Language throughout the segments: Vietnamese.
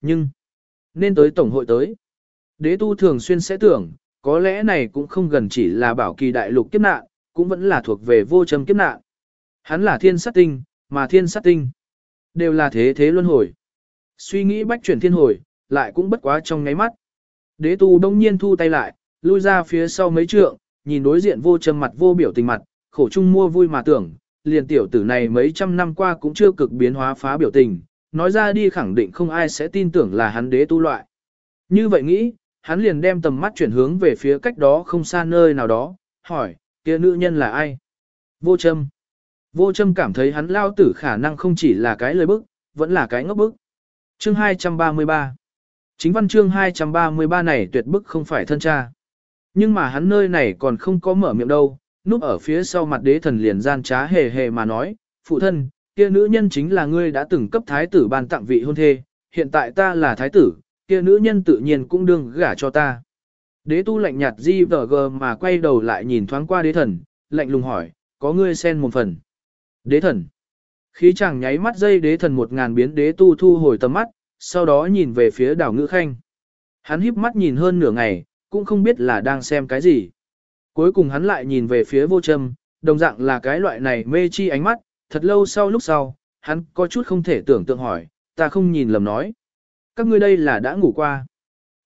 Nhưng, nên tới tổng hội tới. Đế tu thường xuyên sẽ tưởng, có lẽ này cũng không gần chỉ là bảo kỳ đại lục kiếp nạn, cũng vẫn là thuộc về vô châm kiếp nạn. Hắn là thiên sát tinh, mà thiên sát tinh đều là thế thế luân hồi. Suy nghĩ bách chuyển thiên hồi, lại cũng bất quá trong ngáy mắt. Đế tu đông nhiên thu tay lại, lui ra phía sau mấy trượng, nhìn đối diện vô châm mặt vô biểu tình mặt, khổ chung mua vui mà tưởng, liền tiểu tử này mấy trăm năm qua cũng chưa cực biến hóa phá biểu tình, nói ra đi khẳng định không ai sẽ tin tưởng là hắn đế tu loại. Như vậy nghĩ, hắn liền đem tầm mắt chuyển hướng về phía cách đó không xa nơi nào đó, hỏi, kia nữ nhân là ai? Vô châm. Vô châm cảm thấy hắn lao tử khả năng không chỉ là cái lời bức, vẫn là cái ngốc bức. Chương 233 Chính văn chương 233 này tuyệt bức không phải thân cha. Nhưng mà hắn nơi này còn không có mở miệng đâu, núp ở phía sau mặt đế thần liền gian trá hề hề mà nói, phụ thân, kia nữ nhân chính là ngươi đã từng cấp thái tử ban tặng vị hôn thê, hiện tại ta là thái tử, kia nữ nhân tự nhiên cũng đương gả cho ta. Đế tu lạnh nhạt di vờ gờ mà quay đầu lại nhìn thoáng qua đế thần, lạnh lùng hỏi, có ngươi xen một phần. Đế thần. Khí chàng nháy mắt dây đế thần một ngàn biến đế tu thu hồi tầm mắt, sau đó nhìn về phía đảo ngữ khanh. Hắn híp mắt nhìn hơn nửa ngày, cũng không biết là đang xem cái gì. Cuối cùng hắn lại nhìn về phía vô châm, đồng dạng là cái loại này mê chi ánh mắt, thật lâu sau lúc sau, hắn có chút không thể tưởng tượng hỏi, ta không nhìn lầm nói. Các ngươi đây là đã ngủ qua.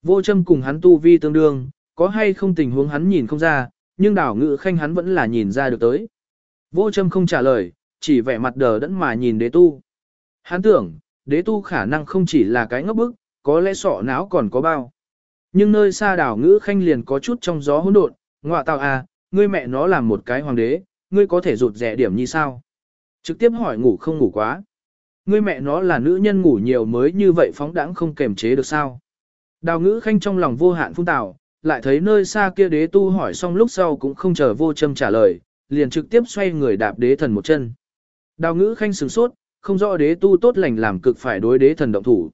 Vô châm cùng hắn tu vi tương đương, có hay không tình huống hắn nhìn không ra, nhưng đảo ngự khanh hắn vẫn là nhìn ra được tới. Vô châm không trả lời, chỉ vẻ mặt đờ đẫn mà nhìn đế tu. Hắn tưởng, đế tu khả năng không chỉ là cái ngốc bức, có lẽ sọ não còn có bao. Nhưng nơi xa đảo ngữ khanh liền có chút trong gió hỗn độn, ngọa tao à, ngươi mẹ nó làm một cái hoàng đế, ngươi có thể rụt rẻ điểm như sao? Trực tiếp hỏi ngủ không ngủ quá. Ngươi mẹ nó là nữ nhân ngủ nhiều mới như vậy phóng đãng không kềm chế được sao? Đào ngữ khanh trong lòng vô hạn phung tào, lại thấy nơi xa kia đế tu hỏi xong lúc sau cũng không chờ vô châm trả lời, liền trực tiếp xoay người đạp đế thần một chân. Đào ngữ khanh sửng sốt, không rõ đế tu tốt lành làm cực phải đối đế thần động thủ.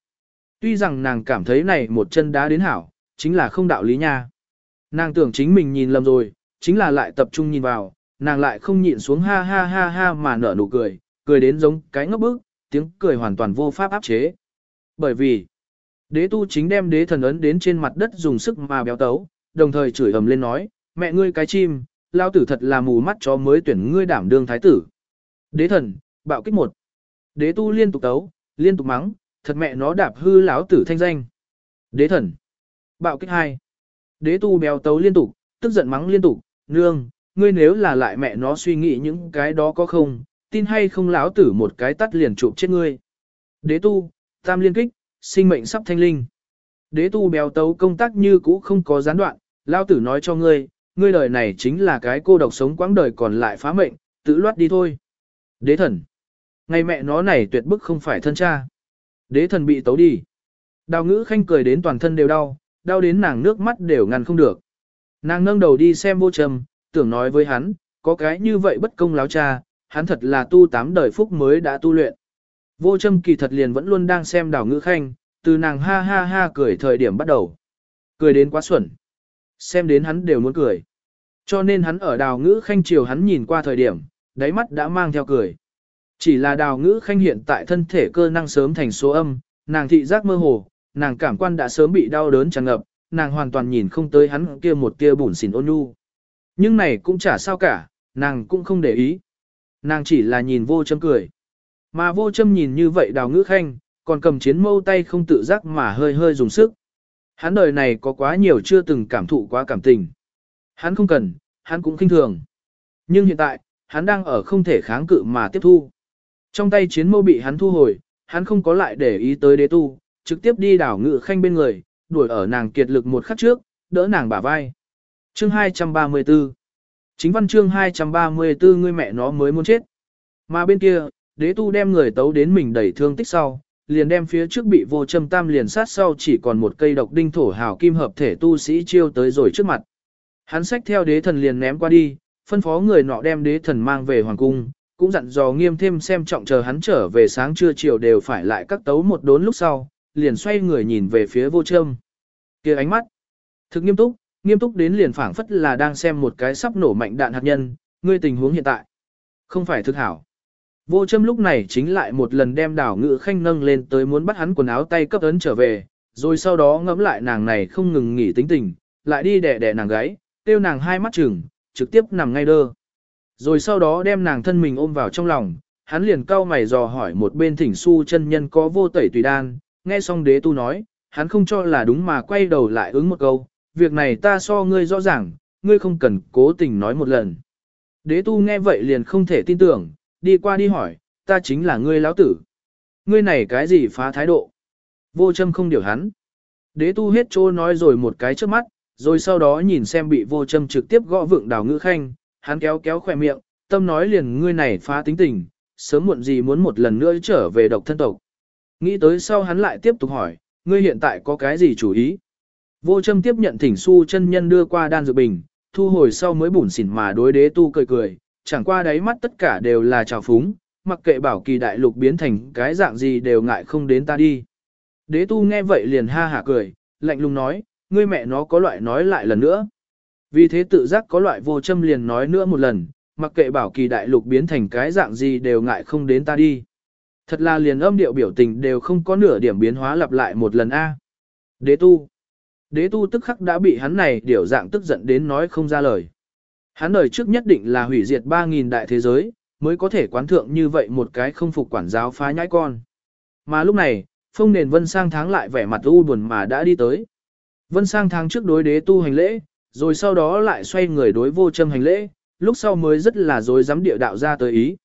Tuy rằng nàng cảm thấy này một chân đá đến hảo, chính là không đạo lý nha. Nàng tưởng chính mình nhìn lầm rồi, chính là lại tập trung nhìn vào, nàng lại không nhịn xuống ha ha ha ha mà nở nụ cười, cười đến giống cái ngốc bức, tiếng cười hoàn toàn vô pháp áp chế. Bởi vì, đế tu chính đem đế thần ấn đến trên mặt đất dùng sức mà béo tấu, đồng thời chửi ầm lên nói, mẹ ngươi cái chim, lao tử thật là mù mắt chó mới tuyển ngươi đảm đương thái tử. Đế thần, bạo kích một. Đế tu liên tục tấu, liên tục mắng, thật mẹ nó đạp hư lão tử thanh danh. Đế thần, bạo kích hai. Đế tu béo tấu liên tục, tức giận mắng liên tục, nương, ngươi nếu là lại mẹ nó suy nghĩ những cái đó có không, tin hay không lão tử một cái tắt liền chụp chết ngươi. Đế tu, tam liên kích, sinh mệnh sắp thanh linh. Đế tu béo tấu công tác như cũ không có gián đoạn, lão tử nói cho ngươi, ngươi đời này chính là cái cô độc sống quãng đời còn lại phá mệnh, tự loát đi thôi. Đế thần, ngày mẹ nó này tuyệt bức không phải thân cha. Đế thần bị tấu đi. Đào ngữ khanh cười đến toàn thân đều đau, đau đến nàng nước mắt đều ngăn không được. Nàng nâng đầu đi xem vô trầm, tưởng nói với hắn, có cái như vậy bất công láo cha, hắn thật là tu tám đời phúc mới đã tu luyện. Vô trâm kỳ thật liền vẫn luôn đang xem đảo ngữ khanh, từ nàng ha ha ha cười thời điểm bắt đầu. Cười đến quá xuẩn. Xem đến hắn đều muốn cười. Cho nên hắn ở đào ngữ khanh chiều hắn nhìn qua thời điểm, đáy mắt đã mang theo cười. Chỉ là đào ngữ khanh hiện tại thân thể cơ năng sớm thành số âm, nàng thị giác mơ hồ, nàng cảm quan đã sớm bị đau đớn tràn ngập, nàng hoàn toàn nhìn không tới hắn kia một tia bùn xỉn ôn nhu. Nhưng này cũng chả sao cả, nàng cũng không để ý. Nàng chỉ là nhìn vô châm cười. Mà vô châm nhìn như vậy đào ngữ khanh, còn cầm chiến mâu tay không tự giác mà hơi hơi dùng sức. Hắn đời này có quá nhiều chưa từng cảm thụ quá cảm tình. Hắn không cần, hắn cũng kinh thường. Nhưng hiện tại, hắn đang ở không thể kháng cự mà tiếp thu. Trong tay chiến mâu bị hắn thu hồi, hắn không có lại để ý tới đế tu, trực tiếp đi đảo ngự khanh bên người, đuổi ở nàng kiệt lực một khắc trước, đỡ nàng bả vai. Chương 234 Chính văn chương 234 ngươi mẹ nó mới muốn chết. Mà bên kia, đế tu đem người tấu đến mình đẩy thương tích sau, liền đem phía trước bị vô châm tam liền sát sau chỉ còn một cây độc đinh thổ hào kim hợp thể tu sĩ chiêu tới rồi trước mặt. Hắn sách theo đế thần liền ném qua đi, phân phó người nọ đem đế thần mang về hoàng cung, cũng dặn dò nghiêm thêm xem trọng chờ hắn trở về sáng trưa chiều đều phải lại các tấu một đốn lúc sau, liền xoay người nhìn về phía vô châm. kia ánh mắt, thực nghiêm túc, nghiêm túc đến liền phảng phất là đang xem một cái sắp nổ mạnh đạn hạt nhân, ngươi tình huống hiện tại. Không phải thực hảo. Vô châm lúc này chính lại một lần đem đảo ngự khanh nâng lên tới muốn bắt hắn quần áo tay cấp ấn trở về, rồi sau đó ngẫm lại nàng này không ngừng nghỉ tính tình, lại đi đẻ đẻ nàng gáy, tiêu nàng hai mắt chừng, trực tiếp nằm ngay đơ. Rồi sau đó đem nàng thân mình ôm vào trong lòng, hắn liền cau mày dò hỏi một bên thỉnh su chân nhân có vô tẩy tùy đan, nghe xong đế tu nói, hắn không cho là đúng mà quay đầu lại ứng một câu, việc này ta so ngươi rõ ràng, ngươi không cần cố tình nói một lần. Đế tu nghe vậy liền không thể tin tưởng, đi qua đi hỏi, ta chính là ngươi lão tử. Ngươi này cái gì phá thái độ? Vô châm không điều hắn. Đế tu hết trô nói rồi một cái trước mắt, rồi sau đó nhìn xem bị vô châm trực tiếp gõ vượng đào ngữ khanh, hắn kéo kéo khỏe miệng, tâm nói liền ngươi này phá tính tình, sớm muộn gì muốn một lần nữa trở về độc thân tộc. Nghĩ tới sau hắn lại tiếp tục hỏi, ngươi hiện tại có cái gì chủ ý? Vô châm tiếp nhận thỉnh su chân nhân đưa qua đan dược bình, thu hồi sau mới bủn xỉn mà đối đế tu cười cười, chẳng qua đáy mắt tất cả đều là trào phúng, mặc kệ bảo kỳ đại lục biến thành cái dạng gì đều ngại không đến ta đi. Đế tu nghe vậy liền ha hả cười, lạnh lùng nói, ngươi mẹ nó có loại nói lại lần nữa. Vì thế tự giác có loại vô châm liền nói nữa một lần, mặc kệ bảo kỳ đại lục biến thành cái dạng gì đều ngại không đến ta đi. Thật là liền âm điệu biểu tình đều không có nửa điểm biến hóa lặp lại một lần A. Đế tu. Đế tu tức khắc đã bị hắn này điều dạng tức giận đến nói không ra lời. Hắn đời trước nhất định là hủy diệt 3.000 đại thế giới, mới có thể quán thượng như vậy một cái không phục quản giáo phá nhãi con. Mà lúc này, phong nền vân sang tháng lại vẻ mặt u buồn mà đã đi tới. Vân sang tháng trước đối đế tu hành lễ, rồi sau đó lại xoay người đối vô châm hành lễ, lúc sau mới rất là dối dám địa đạo ra tới ý.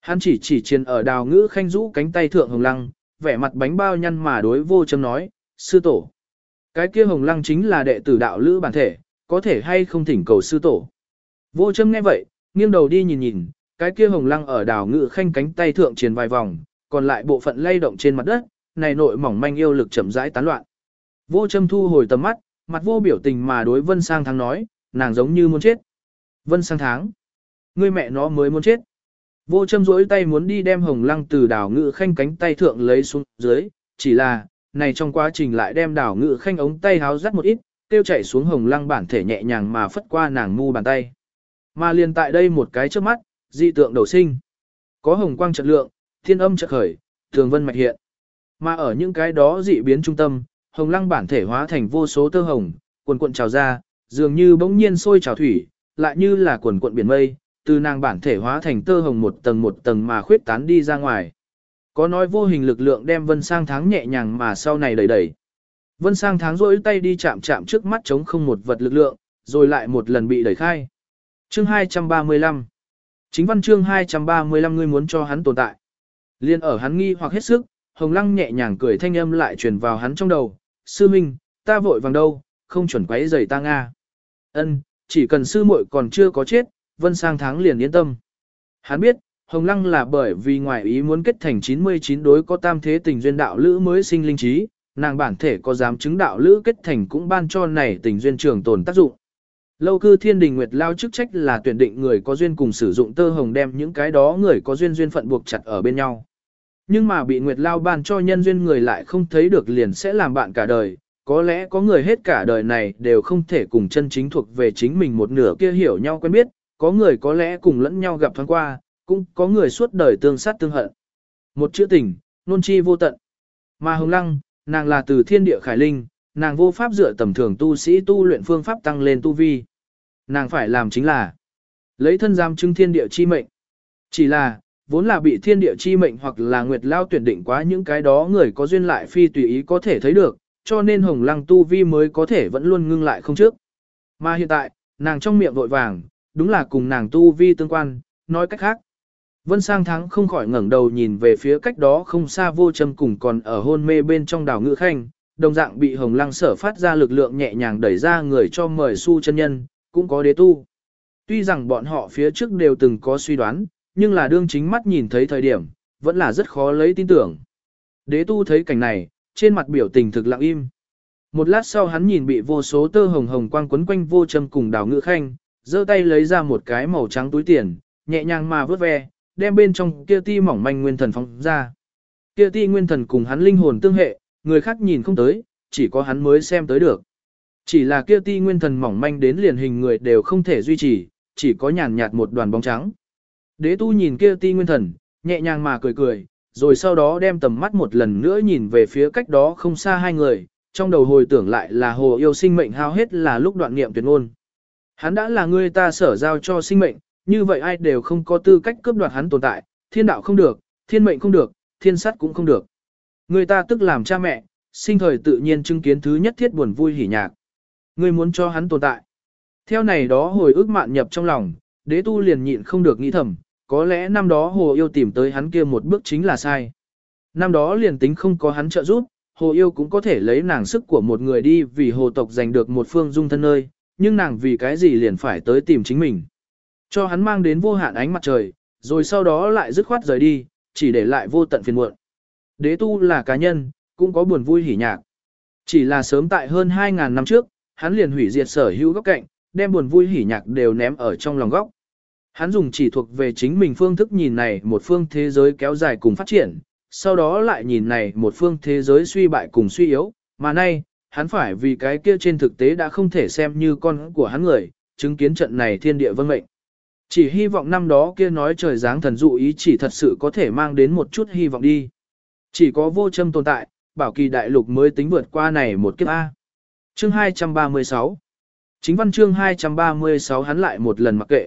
Hắn chỉ chỉ chiến ở đào ngữ khanh rũ cánh tay thượng hồng lăng, vẻ mặt bánh bao nhăn mà đối vô châm nói, sư tổ. Cái kia hồng lăng chính là đệ tử đạo lữ bản thể, có thể hay không thỉnh cầu sư tổ. Vô châm nghe vậy, nghiêng đầu đi nhìn nhìn, cái kia hồng lăng ở đảo ngự khanh cánh tay thượng truyền vài vòng, còn lại bộ phận lay động trên mặt đất, này nội mỏng manh yêu lực chậm rãi tán loạn. Vô châm thu hồi tầm mắt, mặt vô biểu tình mà đối vân sang thắng nói, nàng giống như muốn chết. Vân sang tháng, người mẹ nó mới muốn chết. Vô châm rỗi tay muốn đi đem hồng lăng từ đảo ngự khanh cánh tay thượng lấy xuống dưới, chỉ là, này trong quá trình lại đem đảo ngự khanh ống tay háo rắt một ít, tiêu chảy xuống hồng lăng bản thể nhẹ nhàng mà phất qua nàng mu bàn tay. Mà liền tại đây một cái trước mắt, dị tượng đầu sinh. Có hồng quang trận lượng, thiên âm trận khởi, thường vân mạch hiện. Mà ở những cái đó dị biến trung tâm, hồng lăng bản thể hóa thành vô số tơ hồng, quần cuộn trào ra, dường như bỗng nhiên sôi trào thủy, lại như là quần cuộn biển mây, từ nàng bản thể hóa thành tơ hồng một tầng một tầng mà khuyết tán đi ra ngoài. Có nói vô hình lực lượng đem vân sang tháng nhẹ nhàng mà sau này đẩy đẩy. Vân sang tháng rỗi tay đi chạm chạm trước mắt chống không một vật lực lượng, rồi lại một lần bị đẩy khai. Chương 235 Chính văn chương 235 ngươi muốn cho hắn tồn tại. Liên ở hắn nghi hoặc hết sức, Hồng Lăng nhẹ nhàng cười thanh âm lại truyền vào hắn trong đầu. Sư Minh, ta vội vàng đâu, không chuẩn quấy rầy ta Nga. Ân, chỉ cần sư muội còn chưa có chết, vân sang tháng liền yên tâm. Hắn biết, Hồng Lăng là bởi vì ngoại ý muốn kết thành 99 đối có tam thế tình duyên đạo lữ mới sinh linh trí, nàng bản thể có dám chứng đạo lữ kết thành cũng ban cho này tình duyên trường tồn tác dụng. Lâu cư thiên đình nguyệt lao chức trách là tuyển định người có duyên cùng sử dụng tơ hồng đem những cái đó người có duyên duyên phận buộc chặt ở bên nhau. Nhưng mà bị nguyệt lao ban cho nhân duyên người lại không thấy được liền sẽ làm bạn cả đời, có lẽ có người hết cả đời này đều không thể cùng chân chính thuộc về chính mình một nửa kia hiểu nhau quen biết, có người có lẽ cùng lẫn nhau gặp thoáng qua, cũng có người suốt đời tương sát tương hận. Một chữ tình, nôn chi vô tận. Mà Hồng Lăng, nàng là từ thiên địa khải linh, nàng vô pháp dựa tầm thường tu sĩ tu luyện phương pháp tăng lên tu vi. Nàng phải làm chính là lấy thân giam chứng thiên địa chi mệnh. Chỉ là, vốn là bị thiên địa chi mệnh hoặc là nguyệt lao tuyển định quá những cái đó người có duyên lại phi tùy ý có thể thấy được, cho nên hồng lăng tu vi mới có thể vẫn luôn ngưng lại không trước. Mà hiện tại, nàng trong miệng vội vàng, đúng là cùng nàng tu vi tương quan, nói cách khác. Vân sang thắng không khỏi ngẩng đầu nhìn về phía cách đó không xa vô châm cùng còn ở hôn mê bên trong đảo ngự khanh, đồng dạng bị hồng lăng sở phát ra lực lượng nhẹ nhàng đẩy ra người cho mời su chân nhân, cũng có đế tu. Tuy rằng bọn họ phía trước đều từng có suy đoán, nhưng là đương chính mắt nhìn thấy thời điểm, vẫn là rất khó lấy tin tưởng. Đế tu thấy cảnh này, trên mặt biểu tình thực lặng im. Một lát sau hắn nhìn bị vô số tơ hồng hồng quang quấn quanh vô châm cùng đào ngự khanh, giơ tay lấy ra một cái màu trắng túi tiền, nhẹ nhàng mà vớt ve, đem bên trong kia ti mỏng manh nguyên thần phóng ra. Kia ti nguyên thần cùng hắn linh hồn tương hệ, người khác nhìn không tới, chỉ có hắn mới xem tới được. Chỉ là kia ti nguyên thần mỏng manh đến liền hình người đều không thể duy trì, chỉ có nhàn nhạt một đoàn bóng trắng. Đế tu nhìn kia ti nguyên thần, nhẹ nhàng mà cười cười, rồi sau đó đem tầm mắt một lần nữa nhìn về phía cách đó không xa hai người, trong đầu hồi tưởng lại là hồ yêu sinh mệnh hao hết là lúc đoạn niệm tuyệt ngôn. Hắn đã là người ta sở giao cho sinh mệnh, như vậy ai đều không có tư cách cướp đoạt hắn tồn tại, thiên đạo không được, thiên mệnh không được, thiên sát cũng không được. Người ta tức làm cha mẹ, sinh thời tự nhiên chứng kiến thứ nhất thiết buồn vui hỉ nhạc. Người muốn cho hắn tồn tại. Theo này đó hồi ức mạn nhập trong lòng, đế tu liền nhịn không được nghĩ thầm, có lẽ năm đó hồ yêu tìm tới hắn kia một bước chính là sai. Năm đó liền tính không có hắn trợ giúp, hồ yêu cũng có thể lấy nàng sức của một người đi vì hồ tộc giành được một phương dung thân nơi, nhưng nàng vì cái gì liền phải tới tìm chính mình. Cho hắn mang đến vô hạn ánh mặt trời, rồi sau đó lại dứt khoát rời đi, chỉ để lại vô tận phiền muộn. Đế tu là cá nhân, cũng có buồn vui hỉ nhạc. Chỉ là sớm tại hơn 2.000 năm trước, hắn liền hủy diệt sở hữu góc cạnh, đem buồn vui hỉ nhạc đều ném ở trong lòng góc. Hắn dùng chỉ thuộc về chính mình phương thức nhìn này một phương thế giới kéo dài cùng phát triển, sau đó lại nhìn này một phương thế giới suy bại cùng suy yếu, mà nay, hắn phải vì cái kia trên thực tế đã không thể xem như con của hắn người, chứng kiến trận này thiên địa vân mệnh. Chỉ hy vọng năm đó kia nói trời giáng thần dụ ý chỉ thật sự có thể mang đến một chút hy vọng đi. Chỉ có vô châm tồn tại, bảo kỳ đại lục mới tính vượt qua này một kiếp A. Chương 236 Chính văn chương 236 hắn lại một lần mặc kệ.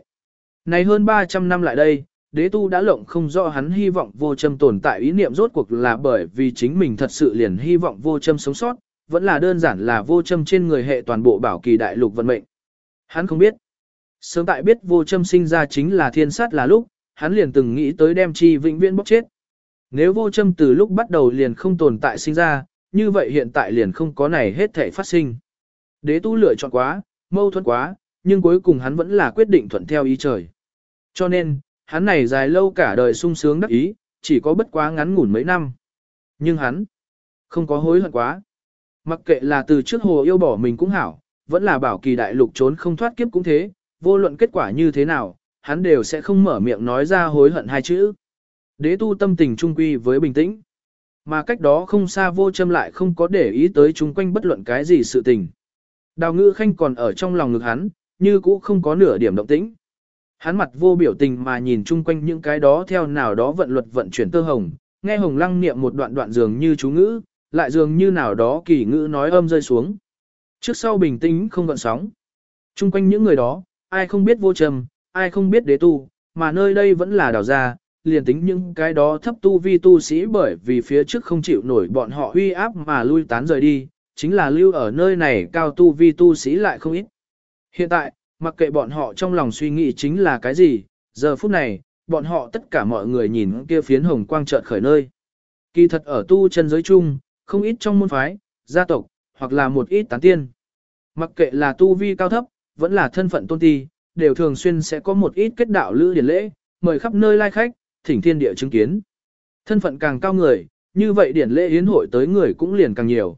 Này hơn 300 năm lại đây, đế tu đã lộng không rõ hắn hy vọng vô châm tồn tại ý niệm rốt cuộc là bởi vì chính mình thật sự liền hy vọng vô châm sống sót, vẫn là đơn giản là vô châm trên người hệ toàn bộ bảo kỳ đại lục vận mệnh. Hắn không biết. Sớm tại biết vô châm sinh ra chính là thiên sát là lúc, hắn liền từng nghĩ tới đem chi vĩnh viễn bóc chết. Nếu vô châm từ lúc bắt đầu liền không tồn tại sinh ra, như vậy hiện tại liền không có này hết thể phát sinh. Đế tu lựa chọn quá, mâu thuẫn quá, nhưng cuối cùng hắn vẫn là quyết định thuận theo ý trời. Cho nên, hắn này dài lâu cả đời sung sướng đắc ý, chỉ có bất quá ngắn ngủn mấy năm. Nhưng hắn, không có hối hận quá. Mặc kệ là từ trước hồ yêu bỏ mình cũng hảo, vẫn là bảo kỳ đại lục trốn không thoát kiếp cũng thế, vô luận kết quả như thế nào, hắn đều sẽ không mở miệng nói ra hối hận hai chữ. Đế tu tâm tình trung quy với bình tĩnh. Mà cách đó không xa vô châm lại không có để ý tới chung quanh bất luận cái gì sự tình. Đào ngữ khanh còn ở trong lòng ngực hắn, như cũ không có nửa điểm động tĩnh. Hắn mặt vô biểu tình mà nhìn chung quanh những cái đó theo nào đó vận luật vận chuyển tơ hồng, nghe hồng lăng niệm một đoạn đoạn dường như chú ngữ, lại dường như nào đó kỳ ngữ nói âm rơi xuống. Trước sau bình tĩnh không gợn sóng. Chung quanh những người đó, ai không biết vô trầm, ai không biết đế tu, mà nơi đây vẫn là đào ra, liền tính những cái đó thấp tu vi tu sĩ bởi vì phía trước không chịu nổi bọn họ huy áp mà lui tán rời đi, chính là lưu ở nơi này cao tu vi tu sĩ lại không ít. Hiện tại, mặc kệ bọn họ trong lòng suy nghĩ chính là cái gì, giờ phút này, bọn họ tất cả mọi người nhìn kia phiến hồng quang chợt khởi nơi. Kỳ thật ở tu chân giới chung, không ít trong môn phái, gia tộc, hoặc là một ít tán tiên. Mặc kệ là tu vi cao thấp, vẫn là thân phận tôn ti, đều thường xuyên sẽ có một ít kết đạo lữ điển lễ, mời khắp nơi lai khách, thỉnh thiên địa chứng kiến. Thân phận càng cao người, như vậy điển lễ yến hội tới người cũng liền càng nhiều.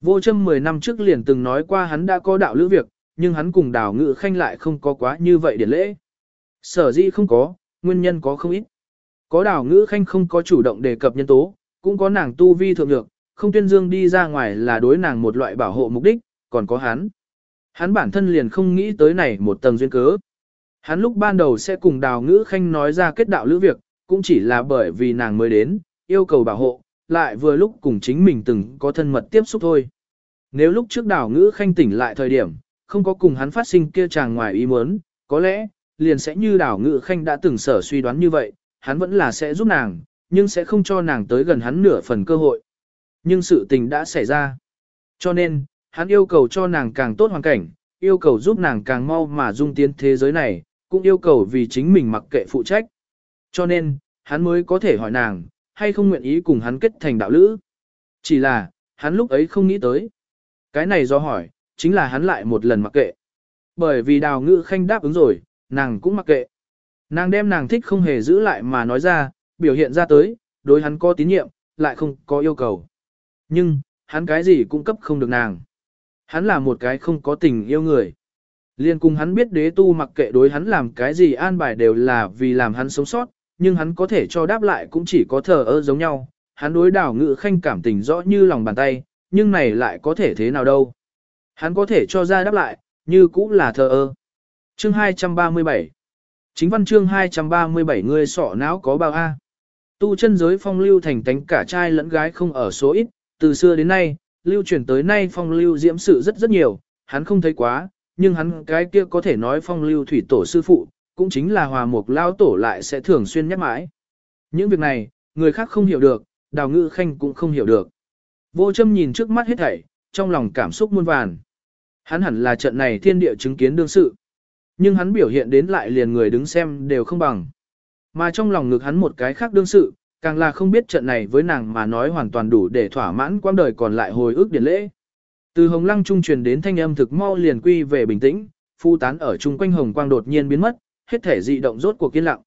Vô châm 10 năm trước liền từng nói qua hắn đã có đạo lữ việc, nhưng hắn cùng đào ngự khanh lại không có quá như vậy điển lễ. Sở dĩ không có, nguyên nhân có không ít. Có đào ngữ khanh không có chủ động đề cập nhân tố, cũng có nàng tu vi thượng lược, không tuyên dương đi ra ngoài là đối nàng một loại bảo hộ mục đích, còn có hắn. Hắn bản thân liền không nghĩ tới này một tầng duyên cớ. Hắn lúc ban đầu sẽ cùng đào ngữ khanh nói ra kết đạo lữ việc, cũng chỉ là bởi vì nàng mới đến, yêu cầu bảo hộ, lại vừa lúc cùng chính mình từng có thân mật tiếp xúc thôi. Nếu lúc trước đào ngữ khanh tỉnh lại thời điểm, không có cùng hắn phát sinh kia chàng ngoài ý muốn, có lẽ, liền sẽ như đào ngữ khanh đã từng sở suy đoán như vậy, hắn vẫn là sẽ giúp nàng, nhưng sẽ không cho nàng tới gần hắn nửa phần cơ hội. Nhưng sự tình đã xảy ra. Cho nên, hắn yêu cầu cho nàng càng tốt hoàn cảnh, yêu cầu giúp nàng càng mau mà dung tiến thế giới này, cũng yêu cầu vì chính mình mặc kệ phụ trách. Cho nên, hắn mới có thể hỏi nàng, hay không nguyện ý cùng hắn kết thành đạo lữ. Chỉ là, hắn lúc ấy không nghĩ tới. Cái này do hỏi, chính là hắn lại một lần mặc kệ. Bởi vì đào ngữ khanh đáp ứng rồi, nàng cũng mặc kệ. Nàng đem nàng thích không hề giữ lại mà nói ra, biểu hiện ra tới, đối hắn có tín nhiệm, lại không có yêu cầu. Nhưng, hắn cái gì cũng cấp không được nàng. Hắn là một cái không có tình yêu người. Liên cùng hắn biết đế tu mặc kệ đối hắn làm cái gì an bài đều là vì làm hắn sống sót, nhưng hắn có thể cho đáp lại cũng chỉ có thờ ơ giống nhau. Hắn đối đảo ngự khanh cảm tình rõ như lòng bàn tay, nhưng này lại có thể thế nào đâu. Hắn có thể cho ra đáp lại, như cũng là thờ ơ. Chương 237 Chính văn chương 237 người sọ não có bao A. Tu chân giới phong lưu thành tánh cả trai lẫn gái không ở số ít, từ xưa đến nay, lưu truyền tới nay phong lưu diễm sự rất rất nhiều, hắn không thấy quá, nhưng hắn cái kia có thể nói phong lưu thủy tổ sư phụ, cũng chính là hòa mục lao tổ lại sẽ thường xuyên nhắc mãi. Những việc này, người khác không hiểu được, đào ngự khanh cũng không hiểu được. Vô châm nhìn trước mắt hết thảy, trong lòng cảm xúc muôn vàn. Hắn hẳn là trận này thiên địa chứng kiến đương sự. Nhưng hắn biểu hiện đến lại liền người đứng xem đều không bằng. Mà trong lòng ngực hắn một cái khác đương sự, càng là không biết trận này với nàng mà nói hoàn toàn đủ để thỏa mãn quãng đời còn lại hồi ức điển lễ. Từ hồng lăng trung truyền đến thanh âm thực mau liền quy về bình tĩnh, phu tán ở chung quanh hồng quang đột nhiên biến mất, hết thể dị động rốt cuộc kiên lặng.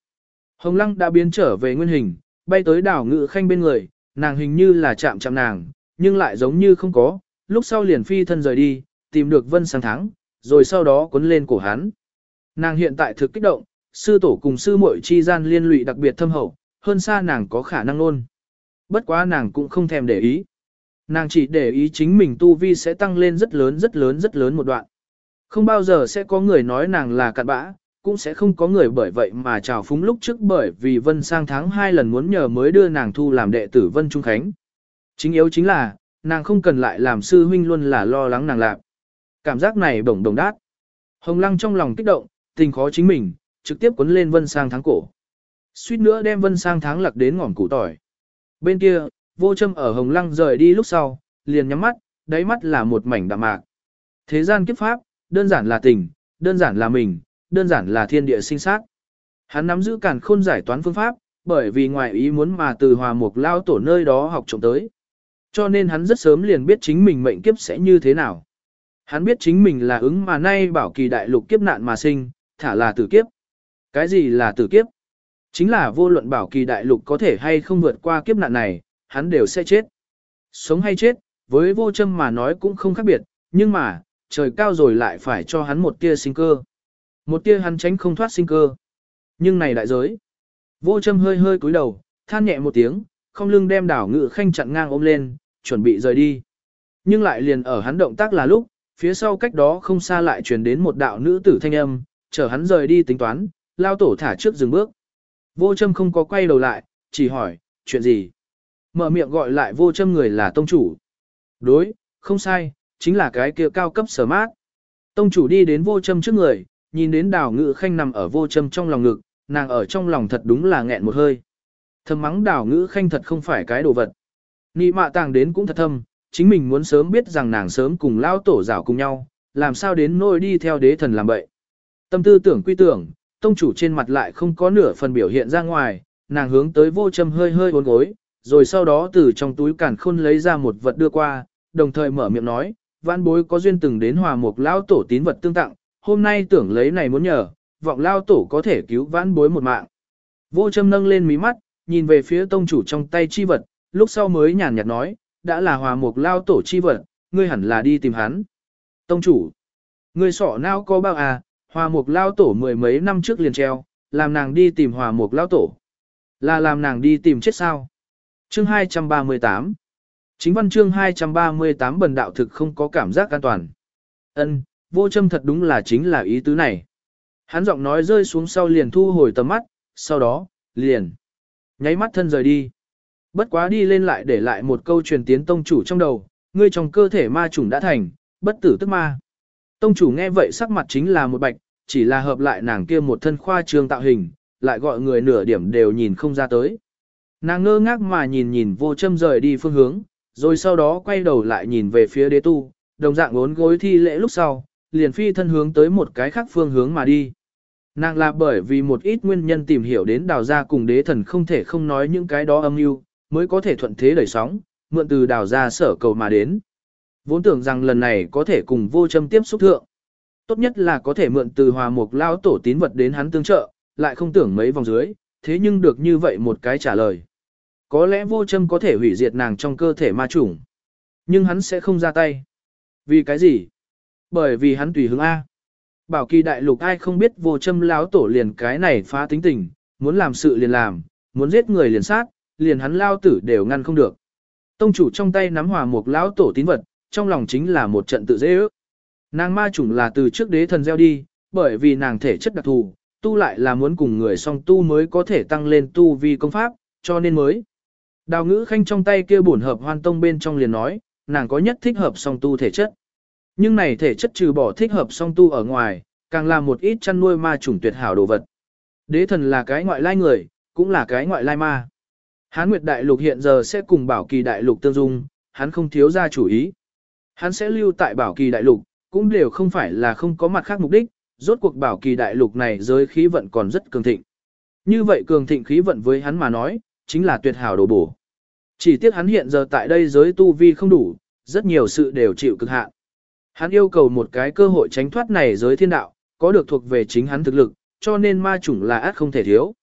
Hồng lăng đã biến trở về nguyên hình, bay tới đảo ngự khanh bên người, nàng hình như là chạm chạm nàng, nhưng lại giống như không có, lúc sau liền phi thân rời đi, tìm được vân sáng Thắng rồi sau đó cuốn lên cổ hắn. Nàng hiện tại thực kích động, sư tổ cùng sư muội chi gian liên lụy đặc biệt thâm hậu, hơn xa nàng có khả năng luôn. Bất quá nàng cũng không thèm để ý. Nàng chỉ để ý chính mình tu vi sẽ tăng lên rất lớn rất lớn rất lớn một đoạn. Không bao giờ sẽ có người nói nàng là cặn bã, cũng sẽ không có người bởi vậy mà trào phúng lúc trước bởi vì Vân sang tháng hai lần muốn nhờ mới đưa nàng thu làm đệ tử Vân Trung Khánh. Chính yếu chính là, nàng không cần lại làm sư huynh luôn là lo lắng nàng lạc. Cảm giác này bổng đồng đát. Hồng Lăng trong lòng kích động, tình khó chính mình, trực tiếp cuốn lên Vân sang tháng cổ. Suýt nữa đem Vân sang tháng lặc đến ngỏm củ tỏi. Bên kia, vô châm ở Hồng Lăng rời đi lúc sau, liền nhắm mắt, đáy mắt là một mảnh đạm mạc. Thế gian kiếp pháp, đơn giản là tình, đơn giản là mình, đơn giản là thiên địa sinh sát. Hắn nắm giữ càn khôn giải toán phương pháp, bởi vì ngoài ý muốn mà từ hòa mục lao tổ nơi đó học trộm tới. Cho nên hắn rất sớm liền biết chính mình mệnh kiếp sẽ như thế nào. Hắn biết chính mình là ứng mà nay bảo kỳ đại lục kiếp nạn mà sinh, thả là tử kiếp. Cái gì là tử kiếp? Chính là vô luận bảo kỳ đại lục có thể hay không vượt qua kiếp nạn này, hắn đều sẽ chết. Sống hay chết, với vô châm mà nói cũng không khác biệt, nhưng mà, trời cao rồi lại phải cho hắn một tia sinh cơ. Một tia hắn tránh không thoát sinh cơ. Nhưng này đại giới. Vô châm hơi hơi cúi đầu, than nhẹ một tiếng, không lưng đem đảo ngự khanh chặn ngang ôm lên, chuẩn bị rời đi. Nhưng lại liền ở hắn động tác là lúc, phía sau cách đó không xa lại truyền đến một đạo nữ tử thanh âm, chờ hắn rời đi tính toán, lao tổ thả trước dừng bước. Vô châm không có quay đầu lại, chỉ hỏi, chuyện gì? Mở miệng gọi lại vô châm người là tông chủ. Đối, không sai, chính là cái kia cao cấp sở mát. Tông chủ đi đến vô châm trước người, nhìn đến đào ngự khanh nằm ở vô châm trong lòng ngực, nàng ở trong lòng thật đúng là nghẹn một hơi. Thầm mắng đào ngữ khanh thật không phải cái đồ vật. Nị mạ tàng đến cũng thật thâm, chính mình muốn sớm biết rằng nàng sớm cùng lao tổ rảo cùng nhau, làm sao đến nôi đi theo đế thần làm bậy. Tâm tư tưởng quy tưởng, tông chủ trên mặt lại không có nửa phần biểu hiện ra ngoài, nàng hướng tới vô châm hơi hơi uốn gối, rồi sau đó từ trong túi cản khôn lấy ra một vật đưa qua, đồng thời mở miệng nói, vãn bối có duyên từng đến hòa một lao tổ tín vật tương tặng, hôm nay tưởng lấy này muốn nhờ, vọng lao tổ có thể cứu vãn bối một mạng. Vô châm nâng lên mí mắt, nhìn về phía tông chủ trong tay chi vật, lúc sau mới nhàn nhạt nói, đã là hòa mục lao tổ chi vật, ngươi hẳn là đi tìm hắn. Tông chủ, ngươi sọ nào có bao à, hòa mục lao tổ mười mấy năm trước liền treo, làm nàng đi tìm hòa mục lao tổ. Là làm nàng đi tìm chết sao? Chương 238 Chính văn chương 238 bần đạo thực không có cảm giác an toàn. Ân, vô châm thật đúng là chính là ý tứ này. Hắn giọng nói rơi xuống sau liền thu hồi tầm mắt, sau đó, liền. Nháy mắt thân rời đi. Bất quá đi lên lại để lại một câu truyền tiến tông chủ trong đầu, ngươi trong cơ thể ma chủng đã thành, bất tử tức ma. Tông chủ nghe vậy sắc mặt chính là một bạch, chỉ là hợp lại nàng kia một thân khoa trương tạo hình, lại gọi người nửa điểm đều nhìn không ra tới. Nàng ngơ ngác mà nhìn nhìn vô châm rời đi phương hướng, rồi sau đó quay đầu lại nhìn về phía đế tu, đồng dạng ốn gối thi lễ lúc sau, liền phi thân hướng tới một cái khác phương hướng mà đi. Nàng là bởi vì một ít nguyên nhân tìm hiểu đến đào gia cùng đế thần không thể không nói những cái đó âm mưu mới có thể thuận thế đẩy sóng, mượn từ đào gia sở cầu mà đến. Vốn tưởng rằng lần này có thể cùng vô châm tiếp xúc thượng. Tốt nhất là có thể mượn từ hòa mục lao tổ tín vật đến hắn tương trợ, lại không tưởng mấy vòng dưới, thế nhưng được như vậy một cái trả lời. Có lẽ vô châm có thể hủy diệt nàng trong cơ thể ma chủng. Nhưng hắn sẽ không ra tay. Vì cái gì? Bởi vì hắn tùy hứng A. Bảo kỳ đại lục ai không biết vô châm láo tổ liền cái này phá tính tình, muốn làm sự liền làm, muốn giết người liền sát, liền hắn lao tử đều ngăn không được. Tông chủ trong tay nắm hòa một lão tổ tín vật, trong lòng chính là một trận tự dễ ước. Nàng ma chủng là từ trước đế thần gieo đi, bởi vì nàng thể chất đặc thù, tu lại là muốn cùng người song tu mới có thể tăng lên tu vi công pháp, cho nên mới. Đào ngữ khanh trong tay kia bổn hợp hoan tông bên trong liền nói, nàng có nhất thích hợp song tu thể chất. Nhưng này thể chất trừ bỏ thích hợp song tu ở ngoài, càng là một ít chăn nuôi ma chủng tuyệt hảo đồ vật. Đế thần là cái ngoại lai người, cũng là cái ngoại lai ma. Hán Nguyệt Đại Lục hiện giờ sẽ cùng Bảo Kỳ Đại Lục tương dung, hắn không thiếu ra chủ ý. Hắn sẽ lưu tại Bảo Kỳ Đại Lục, cũng đều không phải là không có mặt khác mục đích, rốt cuộc Bảo Kỳ Đại Lục này giới khí vận còn rất cường thịnh. Như vậy cường thịnh khí vận với hắn mà nói, chính là tuyệt hảo đồ bổ. Chỉ tiếc hắn hiện giờ tại đây giới tu vi không đủ, rất nhiều sự đều chịu cực hạn. Hắn yêu cầu một cái cơ hội tránh thoát này giới thiên đạo, có được thuộc về chính hắn thực lực, cho nên ma chủng là át không thể thiếu.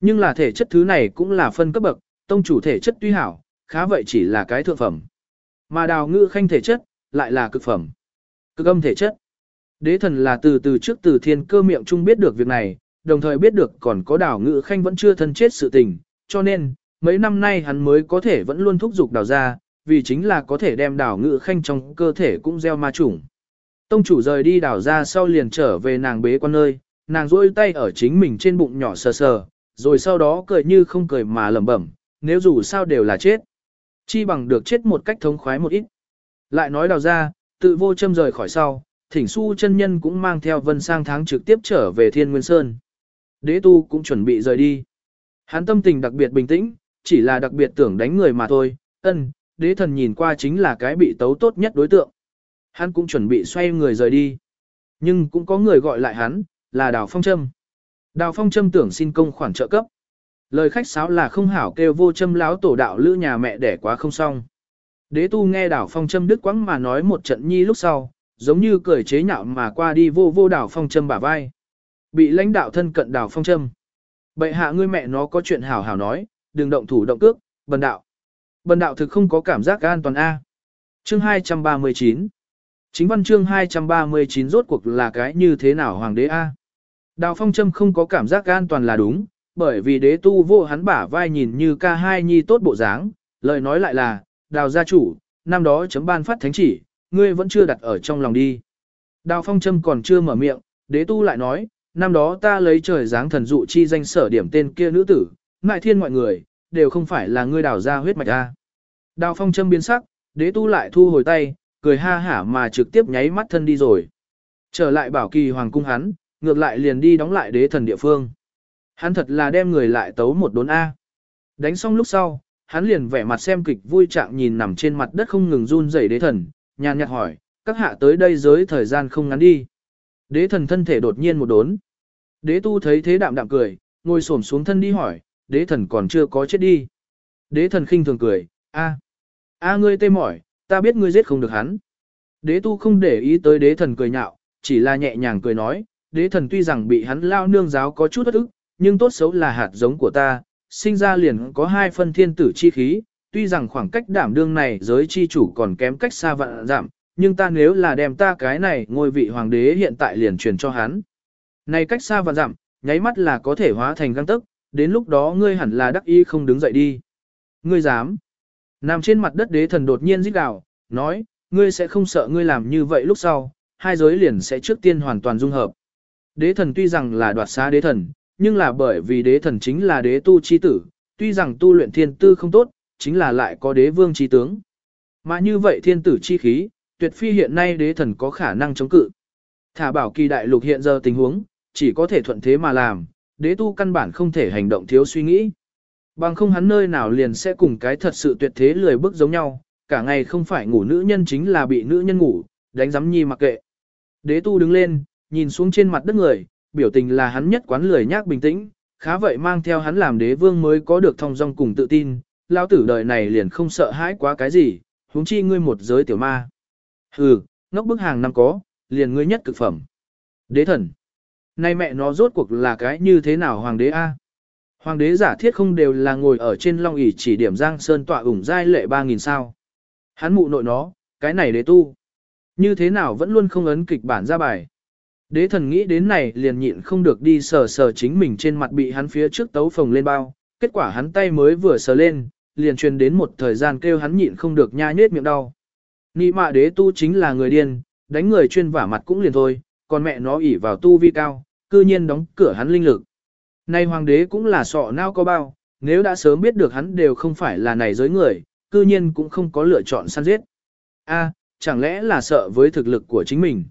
Nhưng là thể chất thứ này cũng là phân cấp bậc, tông chủ thể chất tuy hảo, khá vậy chỉ là cái thượng phẩm. Mà đào ngữ khanh thể chất, lại là cực phẩm. Cực âm thể chất. Đế thần là từ từ trước từ thiên cơ miệng chung biết được việc này, đồng thời biết được còn có đảo ngự khanh vẫn chưa thân chết sự tình, cho nên, mấy năm nay hắn mới có thể vẫn luôn thúc giục đào ra, vì chính là có thể đem đảo ngự khanh trong cơ thể cũng gieo ma chủng. Tông chủ rời đi đảo ra sau liền trở về nàng bế quan nơi, nàng rôi tay ở chính mình trên bụng nhỏ sờ sờ, rồi sau đó cười như không cười mà lẩm bẩm, nếu dù sao đều là chết. Chi bằng được chết một cách thống khoái một ít. Lại nói đào ra, tự vô châm rời khỏi sau, thỉnh su chân nhân cũng mang theo vân sang tháng trực tiếp trở về thiên nguyên sơn. Đế tu cũng chuẩn bị rời đi. Hắn tâm tình đặc biệt bình tĩnh, chỉ là đặc biệt tưởng đánh người mà thôi, ân, đế thần nhìn qua chính là cái bị tấu tốt nhất đối tượng. Hắn cũng chuẩn bị xoay người rời đi. Nhưng cũng có người gọi lại hắn, là Đào Phong Trâm. Đào Phong Trâm tưởng xin công khoản trợ cấp. Lời khách sáo là không hảo kêu vô châm láo tổ đạo lữ nhà mẹ đẻ quá không xong. Đế tu nghe Đảo Phong Trâm đứt quãng mà nói một trận nhi lúc sau, giống như cười chế nhạo mà qua đi vô vô Đảo Phong Trâm bả vai. Bị lãnh đạo thân cận Đảo Phong Trâm. Bệ hạ ngươi mẹ nó có chuyện hảo hảo nói, đừng động thủ động cước, bần đạo. Bần đạo thực không có cảm giác an toàn A. Chương 239 Chính văn chương 239 rốt cuộc là cái như thế nào hoàng đế A. Đào phong châm không có cảm giác an toàn là đúng, bởi vì đế tu vô hắn bả vai nhìn như ca hai nhi tốt bộ dáng, lời nói lại là, đào gia chủ, năm đó chấm ban phát thánh chỉ, ngươi vẫn chưa đặt ở trong lòng đi. Đào phong châm còn chưa mở miệng, đế tu lại nói, năm đó ta lấy trời dáng thần dụ chi danh sở điểm tên kia nữ tử, ngại thiên mọi người, đều không phải là ngươi đào ra huyết mạch a. Đào phong châm biến sắc, đế tu lại thu hồi tay, cười ha hả mà trực tiếp nháy mắt thân đi rồi. Trở lại bảo kỳ hoàng cung hắn, ngược lại liền đi đóng lại đế thần địa phương. Hắn thật là đem người lại tấu một đốn A. Đánh xong lúc sau, hắn liền vẻ mặt xem kịch vui trạng nhìn nằm trên mặt đất không ngừng run rẩy đế thần, nhàn nhạt hỏi, các hạ tới đây giới thời gian không ngắn đi. Đế thần thân thể đột nhiên một đốn. Đế tu thấy thế đạm đạm cười, ngồi xổm xuống thân đi hỏi, đế thần còn chưa có chết đi. Đế thần khinh thường cười, a, a ngươi tê mỏi, ta biết ngươi giết không được hắn. Đế tu không để ý tới đế thần cười nhạo, chỉ là nhẹ nhàng cười nói, đế thần tuy rằng bị hắn lao nương giáo có chút bất ức, nhưng tốt xấu là hạt giống của ta, sinh ra liền có hai phân thiên tử chi khí, tuy rằng khoảng cách đảm đương này giới chi chủ còn kém cách xa vạn giảm, nhưng ta nếu là đem ta cái này ngôi vị hoàng đế hiện tại liền truyền cho hắn. Này cách xa vạn giảm, nháy mắt là có thể hóa thành găng tức, đến lúc đó ngươi hẳn là đắc ý không đứng dậy đi. Ngươi dám. Nằm trên mặt đất đế thần đột nhiên rít gào, nói, ngươi sẽ không sợ ngươi làm như vậy lúc sau, hai giới liền sẽ trước tiên hoàn toàn dung hợp. Đế thần tuy rằng là đoạt xá đế thần, nhưng là bởi vì đế thần chính là đế tu chi tử, tuy rằng tu luyện thiên tư không tốt, chính là lại có đế vương chi tướng. Mà như vậy thiên tử chi khí, tuyệt phi hiện nay đế thần có khả năng chống cự. Thả bảo kỳ đại lục hiện giờ tình huống, chỉ có thể thuận thế mà làm, đế tu căn bản không thể hành động thiếu suy nghĩ. Bằng không hắn nơi nào liền sẽ cùng cái thật sự tuyệt thế lười bước giống nhau, cả ngày không phải ngủ nữ nhân chính là bị nữ nhân ngủ, đánh giám nhi mặc kệ. Đế tu đứng lên, nhìn xuống trên mặt đất người, biểu tình là hắn nhất quán lười nhác bình tĩnh, khá vậy mang theo hắn làm đế vương mới có được thông dong cùng tự tin, lao tử đời này liền không sợ hãi quá cái gì, huống chi ngươi một giới tiểu ma. Hừ, ngốc bức hàng năm có, liền ngươi nhất cực phẩm. Đế thần. Nay mẹ nó rốt cuộc là cái như thế nào hoàng đế A? Hoàng đế giả thiết không đều là ngồi ở trên long ỷ chỉ điểm giang sơn tọa ủng giai lệ 3.000 sao. Hắn mụ nội nó, cái này đế tu. Như thế nào vẫn luôn không ấn kịch bản ra bài. Đế thần nghĩ đến này liền nhịn không được đi sờ sờ chính mình trên mặt bị hắn phía trước tấu phồng lên bao. Kết quả hắn tay mới vừa sờ lên, liền truyền đến một thời gian kêu hắn nhịn không được nha nhết miệng đau. Nị mạ đế tu chính là người điên, đánh người chuyên vả mặt cũng liền thôi, còn mẹ nó ỉ vào tu vi cao, cư nhiên đóng cửa hắn linh lực. Nay hoàng đế cũng là sọ nao có bao, nếu đã sớm biết được hắn đều không phải là này giới người, cư nhiên cũng không có lựa chọn săn giết. A, chẳng lẽ là sợ với thực lực của chính mình.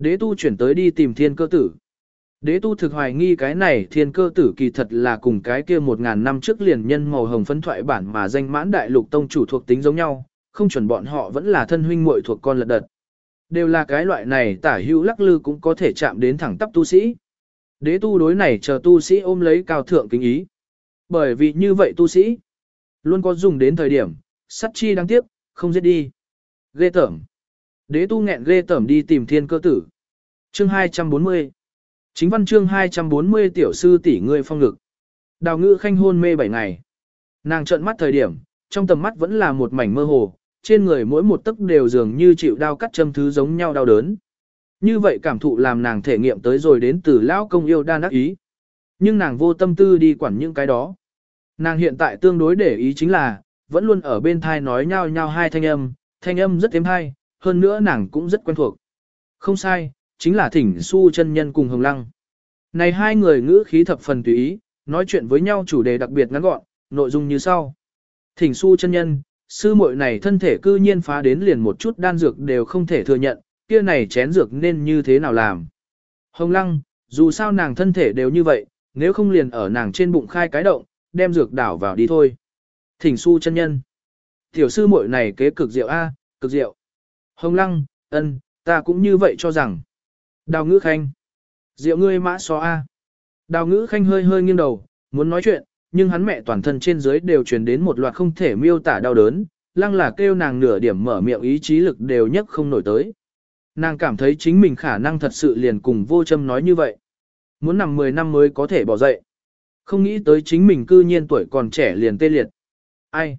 Đế tu chuyển tới đi tìm thiên cơ tử. Đế tu thực hoài nghi cái này thiên cơ tử kỳ thật là cùng cái kia một ngàn năm trước liền nhân màu hồng phấn thoại bản mà danh mãn đại lục tông chủ thuộc tính giống nhau, không chuẩn bọn họ vẫn là thân huynh muội thuộc con lật đật. Đều là cái loại này tả hữu lắc lư cũng có thể chạm đến thẳng tắp tu sĩ. Đế tu đối này chờ tu sĩ ôm lấy cao thượng kính ý. Bởi vì như vậy tu sĩ, luôn có dùng đến thời điểm, sắt chi đáng tiếc, không giết đi. Ghê tởm. Đế tu nghẹn ghê tởm đi tìm thiên cơ tử. Chương 240 Chính văn chương 240 tiểu sư tỷ ngươi phong ngực. Đào ngữ khanh hôn mê 7 ngày. Nàng trợn mắt thời điểm, trong tầm mắt vẫn là một mảnh mơ hồ, trên người mỗi một tấc đều dường như chịu đau cắt châm thứ giống nhau đau đớn. Như vậy cảm thụ làm nàng thể nghiệm tới rồi đến từ lão công yêu đan đắc ý. Nhưng nàng vô tâm tư đi quản những cái đó. Nàng hiện tại tương đối để ý chính là, vẫn luôn ở bên thai nói nhau nhau hai thanh âm, thanh âm rất êm hay, hơn nữa nàng cũng rất quen thuộc. Không sai, chính là thỉnh su chân nhân cùng hồng lăng. Này hai người ngữ khí thập phần tùy ý, nói chuyện với nhau chủ đề đặc biệt ngắn gọn, nội dung như sau. Thỉnh su chân nhân, sư muội này thân thể cư nhiên phá đến liền một chút đan dược đều không thể thừa nhận, kia này chén dược nên như thế nào làm. Hồng lăng, dù sao nàng thân thể đều như vậy, nếu không liền ở nàng trên bụng khai cái động, đem dược đảo vào đi thôi. Thỉnh su chân nhân. Tiểu sư muội này kế cực diệu A, cực diệu. Hồng lăng, ân, ta cũng như vậy cho rằng. Đào ngữ khanh. Diệu ngươi mã xó A. Đào ngữ khanh hơi hơi nghiêng đầu, muốn nói chuyện, nhưng hắn mẹ toàn thân trên dưới đều truyền đến một loạt không thể miêu tả đau đớn, lăng là kêu nàng nửa điểm mở miệng ý chí lực đều nhất không nổi tới. Nàng cảm thấy chính mình khả năng thật sự liền cùng vô châm nói như vậy. Muốn nằm 10 năm mới có thể bỏ dậy. Không nghĩ tới chính mình cư nhiên tuổi còn trẻ liền tê liệt. Ai?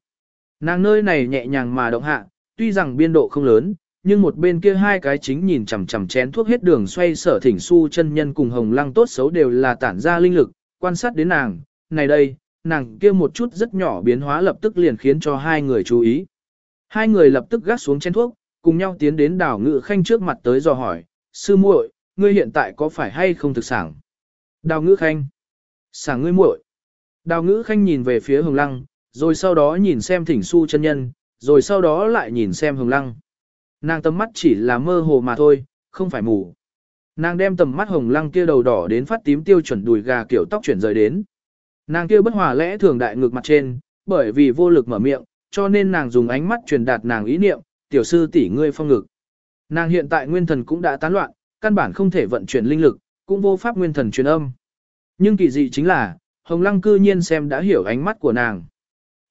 Nàng nơi này nhẹ nhàng mà động hạ, tuy rằng biên độ không lớn, nhưng một bên kia hai cái chính nhìn chằm chằm chén thuốc hết đường xoay sở thỉnh su chân nhân cùng hồng lăng tốt xấu đều là tản ra linh lực, quan sát đến nàng, này đây, nàng kia một chút rất nhỏ biến hóa lập tức liền khiến cho hai người chú ý. Hai người lập tức gác xuống chén thuốc, cùng nhau tiến đến đảo ngự khanh trước mặt tới dò hỏi, sư muội, ngươi hiện tại có phải hay không thực sản? Đào ngữ khanh. Sảng ngươi muội. Đào ngữ khanh nhìn về phía hồng lăng, rồi sau đó nhìn xem thỉnh su chân nhân, rồi sau đó lại nhìn xem hồng lăng. Nàng tầm mắt chỉ là mơ hồ mà thôi, không phải mù. Nàng đem tầm mắt hồng lăng kia đầu đỏ đến phát tím tiêu chuẩn đùi gà kiểu tóc chuyển rời đến. Nàng kia bất hòa lẽ thường đại ngược mặt trên, bởi vì vô lực mở miệng, cho nên nàng dùng ánh mắt truyền đạt nàng ý niệm, tiểu sư tỷ ngươi phong ngực. Nàng hiện tại nguyên thần cũng đã tán loạn, căn bản không thể vận chuyển linh lực, cũng vô pháp nguyên thần truyền âm. Nhưng kỳ dị chính là, Hồng Lăng cư nhiên xem đã hiểu ánh mắt của nàng.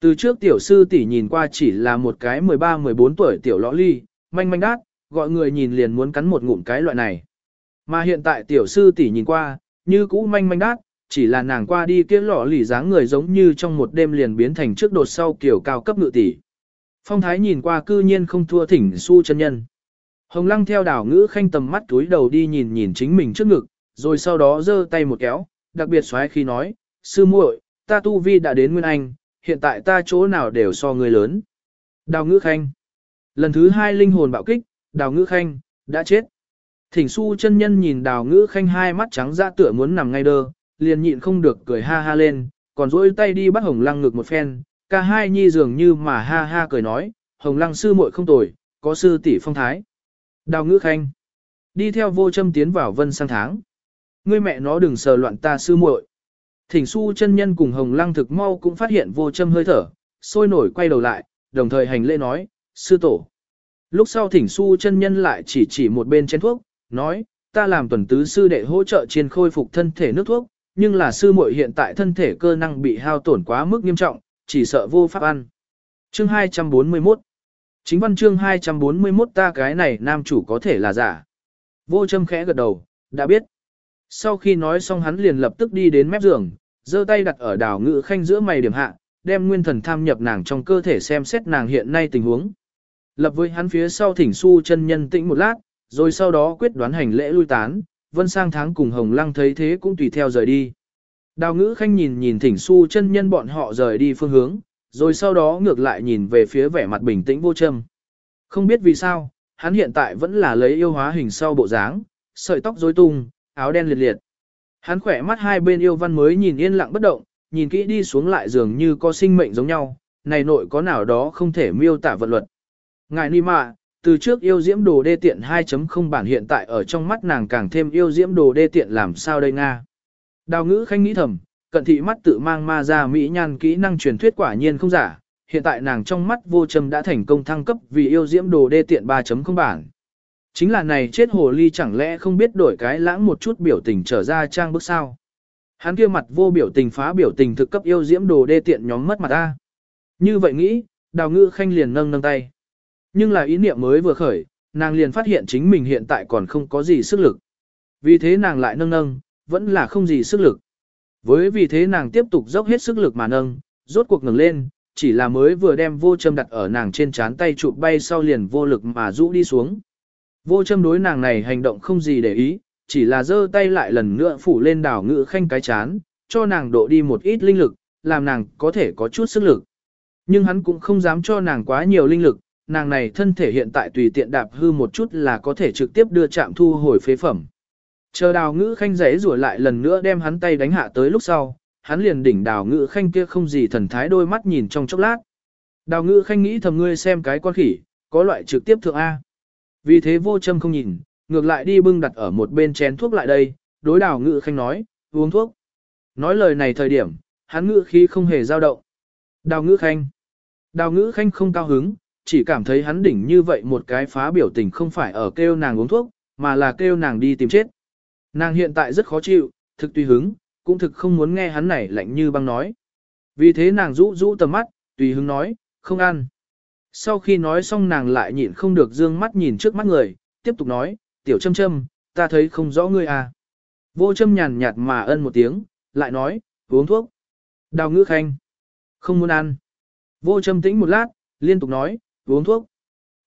Từ trước tiểu sư tỷ nhìn qua chỉ là một cái 13-14 tuổi tiểu lõ ly, manh manh đát, gọi người nhìn liền muốn cắn một ngụm cái loại này. Mà hiện tại tiểu sư tỷ nhìn qua, như cũ manh manh đát, chỉ là nàng qua đi kia lọ lì dáng người giống như trong một đêm liền biến thành trước đột sau kiểu cao cấp ngự tỷ. Phong thái nhìn qua cư nhiên không thua thỉnh su chân nhân. Hồng lăng theo đảo ngữ khanh tầm mắt túi đầu đi nhìn nhìn chính mình trước ngực, rồi sau đó giơ tay một kéo, đặc biệt xoáy khi nói, sư muội, ta tu vi đã đến Nguyên Anh, hiện tại ta chỗ nào đều so người lớn. Đào ngữ khanh. Lần thứ hai linh hồn bạo kích, đào ngữ khanh, đã chết. Thỉnh su chân nhân nhìn đào ngữ khanh hai mắt trắng ra tựa muốn nằm ngay đơ, liền nhịn không được cười ha ha lên, còn dỗi tay đi bắt hồng lăng ngực một phen, ca hai nhi dường như mà ha ha cười nói, hồng lăng sư muội không tồi, có sư tỷ phong thái. Đào ngữ khanh. Đi theo vô châm tiến vào vân sang tháng. Ngươi mẹ nó đừng sờ loạn ta sư muội. Thỉnh su chân nhân cùng hồng lăng thực mau cũng phát hiện vô châm hơi thở, sôi nổi quay đầu lại, đồng thời hành lễ nói, sư tổ. Lúc sau thỉnh su chân nhân lại chỉ chỉ một bên chén thuốc, nói, ta làm tuần tứ sư đệ hỗ trợ chiên khôi phục thân thể nước thuốc, nhưng là sư muội hiện tại thân thể cơ năng bị hao tổn quá mức nghiêm trọng, chỉ sợ vô pháp ăn. Chương 241 Chính văn chương 241 ta cái này nam chủ có thể là giả. Vô châm khẽ gật đầu, đã biết. Sau khi nói xong hắn liền lập tức đi đến mép giường, giơ tay đặt ở đảo ngự khanh giữa mày điểm hạ, đem nguyên thần tham nhập nàng trong cơ thể xem xét nàng hiện nay tình huống. Lập với hắn phía sau thỉnh su chân nhân tĩnh một lát, rồi sau đó quyết đoán hành lễ lui tán, vân sang tháng cùng hồng lăng thấy thế cũng tùy theo rời đi. Đào ngữ khanh nhìn nhìn thỉnh su chân nhân bọn họ rời đi phương hướng, rồi sau đó ngược lại nhìn về phía vẻ mặt bình tĩnh vô châm. Không biết vì sao, hắn hiện tại vẫn là lấy yêu hóa hình sau bộ dáng, sợi tóc rối tung, áo đen liệt liệt. Hắn khỏe mắt hai bên yêu văn mới nhìn yên lặng bất động, nhìn kỹ đi xuống lại dường như có sinh mệnh giống nhau, này nội có nào đó không thể miêu tả vận luật. Ngài Ni Mạ, từ trước yêu diễm đồ đê tiện 2.0 bản hiện tại ở trong mắt nàng càng thêm yêu diễm đồ đê tiện làm sao đây Nga. Đào ngữ khanh nghĩ thầm, cận thị mắt tự mang ma ra mỹ nhan kỹ năng truyền thuyết quả nhiên không giả, hiện tại nàng trong mắt vô trầm đã thành công thăng cấp vì yêu diễm đồ đê tiện 3.0 bản. Chính là này chết hồ ly chẳng lẽ không biết đổi cái lãng một chút biểu tình trở ra trang bức sao. Hắn kia mặt vô biểu tình phá biểu tình thực cấp yêu diễm đồ đê tiện nhóm mất mặt ta. Như vậy nghĩ, đào ngữ khanh liền nâng nâng tay. Nhưng là ý niệm mới vừa khởi, nàng liền phát hiện chính mình hiện tại còn không có gì sức lực. Vì thế nàng lại nâng nâng, vẫn là không gì sức lực. Với vì thế nàng tiếp tục dốc hết sức lực mà nâng, rốt cuộc ngừng lên, chỉ là mới vừa đem vô châm đặt ở nàng trên chán tay chụp bay sau liền vô lực mà rũ đi xuống. Vô châm đối nàng này hành động không gì để ý, chỉ là giơ tay lại lần nữa phủ lên đảo ngự khanh cái chán, cho nàng độ đi một ít linh lực, làm nàng có thể có chút sức lực. Nhưng hắn cũng không dám cho nàng quá nhiều linh lực, nàng này thân thể hiện tại tùy tiện đạp hư một chút là có thể trực tiếp đưa chạm thu hồi phế phẩm. Chờ đào ngữ khanh rẽ rủa lại lần nữa đem hắn tay đánh hạ tới lúc sau, hắn liền đỉnh đào ngữ khanh kia không gì thần thái đôi mắt nhìn trong chốc lát. Đào ngữ khanh nghĩ thầm ngươi xem cái con khỉ, có loại trực tiếp thượng A. Vì thế vô châm không nhìn, ngược lại đi bưng đặt ở một bên chén thuốc lại đây, đối đào ngữ khanh nói, uống thuốc. Nói lời này thời điểm, hắn ngữ khí không hề dao động. Đào ngữ khanh. Đào ngữ khanh không cao hứng, chỉ cảm thấy hắn đỉnh như vậy một cái phá biểu tình không phải ở kêu nàng uống thuốc, mà là kêu nàng đi tìm chết. Nàng hiện tại rất khó chịu, thực tùy hứng, cũng thực không muốn nghe hắn này lạnh như băng nói. Vì thế nàng rũ rũ tầm mắt, tùy hứng nói, không ăn. Sau khi nói xong nàng lại nhịn không được dương mắt nhìn trước mắt người, tiếp tục nói, tiểu châm châm, ta thấy không rõ ngươi à. Vô châm nhàn nhạt mà ân một tiếng, lại nói, uống thuốc. Đào ngữ khanh, không muốn ăn. Vô châm tĩnh một lát, liên tục nói, uống thuốc.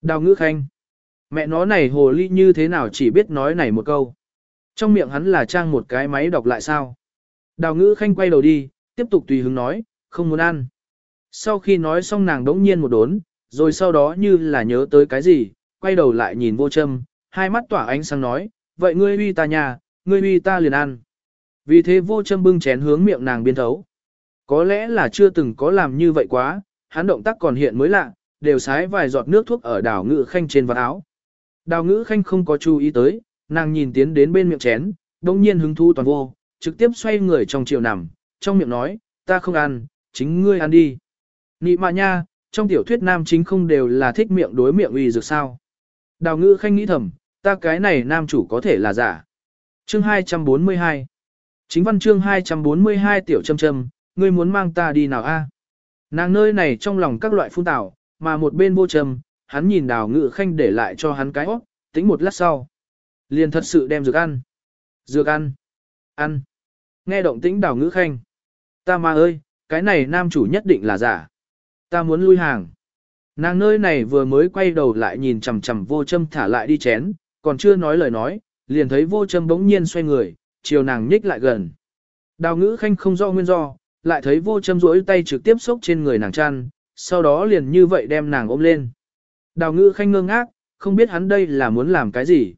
Đào ngữ khanh, mẹ nó này hồ ly như thế nào chỉ biết nói này một câu. Trong miệng hắn là trang một cái máy đọc lại sao. Đào ngữ khanh quay đầu đi, tiếp tục tùy hứng nói, không muốn ăn. Sau khi nói xong nàng đống nhiên một đốn, rồi sau đó như là nhớ tới cái gì, quay đầu lại nhìn vô châm, hai mắt tỏa ánh sáng nói, vậy ngươi uy ta nhà, ngươi uy ta liền ăn. Vì thế vô châm bưng chén hướng miệng nàng biên thấu. Có lẽ là chưa từng có làm như vậy quá, hắn động tác còn hiện mới lạ, đều sái vài giọt nước thuốc ở đảo ngữ khanh trên vạt áo. Đào ngữ khanh không có chú ý tới, nàng nhìn tiến đến bên miệng chén, đông nhiên hứng thu toàn vô, trực tiếp xoay người trong chiều nằm, trong miệng nói, ta không ăn, chính ngươi ăn đi. Nị mạ nha, trong tiểu thuyết nam chính không đều là thích miệng đối miệng uy dược sao. Đào ngữ khanh nghĩ thầm, ta cái này nam chủ có thể là giả. Chương 242 Chính văn chương 242 tiểu châm châm, ngươi muốn mang ta đi nào a? Nàng nơi này trong lòng các loại phun tảo, mà một bên vô trầm, hắn nhìn đào ngự khanh để lại cho hắn cái óc, tính một lát sau. Liền thật sự đem dược ăn. Dược ăn. Ăn. Nghe động tĩnh đào ngữ khanh. Ta ma ơi, cái này nam chủ nhất định là giả. Ta muốn lui hàng. Nàng nơi này vừa mới quay đầu lại nhìn chằm chằm vô châm thả lại đi chén, còn chưa nói lời nói, liền thấy vô châm bỗng nhiên xoay người, chiều nàng nhích lại gần. Đào ngữ khanh không do nguyên do, lại thấy vô châm rỗi tay trực tiếp xốc trên người nàng chăn, sau đó liền như vậy đem nàng ôm lên. Đào ngữ khanh ngơ ngác, không biết hắn đây là muốn làm cái gì.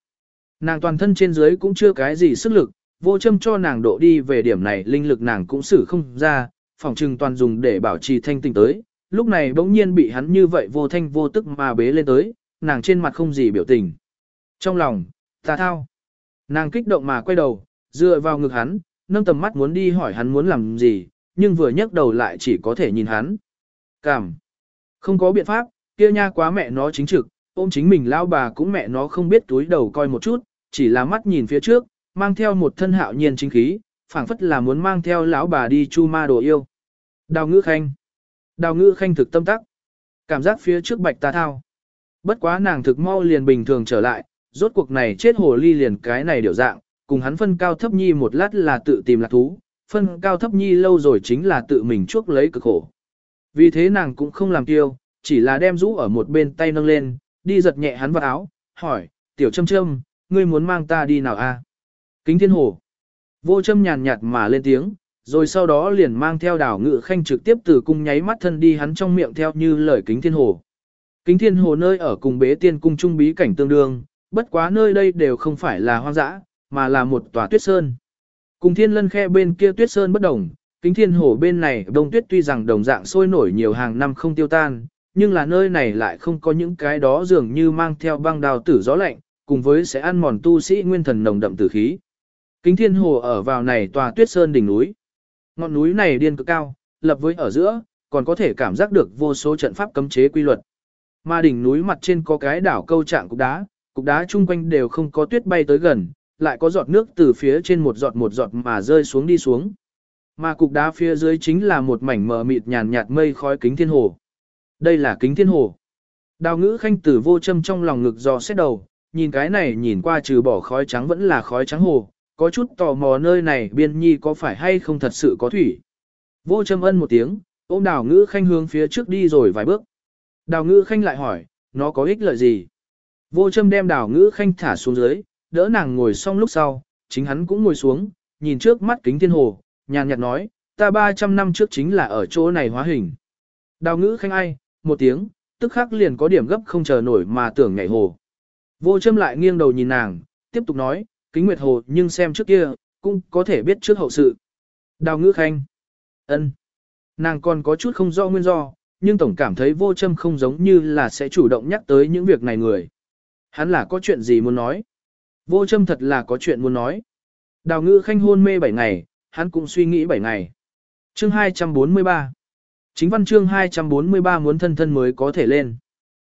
Nàng toàn thân trên dưới cũng chưa cái gì sức lực, vô châm cho nàng độ đi về điểm này linh lực nàng cũng xử không ra, phòng trừng toàn dùng để bảo trì thanh tình tới. Lúc này bỗng nhiên bị hắn như vậy vô thanh vô tức mà bế lên tới, nàng trên mặt không gì biểu tình. Trong lòng, ta thao. Nàng kích động mà quay đầu, dựa vào ngực hắn, nâng tầm mắt muốn đi hỏi hắn muốn làm gì, nhưng vừa nhấc đầu lại chỉ có thể nhìn hắn. Cảm. Không có biện pháp, kia nha quá mẹ nó chính trực, ôm chính mình lao bà cũng mẹ nó không biết túi đầu coi một chút, chỉ là mắt nhìn phía trước, mang theo một thân hạo nhiên chính khí, phảng phất là muốn mang theo lão bà đi chu ma đồ yêu. Đào ngữ khanh. Đào ngữ khanh thực tâm tắc. Cảm giác phía trước bạch ta thao. Bất quá nàng thực mau liền bình thường trở lại, rốt cuộc này chết hồ ly liền cái này điều dạng, cùng hắn phân cao thấp nhi một lát là tự tìm lạc thú, phân cao thấp nhi lâu rồi chính là tự mình chuốc lấy cực khổ. Vì thế nàng cũng không làm tiêu, chỉ là đem rũ ở một bên tay nâng lên, đi giật nhẹ hắn vào áo, hỏi, tiểu châm châm, ngươi muốn mang ta đi nào a? Kính thiên hồ. Vô châm nhàn nhạt mà lên tiếng, rồi sau đó liền mang theo đảo ngự khanh trực tiếp từ cung nháy mắt thân đi hắn trong miệng theo như lời kính thiên hồ. Kính thiên hồ nơi ở cùng bế tiên cung trung bí cảnh tương đương, bất quá nơi đây đều không phải là hoang dã, mà là một tòa tuyết sơn. Cùng thiên lân khe bên kia tuyết sơn bất đồng, kính thiên hồ bên này đông tuyết tuy rằng đồng dạng sôi nổi nhiều hàng năm không tiêu tan, nhưng là nơi này lại không có những cái đó dường như mang theo băng đào tử gió lạnh, cùng với sẽ ăn mòn tu sĩ nguyên thần nồng đậm tử khí. Kính thiên hồ ở vào này tòa tuyết sơn đỉnh núi. Ngọn núi này điên cực cao, lập với ở giữa, còn có thể cảm giác được vô số trận pháp cấm chế quy luật. Mà đỉnh núi mặt trên có cái đảo câu trạng cục đá, cục đá chung quanh đều không có tuyết bay tới gần, lại có giọt nước từ phía trên một giọt một giọt mà rơi xuống đi xuống. Mà cục đá phía dưới chính là một mảnh mờ mịt nhàn nhạt mây khói kính thiên hồ. Đây là kính thiên hồ. Đào ngữ khanh tử vô châm trong lòng ngực do xét đầu, nhìn cái này nhìn qua trừ bỏ khói trắng vẫn là khói trắng hồ, có chút tò mò nơi này biên nhi có phải hay không thật sự có thủy. Vô châm ân một tiếng, ôm đào ngữ khanh hướng phía trước đi rồi vài bước. Đào ngữ khanh lại hỏi, nó có ích lợi gì? Vô châm đem đào ngữ khanh thả xuống dưới, đỡ nàng ngồi xong lúc sau, chính hắn cũng ngồi xuống, nhìn trước mắt kính thiên hồ, nhàn nhạt nói, ta 300 năm trước chính là ở chỗ này hóa hình. Đào ngữ khanh ai, một tiếng, tức khắc liền có điểm gấp không chờ nổi mà tưởng nhảy hồ. Vô châm lại nghiêng đầu nhìn nàng, tiếp tục nói, kính nguyệt hồ nhưng xem trước kia, cũng có thể biết trước hậu sự. Đào ngữ khanh. ân, Nàng còn có chút không rõ nguyên do, nhưng tổng cảm thấy vô châm không giống như là sẽ chủ động nhắc tới những việc này người. Hắn là có chuyện gì muốn nói. Vô châm thật là có chuyện muốn nói. Đào ngữ khanh hôn mê 7 ngày, hắn cũng suy nghĩ 7 ngày. Chương 243 Chính văn chương 243 muốn thân thân mới có thể lên.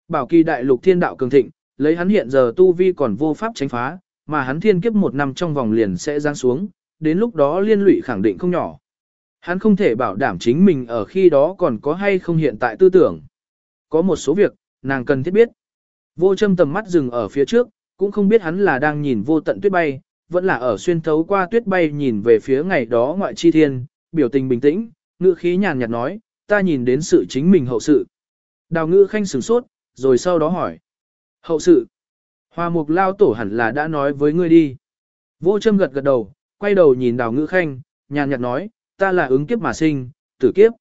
Bảo kỳ đại lục thiên đạo cường thịnh, lấy hắn hiện giờ tu vi còn vô pháp tránh phá, mà hắn thiên kiếp một năm trong vòng liền sẽ giáng xuống, đến lúc đó liên lụy khẳng định không nhỏ. Hắn không thể bảo đảm chính mình ở khi đó còn có hay không hiện tại tư tưởng. Có một số việc, nàng cần thiết biết. Vô châm tầm mắt dừng ở phía trước, cũng không biết hắn là đang nhìn vô tận tuyết bay, vẫn là ở xuyên thấu qua tuyết bay nhìn về phía ngày đó ngoại chi thiên, biểu tình bình tĩnh, ngữ khí nhàn nhạt nói, ta nhìn đến sự chính mình hậu sự. Đào ngữ khanh sửng sốt, rồi sau đó hỏi. Hậu sự. Hoa mục lao tổ hẳn là đã nói với ngươi đi. Vô châm gật gật đầu, quay đầu nhìn đào ngữ khanh, nhàn nhạt nói, ta là ứng kiếp mà sinh, tử kiếp.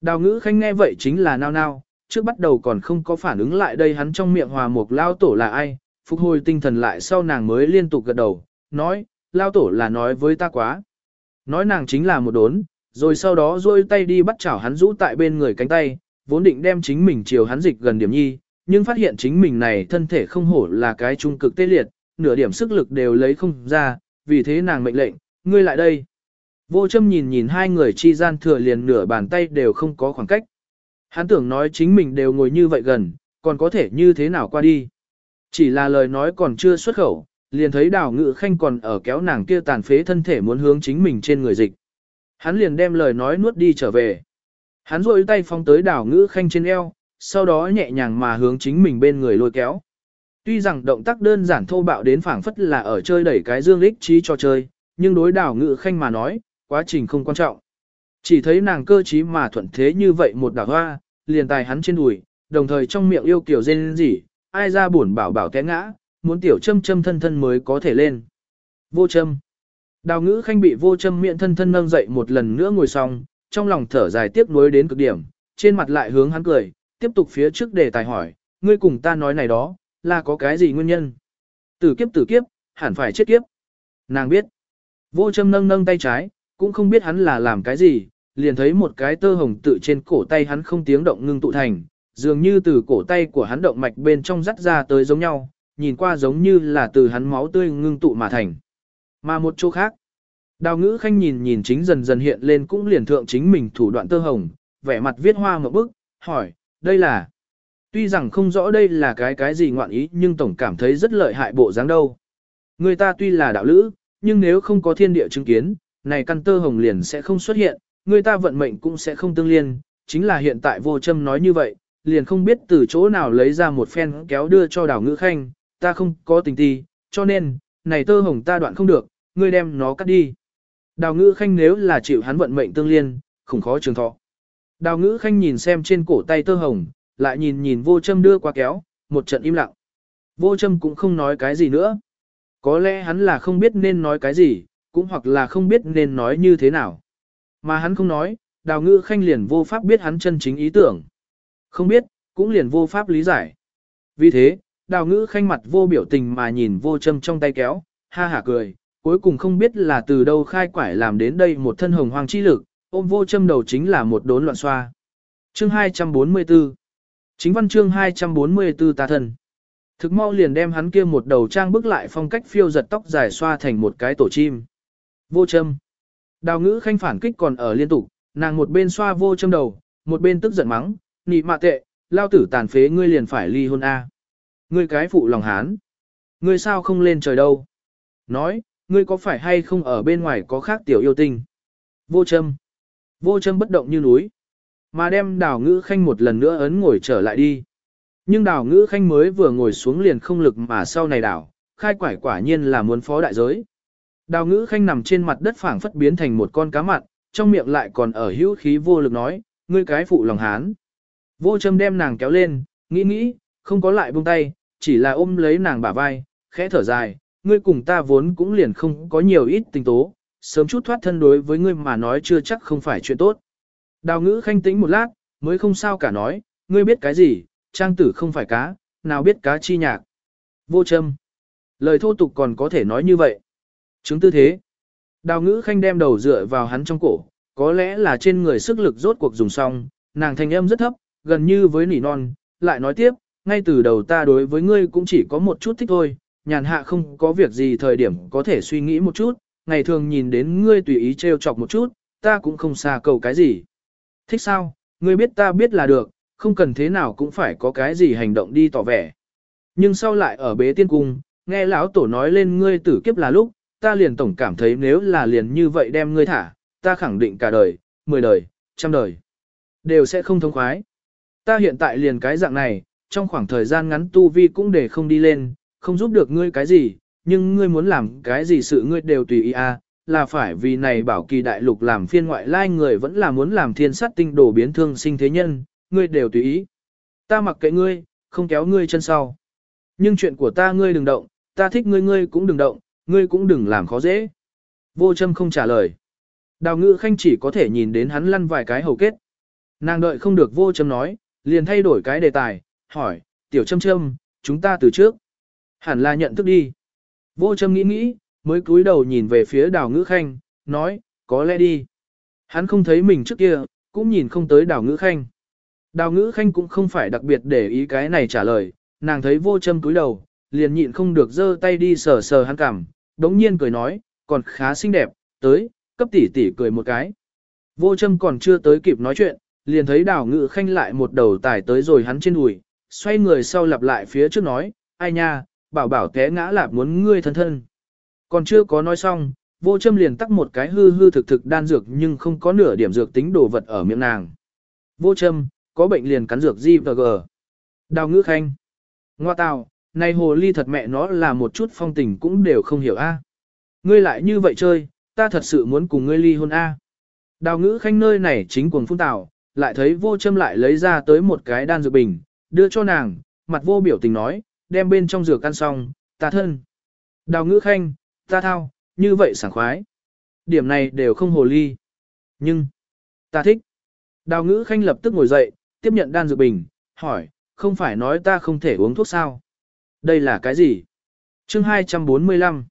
Đào ngữ khanh nghe vậy chính là nao nao, trước bắt đầu còn không có phản ứng lại đây hắn trong miệng hòa mục lao tổ là ai, phục hồi tinh thần lại sau nàng mới liên tục gật đầu, nói, lao tổ là nói với ta quá. Nói nàng chính là một đốn, rồi sau đó duỗi tay đi bắt chảo hắn rũ tại bên người cánh tay, vốn định đem chính mình chiều hắn dịch gần điểm nhi, nhưng phát hiện chính mình này thân thể không hổ là cái trung cực tê liệt, nửa điểm sức lực đều lấy không ra, vì thế nàng mệnh lệnh, ngươi lại đây. Vô châm nhìn nhìn hai người chi gian thừa liền nửa bàn tay đều không có khoảng cách. Hắn tưởng nói chính mình đều ngồi như vậy gần, còn có thể như thế nào qua đi. Chỉ là lời nói còn chưa xuất khẩu, liền thấy đào ngự khanh còn ở kéo nàng kia tàn phế thân thể muốn hướng chính mình trên người dịch. Hắn liền đem lời nói nuốt đi trở về. Hắn rôi tay phong tới đào ngữ khanh trên eo, sau đó nhẹ nhàng mà hướng chính mình bên người lôi kéo. Tuy rằng động tác đơn giản thô bạo đến phảng phất là ở chơi đẩy cái dương lích trí cho chơi, nhưng đối đào ngự khanh mà nói, quá trình không quan trọng. Chỉ thấy nàng cơ trí mà thuận thế như vậy một đảo hoa, liền tài hắn trên đùi, đồng thời trong miệng yêu kiểu rên rỉ, ai ra buồn bảo bảo té ngã, muốn tiểu châm châm thân thân mới có thể lên. Vô châm. Đào ngữ khanh bị vô châm miệng thân thân nâng dậy một lần nữa ngồi xong, trong lòng thở dài tiếc nuối đến cực điểm, trên mặt lại hướng hắn cười, tiếp tục phía trước đề tài hỏi, ngươi cùng ta nói này đó, là có cái gì nguyên nhân? Tử kiếp tử kiếp, hẳn phải chết kiếp. Nàng biết. Vô châm nâng nâng tay trái, cũng không biết hắn là làm cái gì, liền thấy một cái tơ hồng tự trên cổ tay hắn không tiếng động ngưng tụ thành, dường như từ cổ tay của hắn động mạch bên trong dắt ra tới giống nhau, nhìn qua giống như là từ hắn máu tươi ngưng tụ mà thành. Mà một chỗ khác, đào ngữ khanh nhìn nhìn chính dần dần hiện lên cũng liền thượng chính mình thủ đoạn tơ hồng, vẻ mặt viết hoa ngậm bức, hỏi, đây là... Tuy rằng không rõ đây là cái cái gì ngoạn ý nhưng tổng cảm thấy rất lợi hại bộ dáng đâu. Người ta tuy là đạo lữ, nhưng nếu không có thiên địa chứng kiến, này căn tơ hồng liền sẽ không xuất hiện, người ta vận mệnh cũng sẽ không tương liên, chính là hiện tại vô châm nói như vậy, liền không biết từ chỗ nào lấy ra một phen kéo đưa cho đào ngữ khanh, ta không có tình ti, cho nên, này tơ hồng ta đoạn không được, ngươi đem nó cắt đi. Đào ngữ khanh nếu là chịu hắn vận mệnh tương liên, khủng khó trường thọ. Đào ngữ khanh nhìn xem trên cổ tay tơ hồng, lại nhìn nhìn vô châm đưa qua kéo, một trận im lặng. Vô châm cũng không nói cái gì nữa. Có lẽ hắn là không biết nên nói cái gì, cũng hoặc là không biết nên nói như thế nào. Mà hắn không nói, đào ngữ khanh liền vô pháp biết hắn chân chính ý tưởng. Không biết, cũng liền vô pháp lý giải. Vì thế, đào ngữ khanh mặt vô biểu tình mà nhìn vô châm trong tay kéo, ha hả cười, cuối cùng không biết là từ đâu khai quải làm đến đây một thân hồng hoang chi lực, ôm vô châm đầu chính là một đốn loạn xoa. Chương 244 Chính văn chương 244 ta thần Thực mau liền đem hắn kia một đầu trang bức lại phong cách phiêu giật tóc dài xoa thành một cái tổ chim. Vô châm. Đào ngữ khanh phản kích còn ở liên tục, nàng một bên xoa vô châm đầu, một bên tức giận mắng, nị mạ tệ, lao tử tàn phế ngươi liền phải ly hôn A. Ngươi cái phụ lòng hán. Ngươi sao không lên trời đâu? Nói, ngươi có phải hay không ở bên ngoài có khác tiểu yêu tinh? Vô châm. Vô châm bất động như núi. Mà đem đào ngữ khanh một lần nữa ấn ngồi trở lại đi. Nhưng đào ngữ khanh mới vừa ngồi xuống liền không lực mà sau này đảo, khai quải quả nhiên là muốn phó đại giới. Đào ngữ khanh nằm trên mặt đất phảng phất biến thành một con cá mặn, trong miệng lại còn ở hữu khí vô lực nói, ngươi cái phụ lòng hán. Vô châm đem nàng kéo lên, nghĩ nghĩ, không có lại buông tay, chỉ là ôm lấy nàng bả vai, khẽ thở dài, ngươi cùng ta vốn cũng liền không có nhiều ít tình tố, sớm chút thoát thân đối với ngươi mà nói chưa chắc không phải chuyện tốt. Đào ngữ khanh tĩnh một lát, mới không sao cả nói, ngươi biết cái gì, trang tử không phải cá, nào biết cá chi nhạc. Vô châm. Lời thô tục còn có thể nói như vậy. Chứng tư thế. Đào ngữ khanh đem đầu dựa vào hắn trong cổ, có lẽ là trên người sức lực rốt cuộc dùng xong, nàng thanh âm rất thấp, gần như với nỉ non, lại nói tiếp, ngay từ đầu ta đối với ngươi cũng chỉ có một chút thích thôi, nhàn hạ không có việc gì thời điểm có thể suy nghĩ một chút, ngày thường nhìn đến ngươi tùy ý trêu chọc một chút, ta cũng không xa cầu cái gì. Thích sao, ngươi biết ta biết là được, không cần thế nào cũng phải có cái gì hành động đi tỏ vẻ. Nhưng sau lại ở bế tiên cung, nghe lão tổ nói lên ngươi tử kiếp là lúc, ta liền tổng cảm thấy nếu là liền như vậy đem ngươi thả, ta khẳng định cả đời, mười đời, trăm đời, đều sẽ không thông khoái. Ta hiện tại liền cái dạng này, trong khoảng thời gian ngắn tu vi cũng để không đi lên, không giúp được ngươi cái gì, nhưng ngươi muốn làm cái gì sự ngươi đều tùy ý à, là phải vì này bảo kỳ đại lục làm phiên ngoại lai người vẫn là muốn làm thiên sát tinh đồ biến thương sinh thế nhân, ngươi đều tùy ý. Ta mặc kệ ngươi, không kéo ngươi chân sau. Nhưng chuyện của ta ngươi đừng động, ta thích ngươi ngươi cũng đừng động, ngươi cũng đừng làm khó dễ. Vô châm không trả lời. Đào ngự khanh chỉ có thể nhìn đến hắn lăn vài cái hầu kết. Nàng đợi không được vô châm nói, liền thay đổi cái đề tài, hỏi, tiểu châm châm, chúng ta từ trước. Hẳn là nhận thức đi. Vô châm nghĩ nghĩ, mới cúi đầu nhìn về phía đào ngữ khanh, nói, có lẽ đi. Hắn không thấy mình trước kia, cũng nhìn không tới đào ngữ khanh. Đào ngữ khanh cũng không phải đặc biệt để ý cái này trả lời, nàng thấy vô châm cúi đầu, liền nhịn không được giơ tay đi sờ sờ hắn cảm, đống nhiên cười nói, còn khá xinh đẹp, tới, cấp tỷ tỷ cười một cái. Vô châm còn chưa tới kịp nói chuyện, liền thấy đào ngữ khanh lại một đầu tải tới rồi hắn trên đùi, xoay người sau lặp lại phía trước nói, ai nha, bảo bảo té ngã lạp muốn ngươi thân thân. Còn chưa có nói xong, vô châm liền tắc một cái hư hư thực thực đan dược nhưng không có nửa điểm dược tính đồ vật ở miệng nàng. Vô châm, có bệnh liền cắn dược gì và gờ. Đào ngữ khanh. Ngoa tào, này hồ ly thật mẹ nó là một chút phong tình cũng đều không hiểu a. Ngươi lại như vậy chơi, ta thật sự muốn cùng ngươi ly hôn a. Đào ngữ khanh nơi này chính cuồng phun tào, lại thấy vô châm lại lấy ra tới một cái đan dược bình, đưa cho nàng, mặt vô biểu tình nói, đem bên trong dược ăn xong, ta thân. Đào ngữ khanh, ta thao, như vậy sảng khoái. Điểm này đều không hồ ly. Nhưng, ta thích. Đào ngữ khanh lập tức ngồi dậy, tiếp nhận đan dược bình, hỏi, không phải nói ta không thể uống thuốc sao? Đây là cái gì? Chương 245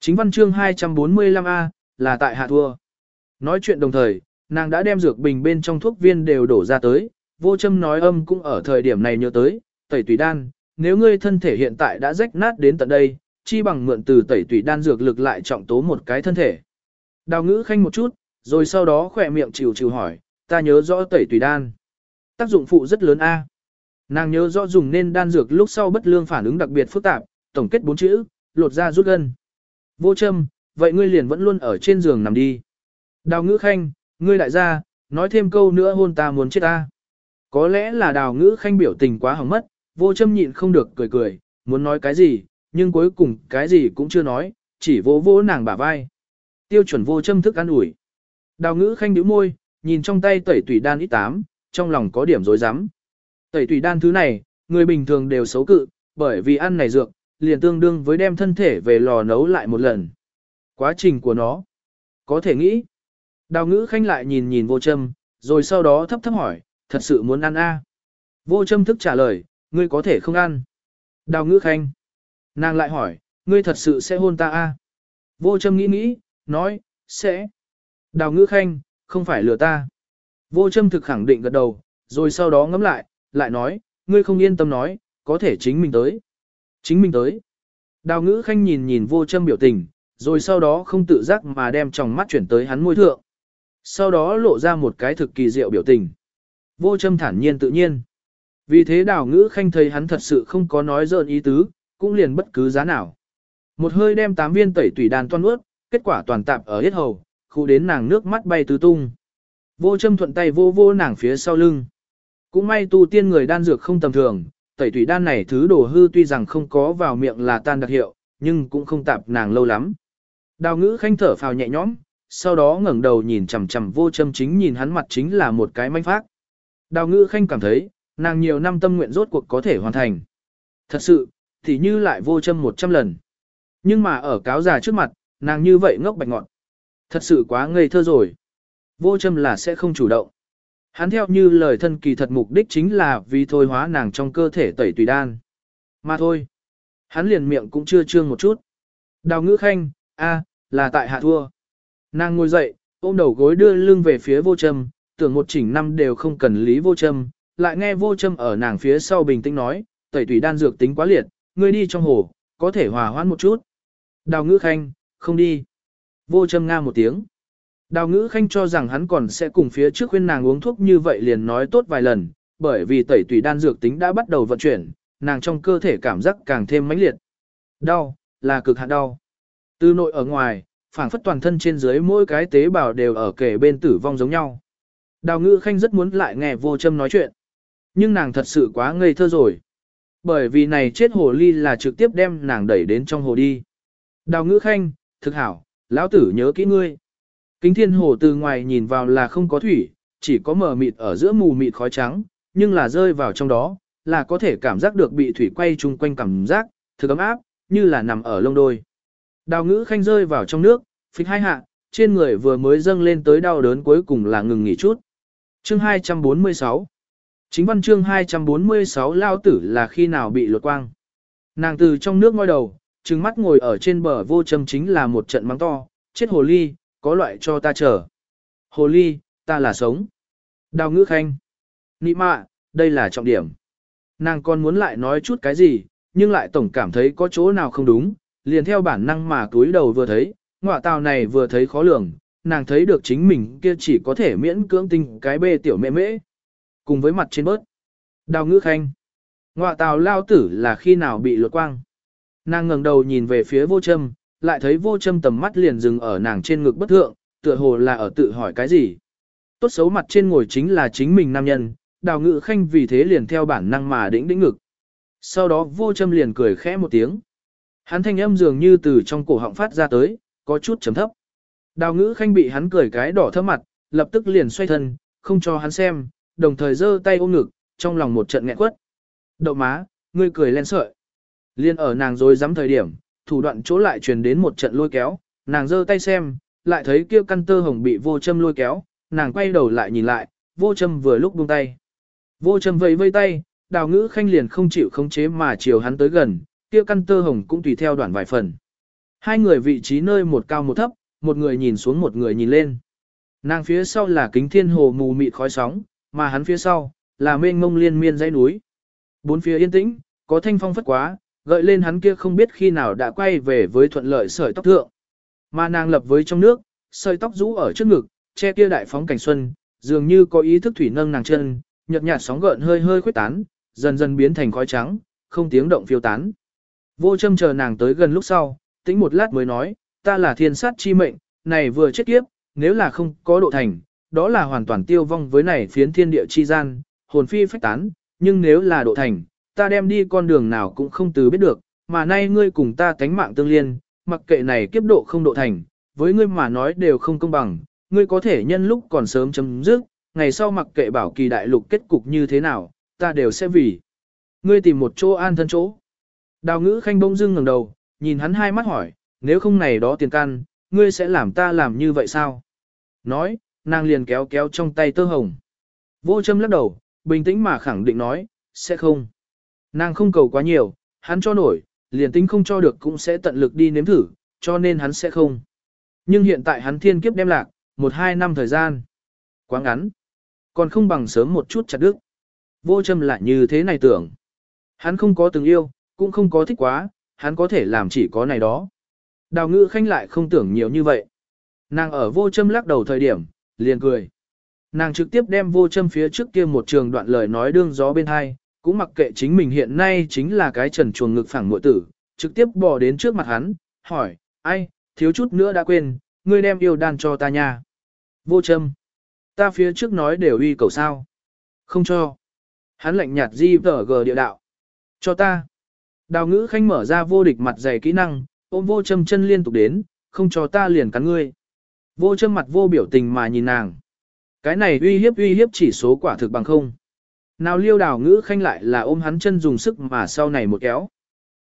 Chính văn chương 245A, là tại hạ thua. Nói chuyện đồng thời, nàng đã đem dược bình bên trong thuốc viên đều đổ ra tới, vô châm nói âm cũng ở thời điểm này nhớ tới, tẩy tùy đan, nếu ngươi thân thể hiện tại đã rách nát đến tận đây, chi bằng mượn từ tẩy tùy đan dược lực lại trọng tố một cái thân thể. Đào ngữ khanh một chút, rồi sau đó khỏe miệng chịu chịu hỏi, ta nhớ rõ tẩy tùy đan. Tác dụng phụ rất lớn a. Nàng nhớ rõ dùng nên đan dược lúc sau bất lương phản ứng đặc biệt phức tạp, tổng kết bốn chữ, lột ra rút gân. Vô châm, vậy ngươi liền vẫn luôn ở trên giường nằm đi. Đào ngữ khanh, ngươi đại gia, nói thêm câu nữa hôn ta muốn chết ta. Có lẽ là đào ngữ khanh biểu tình quá hỏng mất, vô châm nhịn không được cười cười, muốn nói cái gì, nhưng cuối cùng cái gì cũng chưa nói, chỉ vỗ vỗ nàng bả vai. Tiêu chuẩn vô châm thức ăn ủi. Đào ngữ khanh nhíu môi, nhìn trong tay tẩy tủy đan ít tám, trong lòng có điểm rối rắm. Tẩy tủy đan thứ này, người bình thường đều xấu cự, bởi vì ăn này dược, liền tương đương với đem thân thể về lò nấu lại một lần. Quá trình của nó, có thể nghĩ. Đào ngữ khanh lại nhìn nhìn vô châm, rồi sau đó thấp thấp hỏi, thật sự muốn ăn a? Vô châm thức trả lời, ngươi có thể không ăn. Đào ngữ khanh. Nàng lại hỏi, ngươi thật sự sẽ hôn ta a? Vô châm nghĩ nghĩ, nói, sẽ. Đào ngữ khanh, không phải lừa ta. Vô châm thực khẳng định gật đầu, rồi sau đó ngẫm lại, lại nói, ngươi không yên tâm nói, có thể chính mình tới. Chính mình tới. Đào ngữ khanh nhìn nhìn vô châm biểu tình, rồi sau đó không tự giác mà đem tròng mắt chuyển tới hắn môi thượng. Sau đó lộ ra một cái thực kỳ diệu biểu tình. Vô châm thản nhiên tự nhiên. Vì thế đào ngữ khanh thấy hắn thật sự không có nói dợn ý tứ, cũng liền bất cứ giá nào. Một hơi đem tám viên tẩy tủy đàn toan ướt, kết quả toàn tạp ở hết hầu, khu đến nàng nước mắt bay tứ tung. Vô châm thuận tay vô vô nàng phía sau lưng. Cũng may tu tiên người đan dược không tầm thường, tẩy tủy đan này thứ đồ hư tuy rằng không có vào miệng là tan đặc hiệu, nhưng cũng không tạp nàng lâu lắm. Đào ngữ khanh thở phào nhẹ nhõm, sau đó ngẩng đầu nhìn chằm chằm vô châm chính nhìn hắn mặt chính là một cái manh phát. Đào ngữ khanh cảm thấy, nàng nhiều năm tâm nguyện rốt cuộc có thể hoàn thành. Thật sự, thì như lại vô châm một trăm lần. Nhưng mà ở cáo già trước mặt, nàng như vậy ngốc bạch ngọn. Thật sự quá ngây thơ rồi. Vô châm là sẽ không chủ động. Hắn theo như lời thân kỳ thật mục đích chính là vì thôi hóa nàng trong cơ thể tẩy tùy đan. Mà thôi. Hắn liền miệng cũng chưa trương một chút. Đào ngữ khanh, a, là tại hạ thua. Nàng ngồi dậy, ôm đầu gối đưa lưng về phía vô châm, tưởng một chỉnh năm đều không cần lý vô châm, lại nghe vô châm ở nàng phía sau bình tĩnh nói, tẩy thủy đan dược tính quá liệt, ngươi đi trong hồ, có thể hòa hoãn một chút. Đào ngữ khanh, không đi. Vô châm nga một tiếng. Đào ngữ khanh cho rằng hắn còn sẽ cùng phía trước khuyên nàng uống thuốc như vậy liền nói tốt vài lần, bởi vì tẩy tủy đan dược tính đã bắt đầu vận chuyển, nàng trong cơ thể cảm giác càng thêm mãnh liệt. Đau, là cực hạn đau. Từ nội ở ngoài, phảng phất toàn thân trên dưới mỗi cái tế bào đều ở kề bên tử vong giống nhau. Đào ngữ khanh rất muốn lại nghe vô châm nói chuyện. Nhưng nàng thật sự quá ngây thơ rồi. Bởi vì này chết hồ ly là trực tiếp đem nàng đẩy đến trong hồ đi. Đào ngữ khanh, thực hảo, lão tử nhớ kỹ ngươi. Kính thiên hồ từ ngoài nhìn vào là không có thủy, chỉ có mờ mịt ở giữa mù mịt khói trắng, nhưng là rơi vào trong đó, là có thể cảm giác được bị thủy quay chung quanh cảm giác, thực ấm áp, như là nằm ở lông đôi. Đào ngữ khanh rơi vào trong nước, phịch hai hạ, trên người vừa mới dâng lên tới đau đớn cuối cùng là ngừng nghỉ chút. Chương 246 Chính văn chương 246 lao tử là khi nào bị lột quang. Nàng từ trong nước ngoi đầu, trừng mắt ngồi ở trên bờ vô châm chính là một trận mắng to, chết hồ ly, có loại cho ta chờ. Hồ ly, ta là sống. Đào ngữ khanh. Nị mạ, đây là trọng điểm. Nàng còn muốn lại nói chút cái gì, nhưng lại tổng cảm thấy có chỗ nào không đúng, liền theo bản năng mà túi đầu vừa thấy, ngọa tàu này vừa thấy khó lường, nàng thấy được chính mình kia chỉ có thể miễn cưỡng tinh cái bê tiểu mẹ mễ. Cùng với mặt trên bớt. Đào ngữ khanh. Ngọa tào lao tử là khi nào bị lột quang. Nàng ngẩng đầu nhìn về phía vô châm, lại thấy vô châm tầm mắt liền dừng ở nàng trên ngực bất thượng, tựa hồ là ở tự hỏi cái gì. Tốt xấu mặt trên ngồi chính là chính mình nam nhân, đào ngự khanh vì thế liền theo bản năng mà đĩnh đĩnh ngực. Sau đó vô châm liền cười khẽ một tiếng. Hắn thanh âm dường như từ trong cổ họng phát ra tới, có chút chấm thấp. Đào ngữ khanh bị hắn cười cái đỏ thấp mặt, lập tức liền xoay thân, không cho hắn xem, đồng thời giơ tay ôm ngực, trong lòng một trận nghẹn quất. Đậu má, ngươi cười lên sợi. Liên ở nàng rồi dám thời điểm, thủ đoạn chỗ lại truyền đến một trận lôi kéo, nàng giơ tay xem, lại thấy kia căn tơ hồng bị vô châm lôi kéo, nàng quay đầu lại nhìn lại, vô châm vừa lúc buông tay. Vô châm vẫy vây tay, đào ngữ khanh liền không chịu khống chế mà chiều hắn tới gần, kia căn tơ hồng cũng tùy theo đoạn vài phần. Hai người vị trí nơi một cao một thấp, một người nhìn xuống một người nhìn lên. Nàng phía sau là kính thiên hồ mù mịt khói sóng, mà hắn phía sau, là mênh mông liên miên dãy núi. Bốn phía yên tĩnh, có thanh phong phất quá, gợi lên hắn kia không biết khi nào đã quay về với thuận lợi sợi tóc thượng. Mà nàng lập với trong nước, sợi tóc rũ ở trước ngực, che kia đại phóng cảnh xuân, dường như có ý thức thủy nâng nàng chân, nhợt nhạt sóng gợn hơi hơi khuếch tán, dần dần biến thành khói trắng, không tiếng động phiêu tán. Vô châm chờ nàng tới gần lúc sau, tĩnh một lát mới nói, ta là thiên sát chi mệnh, này vừa chết kiếp, nếu là không có độ thành, đó là hoàn toàn tiêu vong với này phiến thiên địa chi gian, hồn phi phách tán, nhưng nếu là độ thành, ta đem đi con đường nào cũng không từ biết được, mà nay ngươi cùng ta tánh mạng tương liên, mặc kệ này kiếp độ không độ thành, với ngươi mà nói đều không công bằng, ngươi có thể nhân lúc còn sớm chấm dứt, ngày sau mặc kệ bảo kỳ đại lục kết cục như thế nào, ta đều sẽ vì. Ngươi tìm một chỗ an thân chỗ. Đào ngữ khanh bông dưng ngẩng đầu, nhìn hắn hai mắt hỏi, nếu không này đó tiền căn, ngươi sẽ làm ta làm như vậy sao? Nói, nàng liền kéo kéo trong tay tơ hồng. Vô châm lắc đầu, bình tĩnh mà khẳng định nói, sẽ không. Nàng không cầu quá nhiều, hắn cho nổi, liền tính không cho được cũng sẽ tận lực đi nếm thử, cho nên hắn sẽ không. Nhưng hiện tại hắn thiên kiếp đem lạc, một hai năm thời gian. Quá ngắn. Còn không bằng sớm một chút chặt đứt. Vô châm lại như thế này tưởng. Hắn không có từng yêu, cũng không có thích quá, hắn có thể làm chỉ có này đó. Đào ngữ khanh lại không tưởng nhiều như vậy. Nàng ở vô châm lắc đầu thời điểm, liền cười. Nàng trực tiếp đem vô châm phía trước kia một trường đoạn lời nói đương gió bên hai, cũng mặc kệ chính mình hiện nay chính là cái trần chuồng ngực phẳng mội tử, trực tiếp bỏ đến trước mặt hắn, hỏi, ai, thiếu chút nữa đã quên, ngươi đem yêu đan cho ta nha. Vô châm. Ta phía trước nói đều uy cầu sao. Không cho. Hắn lạnh nhạt di tờ gờ địa đạo. Cho ta. Đào ngữ khanh mở ra vô địch mặt dày kỹ năng, ôm vô châm chân liên tục đến, không cho ta liền cắn ngươi. Vô châm mặt vô biểu tình mà nhìn nàng. Cái này uy hiếp uy hiếp chỉ số quả thực bằng không. Nào liêu đào ngữ khanh lại là ôm hắn chân dùng sức mà sau này một kéo.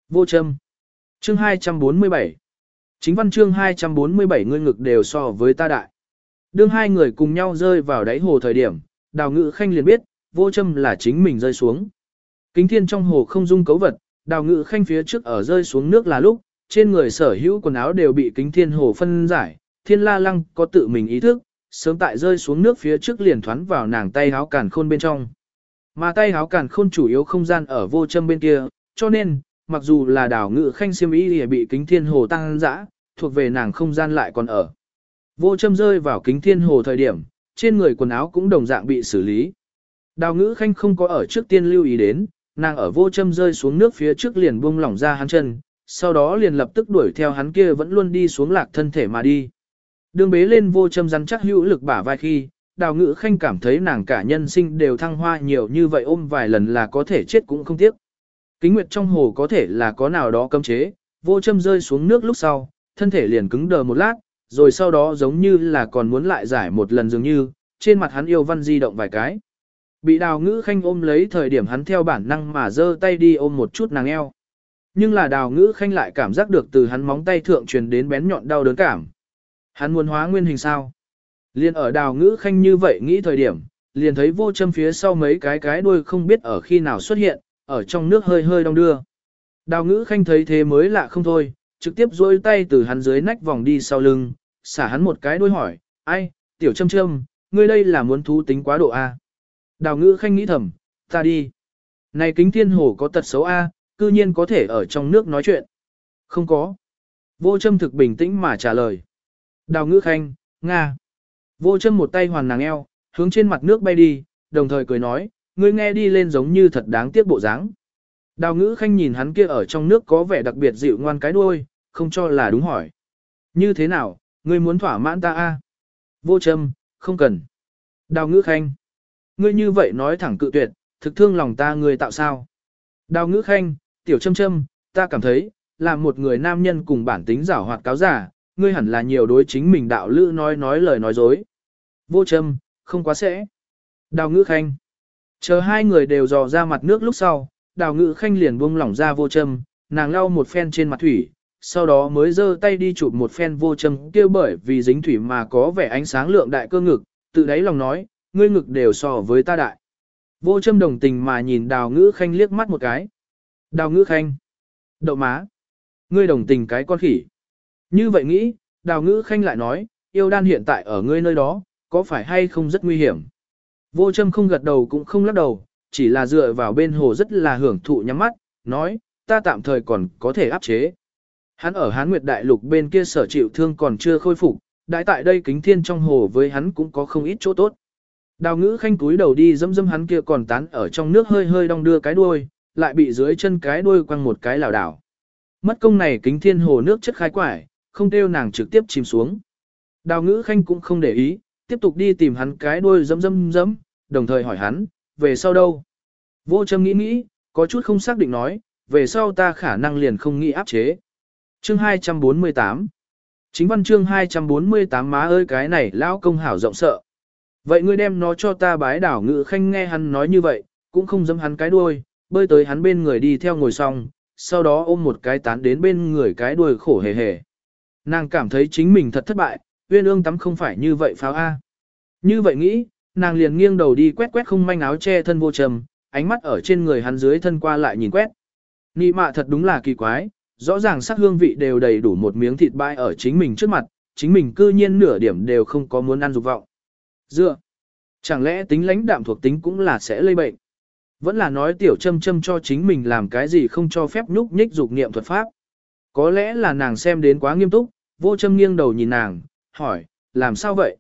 Vô châm. Chương 247. Chính văn chương 247 ngươi ngực đều so với ta đại. Đương hai người cùng nhau rơi vào đáy hồ thời điểm, đào ngữ khanh liền biết, vô châm là chính mình rơi xuống. Kính thiên trong hồ không dung cấu vật, đào ngữ khanh phía trước ở rơi xuống nước là lúc, trên người sở hữu quần áo đều bị kính thiên hồ phân giải, thiên la lăng có tự mình ý thức, sớm tại rơi xuống nước phía trước liền thoắn vào nàng tay háo càn khôn bên trong. Mà tay háo càn khôn chủ yếu không gian ở vô châm bên kia, cho nên, mặc dù là đào ngự khanh siêm ý bị kính thiên hồ tăng dã, thuộc về nàng không gian lại còn ở. Vô châm rơi vào kính thiên hồ thời điểm, trên người quần áo cũng đồng dạng bị xử lý. Đào ngữ khanh không có ở trước tiên lưu ý đến, nàng ở vô châm rơi xuống nước phía trước liền buông lỏng ra hắn chân, sau đó liền lập tức đuổi theo hắn kia vẫn luôn đi xuống lạc thân thể mà đi. Đường bế lên vô châm rắn chắc hữu lực bả vai khi, đào ngữ khanh cảm thấy nàng cả nhân sinh đều thăng hoa nhiều như vậy ôm vài lần là có thể chết cũng không tiếc. Kính nguyệt trong hồ có thể là có nào đó cấm chế, vô châm rơi xuống nước lúc sau, thân thể liền cứng đờ một lát, rồi sau đó giống như là còn muốn lại giải một lần dường như, trên mặt hắn yêu văn di động vài cái. Bị đào ngữ khanh ôm lấy thời điểm hắn theo bản năng mà giơ tay đi ôm một chút nàng eo. Nhưng là đào ngữ khanh lại cảm giác được từ hắn móng tay thượng truyền đến bén nhọn đau đớn cảm. Hắn muốn hóa nguyên hình sao? Liên ở đào ngữ khanh như vậy nghĩ thời điểm, liền thấy vô châm phía sau mấy cái cái đuôi không biết ở khi nào xuất hiện, ở trong nước hơi hơi đong đưa. Đào ngữ khanh thấy thế mới lạ không thôi, trực tiếp duỗi tay từ hắn dưới nách vòng đi sau lưng, xả hắn một cái đuôi hỏi, ai, tiểu châm châm, ngươi đây là muốn thú tính quá độ A. Đào ngữ khanh nghĩ thầm, ta đi. Này kính thiên hồ có tật xấu A, cư nhiên có thể ở trong nước nói chuyện. Không có. Vô châm thực bình tĩnh mà trả lời. Đào ngữ khanh, Nga. Vô châm một tay hoàn nàng eo, hướng trên mặt nước bay đi, đồng thời cười nói, ngươi nghe đi lên giống như thật đáng tiếc bộ dáng. Đào ngữ khanh nhìn hắn kia ở trong nước có vẻ đặc biệt dịu ngoan cái đuôi, không cho là đúng hỏi. Như thế nào, ngươi muốn thỏa mãn ta a? Vô châm, không cần. Đào ngữ khanh. Ngươi như vậy nói thẳng cự tuyệt, thực thương lòng ta ngươi tạo sao? Đào ngữ khanh, tiểu châm châm, ta cảm thấy, là một người nam nhân cùng bản tính giảo hoạt cáo giả, ngươi hẳn là nhiều đối chính mình đạo lữ nói nói lời nói dối. Vô châm, không quá sẽ. Đào ngữ khanh. Chờ hai người đều dò ra mặt nước lúc sau, đào ngữ khanh liền buông lỏng ra vô châm, nàng lau một phen trên mặt thủy, sau đó mới giơ tay đi chụp một phen vô châm kêu bởi vì dính thủy mà có vẻ ánh sáng lượng đại cơ ngực, tự đáy lòng nói, ngươi ngực đều so với ta đại. Vô châm đồng tình mà nhìn đào ngữ khanh liếc mắt một cái. Đào ngữ khanh. Đậu má. Ngươi đồng tình cái con khỉ. Như vậy nghĩ, đào ngữ khanh lại nói, yêu đan hiện tại ở ngươi nơi đó, có phải hay không rất nguy hiểm. Vô châm không gật đầu cũng không lắc đầu, chỉ là dựa vào bên hồ rất là hưởng thụ nhắm mắt, nói, ta tạm thời còn có thể áp chế. Hắn ở Hán Nguyệt Đại Lục bên kia sở chịu thương còn chưa khôi phục, đại tại đây kính thiên trong hồ với hắn cũng có không ít chỗ tốt. Đào ngữ khanh túi đầu đi dâm dâm hắn kia còn tán ở trong nước hơi hơi đong đưa cái đuôi, lại bị dưới chân cái đuôi quăng một cái lảo đảo. Mất công này kính thiên hồ nước chất khai quải, không kêu nàng trực tiếp chìm xuống. Đào ngữ khanh cũng không để ý, tiếp tục đi tìm hắn cái đuôi dâm dâm dâm, đồng thời hỏi hắn, về sau đâu? Vô châm nghĩ nghĩ, có chút không xác định nói, về sau ta khả năng liền không nghĩ áp chế. Chương 248 Chính văn chương 248 má ơi cái này lão công hảo rộng sợ. Vậy ngươi đem nó cho ta bái đảo ngự khanh nghe hắn nói như vậy, cũng không dám hắn cái đuôi, bơi tới hắn bên người đi theo ngồi xong, sau đó ôm một cái tán đến bên người cái đuôi khổ hề hề. Nàng cảm thấy chính mình thật thất bại, uyên ương tắm không phải như vậy pháo A. Như vậy nghĩ, nàng liền nghiêng đầu đi quét quét không manh áo che thân vô trầm, ánh mắt ở trên người hắn dưới thân qua lại nhìn quét. Nị mạ thật đúng là kỳ quái, rõ ràng sắc hương vị đều đầy đủ một miếng thịt bai ở chính mình trước mặt, chính mình cư nhiên nửa điểm đều không có muốn ăn dục vọng. Dựa, Chẳng lẽ tính lãnh đạm thuộc tính cũng là sẽ lây bệnh? Vẫn là nói tiểu châm châm cho chính mình làm cái gì không cho phép nhúc nhích dục niệm thuật pháp. Có lẽ là nàng xem đến quá nghiêm túc, vô châm nghiêng đầu nhìn nàng, hỏi, làm sao vậy?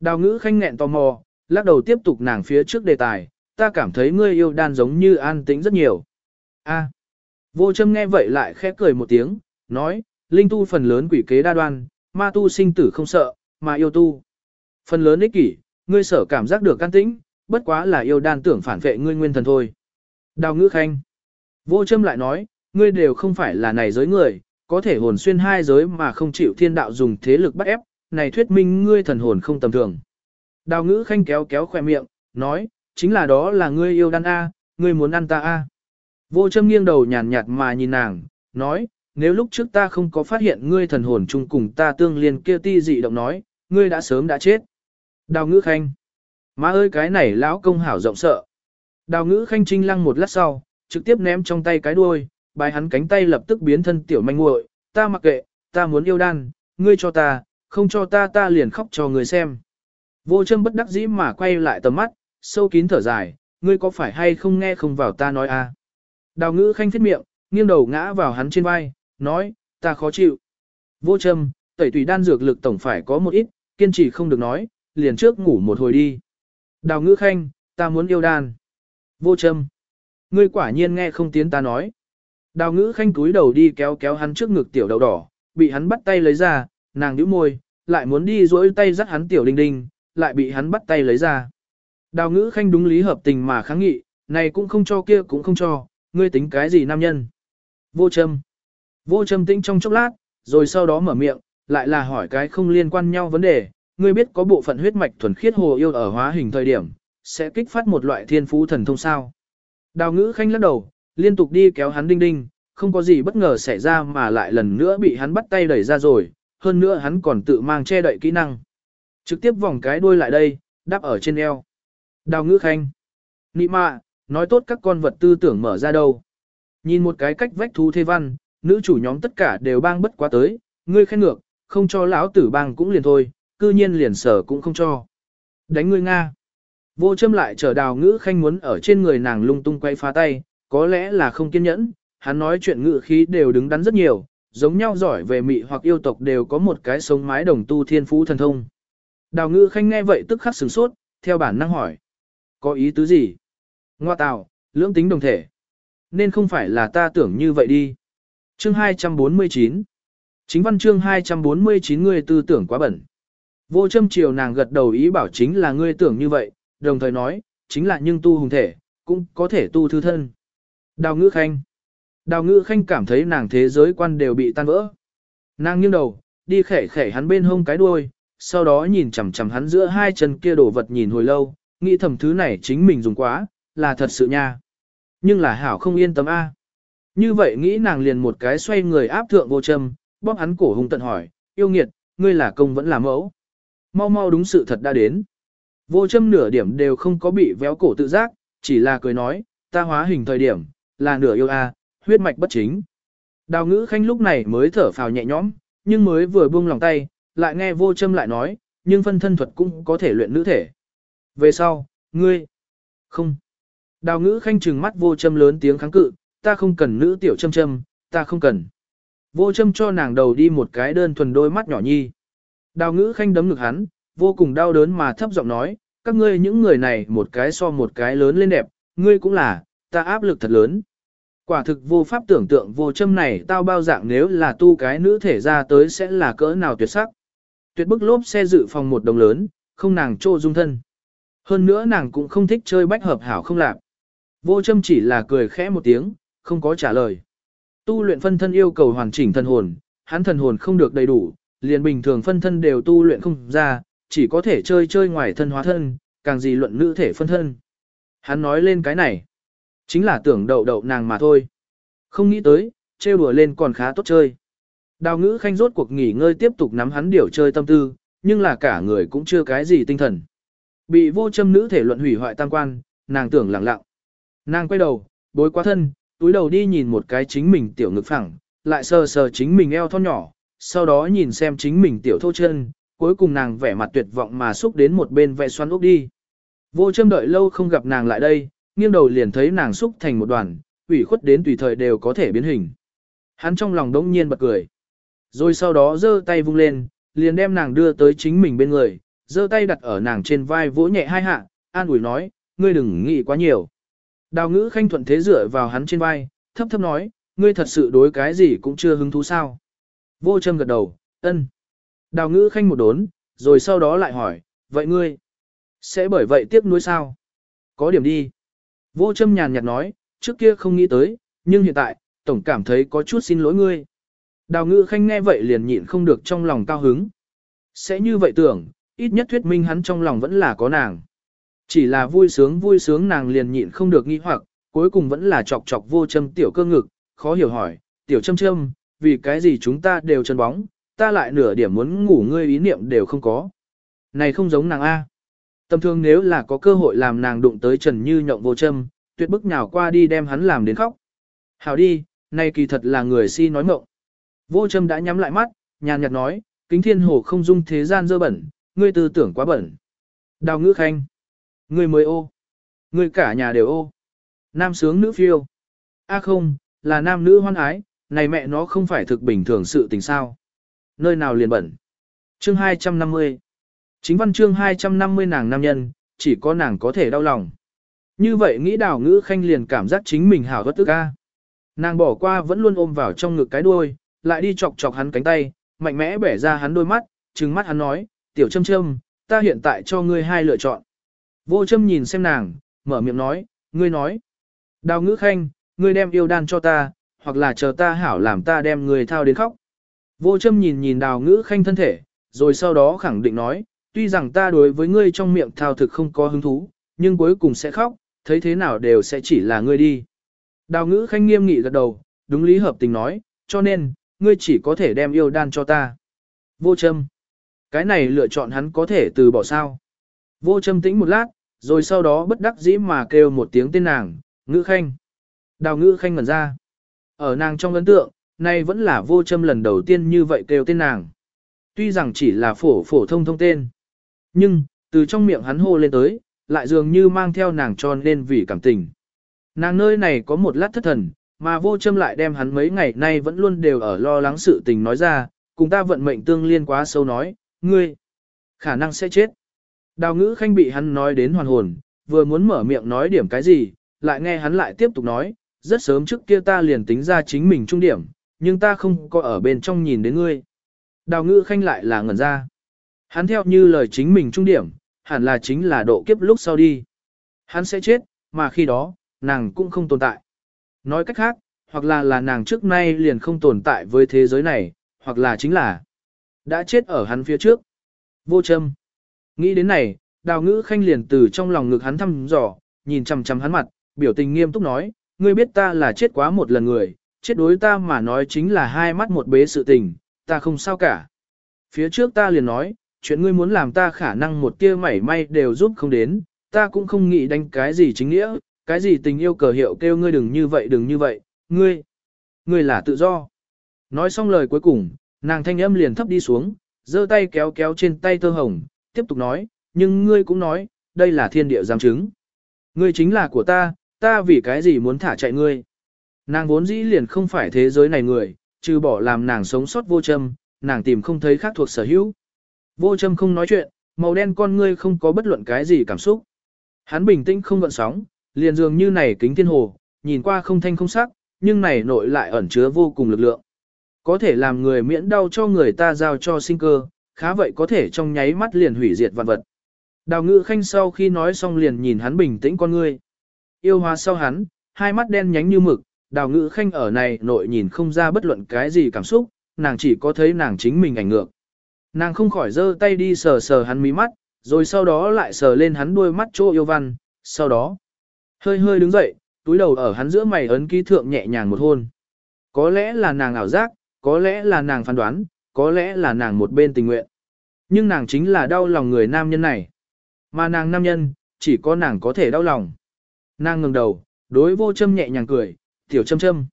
Đào ngữ khanh nghẹn tò mò, lắc đầu tiếp tục nàng phía trước đề tài, ta cảm thấy ngươi yêu đan giống như an tĩnh rất nhiều. A. Vô châm nghe vậy lại khẽ cười một tiếng, nói, linh tu phần lớn quỷ kế đa đoan, ma tu sinh tử không sợ, mà yêu tu. Phần lớn ích kỷ, ngươi sở cảm giác được can tĩnh, bất quá là yêu đan tưởng phản vệ ngươi nguyên thần thôi. Đào ngữ khanh. Vô châm lại nói, ngươi đều không phải là này giới người, có thể hồn xuyên hai giới mà không chịu thiên đạo dùng thế lực bắt ép, này thuyết minh ngươi thần hồn không tầm thường. Đào ngữ khanh kéo kéo khoe miệng, nói, chính là đó là ngươi yêu đan A, ngươi muốn ăn ta A. Vô châm nghiêng đầu nhàn nhạt mà nhìn nàng, nói, nếu lúc trước ta không có phát hiện ngươi thần hồn chung cùng ta tương liên kia ti dị động nói, ngươi đã sớm đã chết. Đào ngữ khanh. Má ơi cái này lão công hảo rộng sợ. Đào ngữ khanh trinh lăng một lát sau, trực tiếp ném trong tay cái đuôi, bài hắn cánh tay lập tức biến thân tiểu manh muội, ta mặc kệ, ta muốn yêu đan, ngươi cho ta, không cho ta ta liền khóc cho người xem. Vô châm bất đắc dĩ mà quay lại tầm mắt, sâu kín thở dài, ngươi có phải hay không nghe không vào ta nói à. Đào ngữ khanh thiết miệng, nghiêng đầu ngã vào hắn trên vai, nói, ta khó chịu. Vô châm, tẩy tùy đan dược lực tổng phải có một ít, kiên trì không được nói, liền trước ngủ một hồi đi. Đào ngữ khanh, ta muốn yêu đan. Vô châm. Ngươi quả nhiên nghe không tiến ta nói. Đào ngữ khanh túi đầu đi kéo kéo hắn trước ngực tiểu đầu đỏ, bị hắn bắt tay lấy ra, nàng nhíu môi, lại muốn đi duỗi tay dắt hắn tiểu đinh đinh, lại bị hắn bắt tay lấy ra. Đào ngữ khanh đúng lý hợp tình mà kháng nghị, này cũng không cho kia cũng không cho, ngươi tính cái gì nam nhân. Vô châm. Vô châm tĩnh trong chốc lát, rồi sau đó mở miệng, lại là hỏi cái không liên quan nhau vấn đề, ngươi biết có bộ phận huyết mạch thuần khiết hồ yêu ở hóa hình thời điểm, sẽ kích phát một loại thiên phú thần thông sao. Đào ngữ khanh lắc đầu, liên tục đi kéo hắn đinh đinh, không có gì bất ngờ xảy ra mà lại lần nữa bị hắn bắt tay đẩy ra rồi, hơn nữa hắn còn tự mang che đậy kỹ năng. Trực tiếp vòng cái đuôi lại đây, đáp ở trên eo. Đào ngữ khanh. Nị mạ, nói tốt các con vật tư tưởng mở ra đâu. Nhìn một cái cách vách thú thê văn, nữ chủ nhóm tất cả đều bang bất quá tới, ngươi khen ngược, không cho lão tử bang cũng liền thôi, cư nhiên liền sở cũng không cho. Đánh ngươi Nga. Vô châm lại trở đào ngữ khanh muốn ở trên người nàng lung tung quay phá tay, có lẽ là không kiên nhẫn, hắn nói chuyện ngữ khí đều đứng đắn rất nhiều, giống nhau giỏi về mị hoặc yêu tộc đều có một cái sống mái đồng tu thiên phú thần thông. Đào ngữ khanh nghe vậy tức khắc sửng sốt, theo bản năng hỏi. Có ý tứ gì? Ngoa tào, lưỡng tính đồng thể. Nên không phải là ta tưởng như vậy đi. Chương 249 Chính văn chương 249 người tư tưởng quá bẩn. Vô châm chiều nàng gật đầu ý bảo chính là ngươi tưởng như vậy, đồng thời nói, chính là nhưng tu hùng thể, cũng có thể tu thư thân. Đào ngữ khanh. Đào ngữ khanh cảm thấy nàng thế giới quan đều bị tan vỡ. Nàng nghiêng đầu, đi khẻ khẻ hắn bên hông cái đuôi, sau đó nhìn chằm chằm hắn giữa hai chân kia đổ vật nhìn hồi lâu, nghĩ thầm thứ này chính mình dùng quá, là thật sự nha. Nhưng là hảo không yên tâm a. Như vậy nghĩ nàng liền một cái xoay người áp thượng vô châm, bóp hắn cổ hung tận hỏi, yêu nghiệt, ngươi là công vẫn là mẫu. Mau mau đúng sự thật đã đến. Vô châm nửa điểm đều không có bị véo cổ tự giác, chỉ là cười nói, ta hóa hình thời điểm, là nửa yêu a, huyết mạch bất chính. Đào ngữ khanh lúc này mới thở phào nhẹ nhõm, nhưng mới vừa buông lòng tay, lại nghe vô châm lại nói, nhưng phân thân thuật cũng có thể luyện nữ thể. Về sau, ngươi, không. Đào ngữ khanh trừng mắt vô châm lớn tiếng kháng cự, ta không cần nữ tiểu châm châm, ta không cần. Vô châm cho nàng đầu đi một cái đơn thuần đôi mắt nhỏ nhi. Đào ngữ khanh đấm ngực hắn, vô cùng đau đớn mà thấp giọng nói, các ngươi những người này một cái so một cái lớn lên đẹp, ngươi cũng là, ta áp lực thật lớn. Quả thực vô pháp tưởng tượng vô châm này tao bao dạng nếu là tu cái nữ thể ra tới sẽ là cỡ nào tuyệt sắc. Tuyệt bức lốp xe dự phòng một đồng lớn, không nàng trô dung thân. Hơn nữa nàng cũng không thích chơi bách hợp hảo không lạc. Vô châm chỉ là cười khẽ một tiếng, không có trả lời. Tu luyện phân thân yêu cầu hoàn chỉnh thần hồn, hắn thần hồn không được đầy đủ, liền bình thường phân thân đều tu luyện không ra, chỉ có thể chơi chơi ngoài thân hóa thân, càng gì luận nữ thể phân thân. Hắn nói lên cái này, chính là tưởng đậu đậu nàng mà thôi. Không nghĩ tới, trêu đùa lên còn khá tốt chơi. Đào ngữ khanh rốt cuộc nghỉ ngơi tiếp tục nắm hắn điều chơi tâm tư, nhưng là cả người cũng chưa cái gì tinh thần. Bị vô châm nữ thể luận hủy hoại tam quan, nàng tưởng lặng lặng. Nàng quay đầu, bối quá thân, túi đầu đi nhìn một cái chính mình tiểu ngực phẳng, lại sờ sờ chính mình eo thon nhỏ, sau đó nhìn xem chính mình tiểu thô chân, cuối cùng nàng vẻ mặt tuyệt vọng mà xúc đến một bên vẽ xoắn úp đi. Vô châm đợi lâu không gặp nàng lại đây, nghiêng đầu liền thấy nàng xúc thành một đoàn, ủy khuất đến tùy thời đều có thể biến hình. Hắn trong lòng đống nhiên bật cười. Rồi sau đó giơ tay vung lên, liền đem nàng đưa tới chính mình bên người, giơ tay đặt ở nàng trên vai vỗ nhẹ hai hạ, an ủi nói, ngươi đừng nghĩ quá nhiều. Đào ngữ khanh thuận thế dựa vào hắn trên vai, thấp thấp nói, ngươi thật sự đối cái gì cũng chưa hứng thú sao. Vô châm gật đầu, ân. Đào ngữ khanh một đốn, rồi sau đó lại hỏi, vậy ngươi, sẽ bởi vậy tiếc nuối sao? Có điểm đi. Vô châm nhàn nhạt nói, trước kia không nghĩ tới, nhưng hiện tại, tổng cảm thấy có chút xin lỗi ngươi. Đào ngữ khanh nghe vậy liền nhịn không được trong lòng cao hứng. Sẽ như vậy tưởng, ít nhất thuyết minh hắn trong lòng vẫn là có nàng. Chỉ là vui sướng vui sướng nàng liền nhịn không được nghi hoặc, cuối cùng vẫn là chọc chọc vô châm tiểu cơ ngực, khó hiểu hỏi, tiểu châm châm, vì cái gì chúng ta đều chân bóng, ta lại nửa điểm muốn ngủ ngươi ý niệm đều không có. Này không giống nàng A. Tâm thương nếu là có cơ hội làm nàng đụng tới Trần Như nhộng vô châm, tuyệt bức nhào qua đi đem hắn làm đến khóc. Hảo đi, này kỳ thật là người si nói mộng. Vô châm đã nhắm lại mắt, nhàn nhạt nói, kính thiên hồ không dung thế gian dơ bẩn, ngươi tư tưởng quá bẩn. Đào ngữ khanh. Ngươi mới ô. Ngươi cả nhà đều ô. Nam sướng nữ phiêu. A không, là nam nữ hoan ái, này mẹ nó không phải thực bình thường sự tình sao. Nơi nào liền bẩn. Chương 250 Chính văn chương 250 nàng nam nhân, chỉ có nàng có thể đau lòng. Như vậy nghĩ đào ngữ khanh liền cảm giác chính mình hảo bất tức ca. Nàng bỏ qua vẫn luôn ôm vào trong ngực cái đuôi, lại đi chọc chọc hắn cánh tay, mạnh mẽ bẻ ra hắn đôi mắt, trừng mắt hắn nói, tiểu châm châm, ta hiện tại cho ngươi hai lựa chọn. Vô châm nhìn xem nàng, mở miệng nói, ngươi nói. Đào ngữ khanh, ngươi đem yêu đan cho ta, hoặc là chờ ta hảo làm ta đem người thao đến khóc. Vô châm nhìn nhìn đào ngữ khanh thân thể, rồi sau đó khẳng định nói, tuy rằng ta đối với ngươi trong miệng thao thực không có hứng thú, nhưng cuối cùng sẽ khóc, thấy thế nào đều sẽ chỉ là ngươi đi. Đào ngữ khanh nghiêm nghị gật đầu, đúng lý hợp tình nói, cho nên, ngươi chỉ có thể đem yêu đan cho ta. Vô châm. Cái này lựa chọn hắn có thể từ bỏ sao. Vô châm tĩnh một lát, rồi sau đó bất đắc dĩ mà kêu một tiếng tên nàng, ngữ khanh. Đào ngữ khanh ngẩn ra. Ở nàng trong ấn tượng, nay vẫn là vô châm lần đầu tiên như vậy kêu tên nàng. Tuy rằng chỉ là phổ phổ thông thông tên. Nhưng, từ trong miệng hắn hô lên tới, lại dường như mang theo nàng tròn lên vì cảm tình. Nàng nơi này có một lát thất thần, mà vô châm lại đem hắn mấy ngày nay vẫn luôn đều ở lo lắng sự tình nói ra, cùng ta vận mệnh tương liên quá sâu nói, ngươi, khả năng sẽ chết. Đào ngữ khanh bị hắn nói đến hoàn hồn, vừa muốn mở miệng nói điểm cái gì, lại nghe hắn lại tiếp tục nói, rất sớm trước kia ta liền tính ra chính mình trung điểm, nhưng ta không có ở bên trong nhìn đến ngươi. Đào ngữ khanh lại là ngẩn ra. Hắn theo như lời chính mình trung điểm, hẳn là chính là độ kiếp lúc sau đi. Hắn sẽ chết, mà khi đó, nàng cũng không tồn tại. Nói cách khác, hoặc là là nàng trước nay liền không tồn tại với thế giới này, hoặc là chính là đã chết ở hắn phía trước. Vô châm. Nghĩ đến này, đào ngữ khanh liền từ trong lòng ngực hắn thăm dò, nhìn chằm chằm hắn mặt, biểu tình nghiêm túc nói, ngươi biết ta là chết quá một lần người, chết đối ta mà nói chính là hai mắt một bế sự tình, ta không sao cả. Phía trước ta liền nói, chuyện ngươi muốn làm ta khả năng một tia mảy may đều giúp không đến, ta cũng không nghĩ đánh cái gì chính nghĩa, cái gì tình yêu cờ hiệu kêu ngươi đừng như vậy đừng như vậy, ngươi, ngươi là tự do. Nói xong lời cuối cùng, nàng thanh âm liền thấp đi xuống, giơ tay kéo kéo trên tay thơ hồng, tiếp tục nói, nhưng ngươi cũng nói, đây là thiên địa giám chứng. Ngươi chính là của ta, ta vì cái gì muốn thả chạy ngươi. Nàng vốn dĩ liền không phải thế giới này người, trừ bỏ làm nàng sống sót vô châm, nàng tìm không thấy khác thuộc sở hữu. Vô châm không nói chuyện, màu đen con ngươi không có bất luận cái gì cảm xúc. Hắn bình tĩnh không gợn sóng, liền dường như này kính thiên hồ, nhìn qua không thanh không sắc, nhưng này nội lại ẩn chứa vô cùng lực lượng. Có thể làm người miễn đau cho người ta giao cho sinh cơ, khá vậy có thể trong nháy mắt liền hủy diệt vạn vật. Đào ngự khanh sau khi nói xong liền nhìn hắn bình tĩnh con ngươi. Yêu hóa sau hắn, hai mắt đen nhánh như mực, đào ngữ khanh ở này nội nhìn không ra bất luận cái gì cảm xúc, nàng chỉ có thấy nàng chính mình ảnh ngược. Nàng không khỏi giơ tay đi sờ sờ hắn mí mắt, rồi sau đó lại sờ lên hắn đuôi mắt chỗ yêu văn, sau đó hơi hơi đứng dậy, túi đầu ở hắn giữa mày ấn ký thượng nhẹ nhàng một hôn. Có lẽ là nàng ảo giác, có lẽ là nàng phán đoán, có lẽ là nàng một bên tình nguyện. Nhưng nàng chính là đau lòng người nam nhân này. Mà nàng nam nhân, chỉ có nàng có thể đau lòng. Nàng ngừng đầu, đối vô châm nhẹ nhàng cười, tiểu châm châm.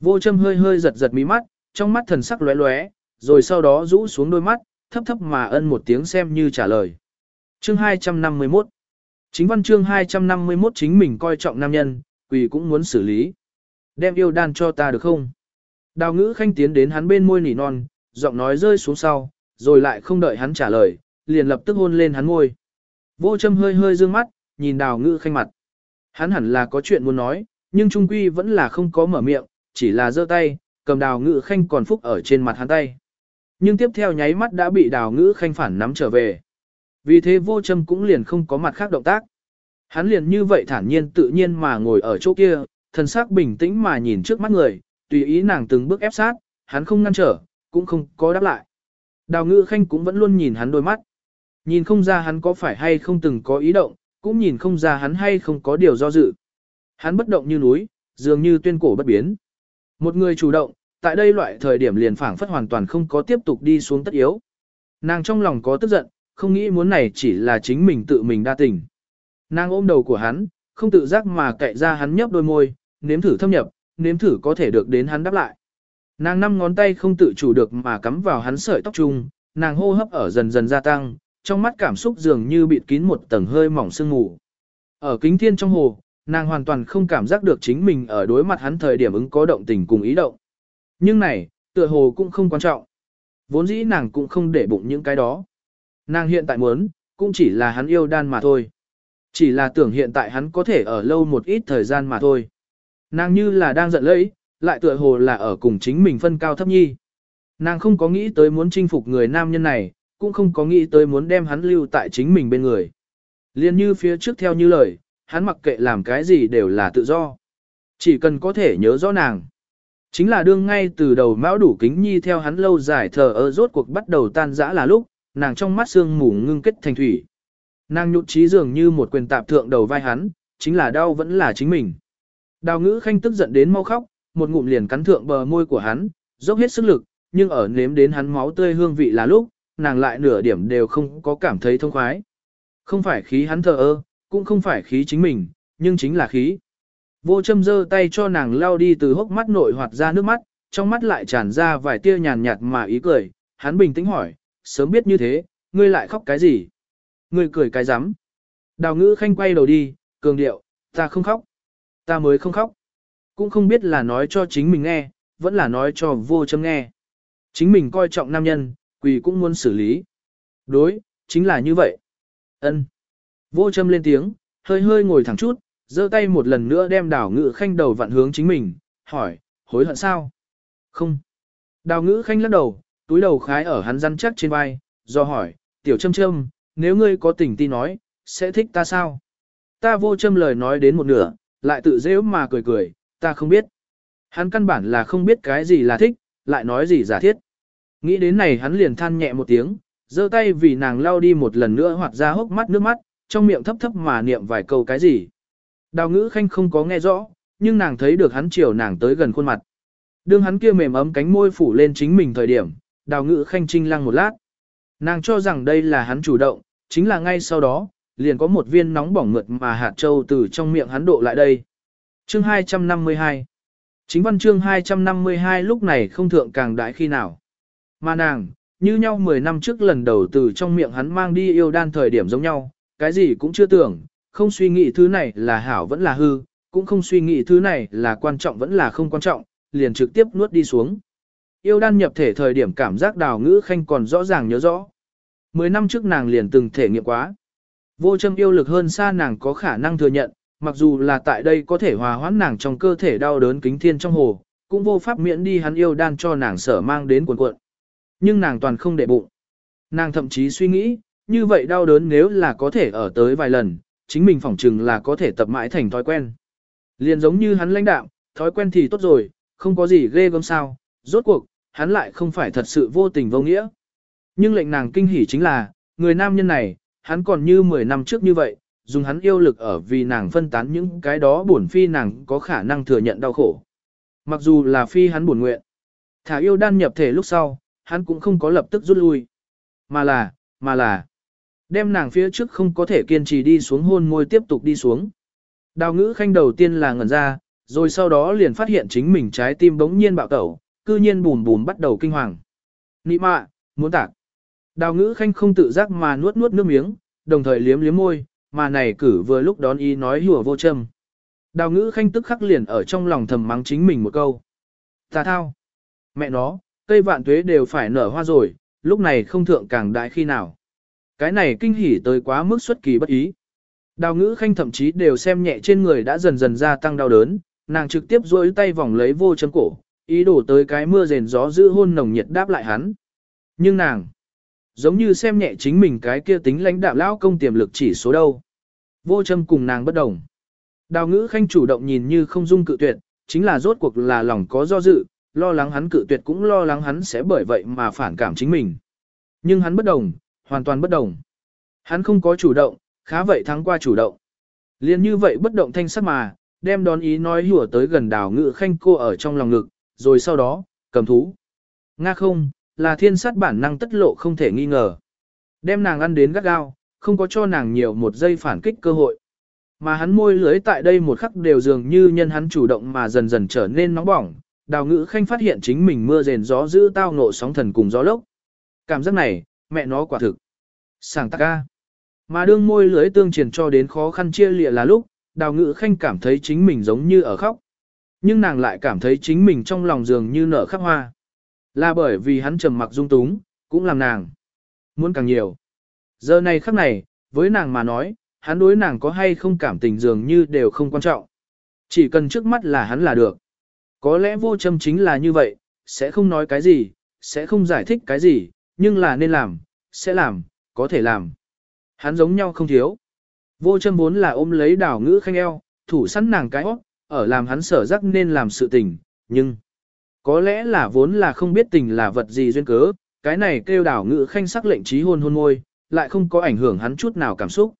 Vô châm hơi hơi giật giật mí mắt, trong mắt thần sắc lóe lóe, rồi sau đó rũ xuống đôi mắt, thấp thấp mà ân một tiếng xem như trả lời. Chương 251 Chính văn chương 251 chính mình coi trọng nam nhân, quỷ cũng muốn xử lý. Đem yêu đan cho ta được không? Đào ngữ khanh tiến đến hắn bên môi nỉ non, giọng nói rơi xuống sau, rồi lại không đợi hắn trả lời, liền lập tức hôn lên hắn môi. Vô châm hơi hơi dương mắt, nhìn đào ngữ khanh mặt. Hắn hẳn là có chuyện muốn nói, nhưng trung quy vẫn là không có mở miệng, chỉ là giơ tay, cầm đào ngữ khanh còn phúc ở trên mặt hắn tay. Nhưng tiếp theo nháy mắt đã bị đào ngữ khanh phản nắm trở về. Vì thế vô châm cũng liền không có mặt khác động tác. Hắn liền như vậy thản nhiên tự nhiên mà ngồi ở chỗ kia, thần sắc bình tĩnh mà nhìn trước mắt người, tùy ý nàng từng bước ép sát, hắn không ngăn trở, cũng không có đáp lại. Đào ngữ khanh cũng vẫn luôn nhìn hắn đôi mắt. Nhìn không ra hắn có phải hay không từng có ý động, cũng nhìn không ra hắn hay không có điều do dự. Hắn bất động như núi, dường như tuyên cổ bất biến. Một người chủ động, tại đây loại thời điểm liền phảng phất hoàn toàn không có tiếp tục đi xuống tất yếu. Nàng trong lòng có tức giận, không nghĩ muốn này chỉ là chính mình tự mình đa tình. Nàng ôm đầu của hắn, không tự giác mà cậy ra hắn nhấp đôi môi, nếm thử thâm nhập, nếm thử có thể được đến hắn đáp lại. Nàng năm ngón tay không tự chủ được mà cắm vào hắn sợi tóc trung, nàng hô hấp ở dần dần gia tăng, trong mắt cảm xúc dường như bị kín một tầng hơi mỏng sương mù. Ở kính thiên trong hồ, nàng hoàn toàn không cảm giác được chính mình ở đối mặt hắn thời điểm ứng có động tình cùng ý động. Nhưng này, tựa hồ cũng không quan trọng. Vốn dĩ nàng cũng không để bụng những cái đó. Nàng hiện tại muốn, cũng chỉ là hắn yêu đan mà thôi. Chỉ là tưởng hiện tại hắn có thể ở lâu một ít thời gian mà thôi. Nàng như là đang giận lẫy, lại tựa hồ là ở cùng chính mình phân cao thấp nhi. Nàng không có nghĩ tới muốn chinh phục người nam nhân này, cũng không có nghĩ tới muốn đem hắn lưu tại chính mình bên người. Liên như phía trước theo như lời, hắn mặc kệ làm cái gì đều là tự do. Chỉ cần có thể nhớ rõ nàng. Chính là đương ngay từ đầu mão đủ kính nhi theo hắn lâu dài thờ ơ rốt cuộc bắt đầu tan rã là lúc, nàng trong mắt sương mù ngưng kết thành thủy. Nàng nhụt chí dường như một quyền tạp thượng đầu vai hắn, chính là đau vẫn là chính mình. Đào ngữ khanh tức giận đến mau khóc, một ngụm liền cắn thượng bờ môi của hắn, dốc hết sức lực, nhưng ở nếm đến hắn máu tươi hương vị là lúc, nàng lại nửa điểm đều không có cảm thấy thông khoái. Không phải khí hắn thờ ơ, cũng không phải khí chính mình, nhưng chính là khí. Vô châm giơ tay cho nàng lao đi từ hốc mắt nội hoạt ra nước mắt, trong mắt lại tràn ra vài tia nhàn nhạt mà ý cười, hắn bình tĩnh hỏi, sớm biết như thế, ngươi lại khóc cái gì? Ngươi cười cái rắm Đào ngữ khanh quay đầu đi, cường điệu, ta không khóc. Ta mới không khóc. Cũng không biết là nói cho chính mình nghe, vẫn là nói cho vô châm nghe. Chính mình coi trọng nam nhân, quỳ cũng muốn xử lý. Đối, chính là như vậy. ân Vô châm lên tiếng, hơi hơi ngồi thẳng chút, giơ tay một lần nữa đem đào ngữ khanh đầu vặn hướng chính mình, hỏi, hối hận sao? Không. Đào ngữ khanh lắc đầu, túi đầu khái ở hắn răn chắc trên vai, do hỏi, tiểu châm châm, nếu ngươi có tình ti nói, sẽ thích ta sao? Ta vô châm lời nói đến một nửa, lại tự dễ mà cười cười, ta không biết. Hắn căn bản là không biết cái gì là thích, lại nói gì giả thiết. Nghĩ đến này hắn liền than nhẹ một tiếng, giơ tay vì nàng lau đi một lần nữa hoặc ra hốc mắt nước mắt, trong miệng thấp thấp mà niệm vài câu cái gì. Đào ngữ khanh không có nghe rõ, nhưng nàng thấy được hắn chiều nàng tới gần khuôn mặt. Đương hắn kia mềm ấm cánh môi phủ lên chính mình thời điểm, đào ngữ khanh trinh lăng một lát. Nàng cho rằng đây là hắn chủ động, chính là ngay sau đó, liền có một viên nóng bỏng mượt mà hạt châu từ trong miệng hắn độ lại đây. Chương 252 Chính văn chương 252 lúc này không thượng càng đại khi nào. Mà nàng, như nhau 10 năm trước lần đầu từ trong miệng hắn mang đi yêu đan thời điểm giống nhau, cái gì cũng chưa tưởng, không suy nghĩ thứ này là hảo vẫn là hư, cũng không suy nghĩ thứ này là quan trọng vẫn là không quan trọng, liền trực tiếp nuốt đi xuống. Yêu đan nhập thể thời điểm cảm giác đào ngữ khanh còn rõ ràng nhớ rõ. Mười năm trước nàng liền từng thể nghiệm quá. Vô châm yêu lực hơn xa nàng có khả năng thừa nhận, mặc dù là tại đây có thể hòa hoãn nàng trong cơ thể đau đớn kính thiên trong hồ, cũng vô pháp miễn đi hắn yêu đan cho nàng sở mang đến cuộn cuộn. Nhưng nàng toàn không để bụng. Nàng thậm chí suy nghĩ, như vậy đau đớn nếu là có thể ở tới vài lần, chính mình phỏng chừng là có thể tập mãi thành thói quen. Liền giống như hắn lãnh đạo, thói quen thì tốt rồi, không có gì ghê gớm sao, rốt cuộc, hắn lại không phải thật sự vô tình vô nghĩa. Nhưng lệnh nàng kinh hỉ chính là, người nam nhân này, hắn còn như 10 năm trước như vậy, dùng hắn yêu lực ở vì nàng phân tán những cái đó buồn phi nàng có khả năng thừa nhận đau khổ. Mặc dù là phi hắn buồn nguyện. Thả yêu đan nhập thể lúc sau, hắn cũng không có lập tức rút lui. Mà là, mà là, đem nàng phía trước không có thể kiên trì đi xuống hôn môi tiếp tục đi xuống. Đào ngữ khanh đầu tiên là ngẩn ra, rồi sau đó liền phát hiện chính mình trái tim bỗng nhiên bạo tẩu, cư nhiên bùn bùn bắt đầu kinh hoàng. Nị mạ, muốn tạc. Đào ngữ khanh không tự giác mà nuốt nuốt nước miếng, đồng thời liếm liếm môi, mà này cử vừa lúc đón ý nói hùa vô châm. Đào ngữ khanh tức khắc liền ở trong lòng thầm mắng chính mình một câu. Ta thao. Mẹ nó, cây vạn tuế đều phải nở hoa rồi, lúc này không thượng càng đại khi nào. Cái này kinh hỉ tới quá mức xuất kỳ bất ý. Đào ngữ khanh thậm chí đều xem nhẹ trên người đã dần dần gia tăng đau đớn, nàng trực tiếp duỗi tay vòng lấy vô châm cổ, ý đổ tới cái mưa rền gió giữ hôn nồng nhiệt đáp lại hắn. Nhưng nàng, giống như xem nhẹ chính mình cái kia tính lãnh đạo lão công tiềm lực chỉ số đâu. Vô châm cùng nàng bất đồng. Đào ngữ khanh chủ động nhìn như không dung cự tuyệt, chính là rốt cuộc là lòng có do dự, lo lắng hắn cự tuyệt cũng lo lắng hắn sẽ bởi vậy mà phản cảm chính mình. Nhưng hắn bất đồng, hoàn toàn bất đồng. Hắn không có chủ động, khá vậy thắng qua chủ động. Liên như vậy bất động thanh sắc mà, đem đón ý nói hùa tới gần đào ngự khanh cô ở trong lòng ngực, rồi sau đó, cầm thú. Nga không, là thiên sát bản năng tất lộ không thể nghi ngờ. Đem nàng ăn đến gắt gao, không có cho nàng nhiều một giây phản kích cơ hội. Mà hắn môi lưới tại đây một khắc đều dường như nhân hắn chủ động mà dần dần trở nên nóng bỏng, đào ngữ khanh phát hiện chính mình mưa rền gió giữ tao nộ sóng thần cùng gió lốc. Cảm giác này, mẹ nó quả thực. Sảng tạc ca. Mà đương môi lưới tương truyền cho đến khó khăn chia lịa là lúc, đào ngữ khanh cảm thấy chính mình giống như ở khóc. Nhưng nàng lại cảm thấy chính mình trong lòng dường như nở khắp hoa. Là bởi vì hắn trầm mặc dung túng, cũng làm nàng. Muốn càng nhiều. Giờ này khắc này, với nàng mà nói, hắn đối nàng có hay không cảm tình dường như đều không quan trọng. Chỉ cần trước mắt là hắn là được. Có lẽ vô châm chính là như vậy, sẽ không nói cái gì, sẽ không giải thích cái gì, nhưng là nên làm, sẽ làm, có thể làm. Hắn giống nhau không thiếu. Vô châm vốn là ôm lấy đảo ngữ khanh eo, thủ sẵn nàng cái óc, ở làm hắn sở rắc nên làm sự tình, nhưng có lẽ là vốn là không biết tình là vật gì duyên cớ, cái này kêu đảo ngữ khanh sắc lệnh trí hôn hôn môi, lại không có ảnh hưởng hắn chút nào cảm xúc.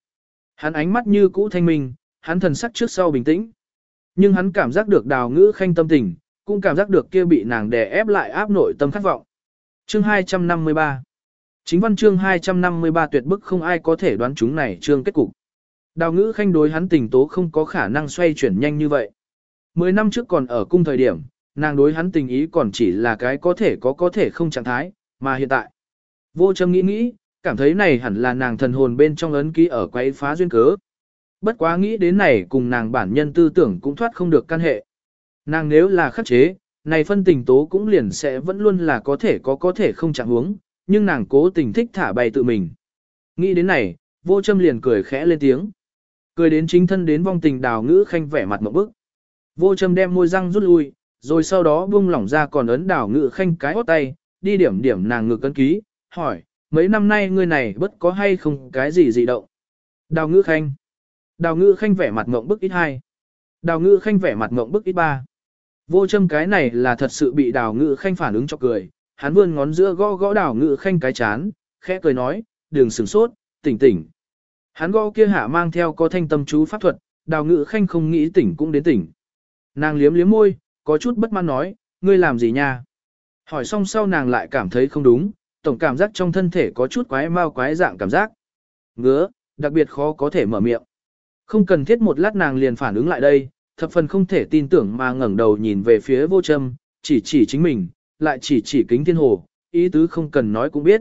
Hắn ánh mắt như cũ thanh minh, hắn thần sắc trước sau bình tĩnh. Nhưng hắn cảm giác được đào ngữ khanh tâm tình, cũng cảm giác được kia bị nàng đè ép lại áp nội tâm khát vọng. Chương 253 Chính văn chương 253 tuyệt bức không ai có thể đoán chúng này chương kết cục. Đào ngữ khanh đối hắn tình tố không có khả năng xoay chuyển nhanh như vậy. Mười năm trước còn ở cung thời điểm, nàng đối hắn tình ý còn chỉ là cái có thể có có thể không trạng thái, mà hiện tại. Vô châm nghĩ nghĩ, cảm thấy này hẳn là nàng thần hồn bên trong ấn ký ở quấy phá duyên cớ. Bất quá nghĩ đến này cùng nàng bản nhân tư tưởng cũng thoát không được căn hệ. Nàng nếu là khắc chế, này phân tình tố cũng liền sẽ vẫn luôn là có thể có có thể không chẳng hướng nhưng nàng cố tình thích thả bay tự mình. Nghĩ đến này, vô châm liền cười khẽ lên tiếng. Cười đến chính thân đến vong tình đào ngữ khanh vẻ mặt một bức. Vô châm đem môi răng rút lui, rồi sau đó buông lỏng ra còn ấn đào ngữ khanh cái hót tay, đi điểm điểm nàng ngực cân ký, hỏi, mấy năm nay ngươi này bất có hay không cái gì dị động. Đào ngữ khanh. Đào ngữ khanh vẻ mặt ngộng bức ít hai. Đào ngữ khanh vẻ mặt ngộng bức ít ba. Vô châm cái này là thật sự bị đào ngữ khanh phản ứng cho cười. Hắn vươn ngón giữa gõ gõ đào ngữ khanh cái chán, khẽ cười nói, đừng sửng sốt, tỉnh tỉnh. Hắn gõ kia hạ mang theo có thanh tâm chú pháp thuật, đào ngữ khanh không nghĩ tỉnh cũng đến tỉnh. Nàng liếm liếm môi, có chút bất mãn nói, ngươi làm gì nha? Hỏi xong sau nàng lại cảm thấy không đúng, tổng cảm giác trong thân thể có chút quái mau quái dạng cảm giác. Ngứa, đặc biệt khó có thể mở miệng. Không cần thiết một lát nàng liền phản ứng lại đây, thập phần không thể tin tưởng mà ngẩng đầu nhìn về phía vô châm, chỉ chỉ chính mình, lại chỉ chỉ kính thiên hồ, ý tứ không cần nói cũng biết.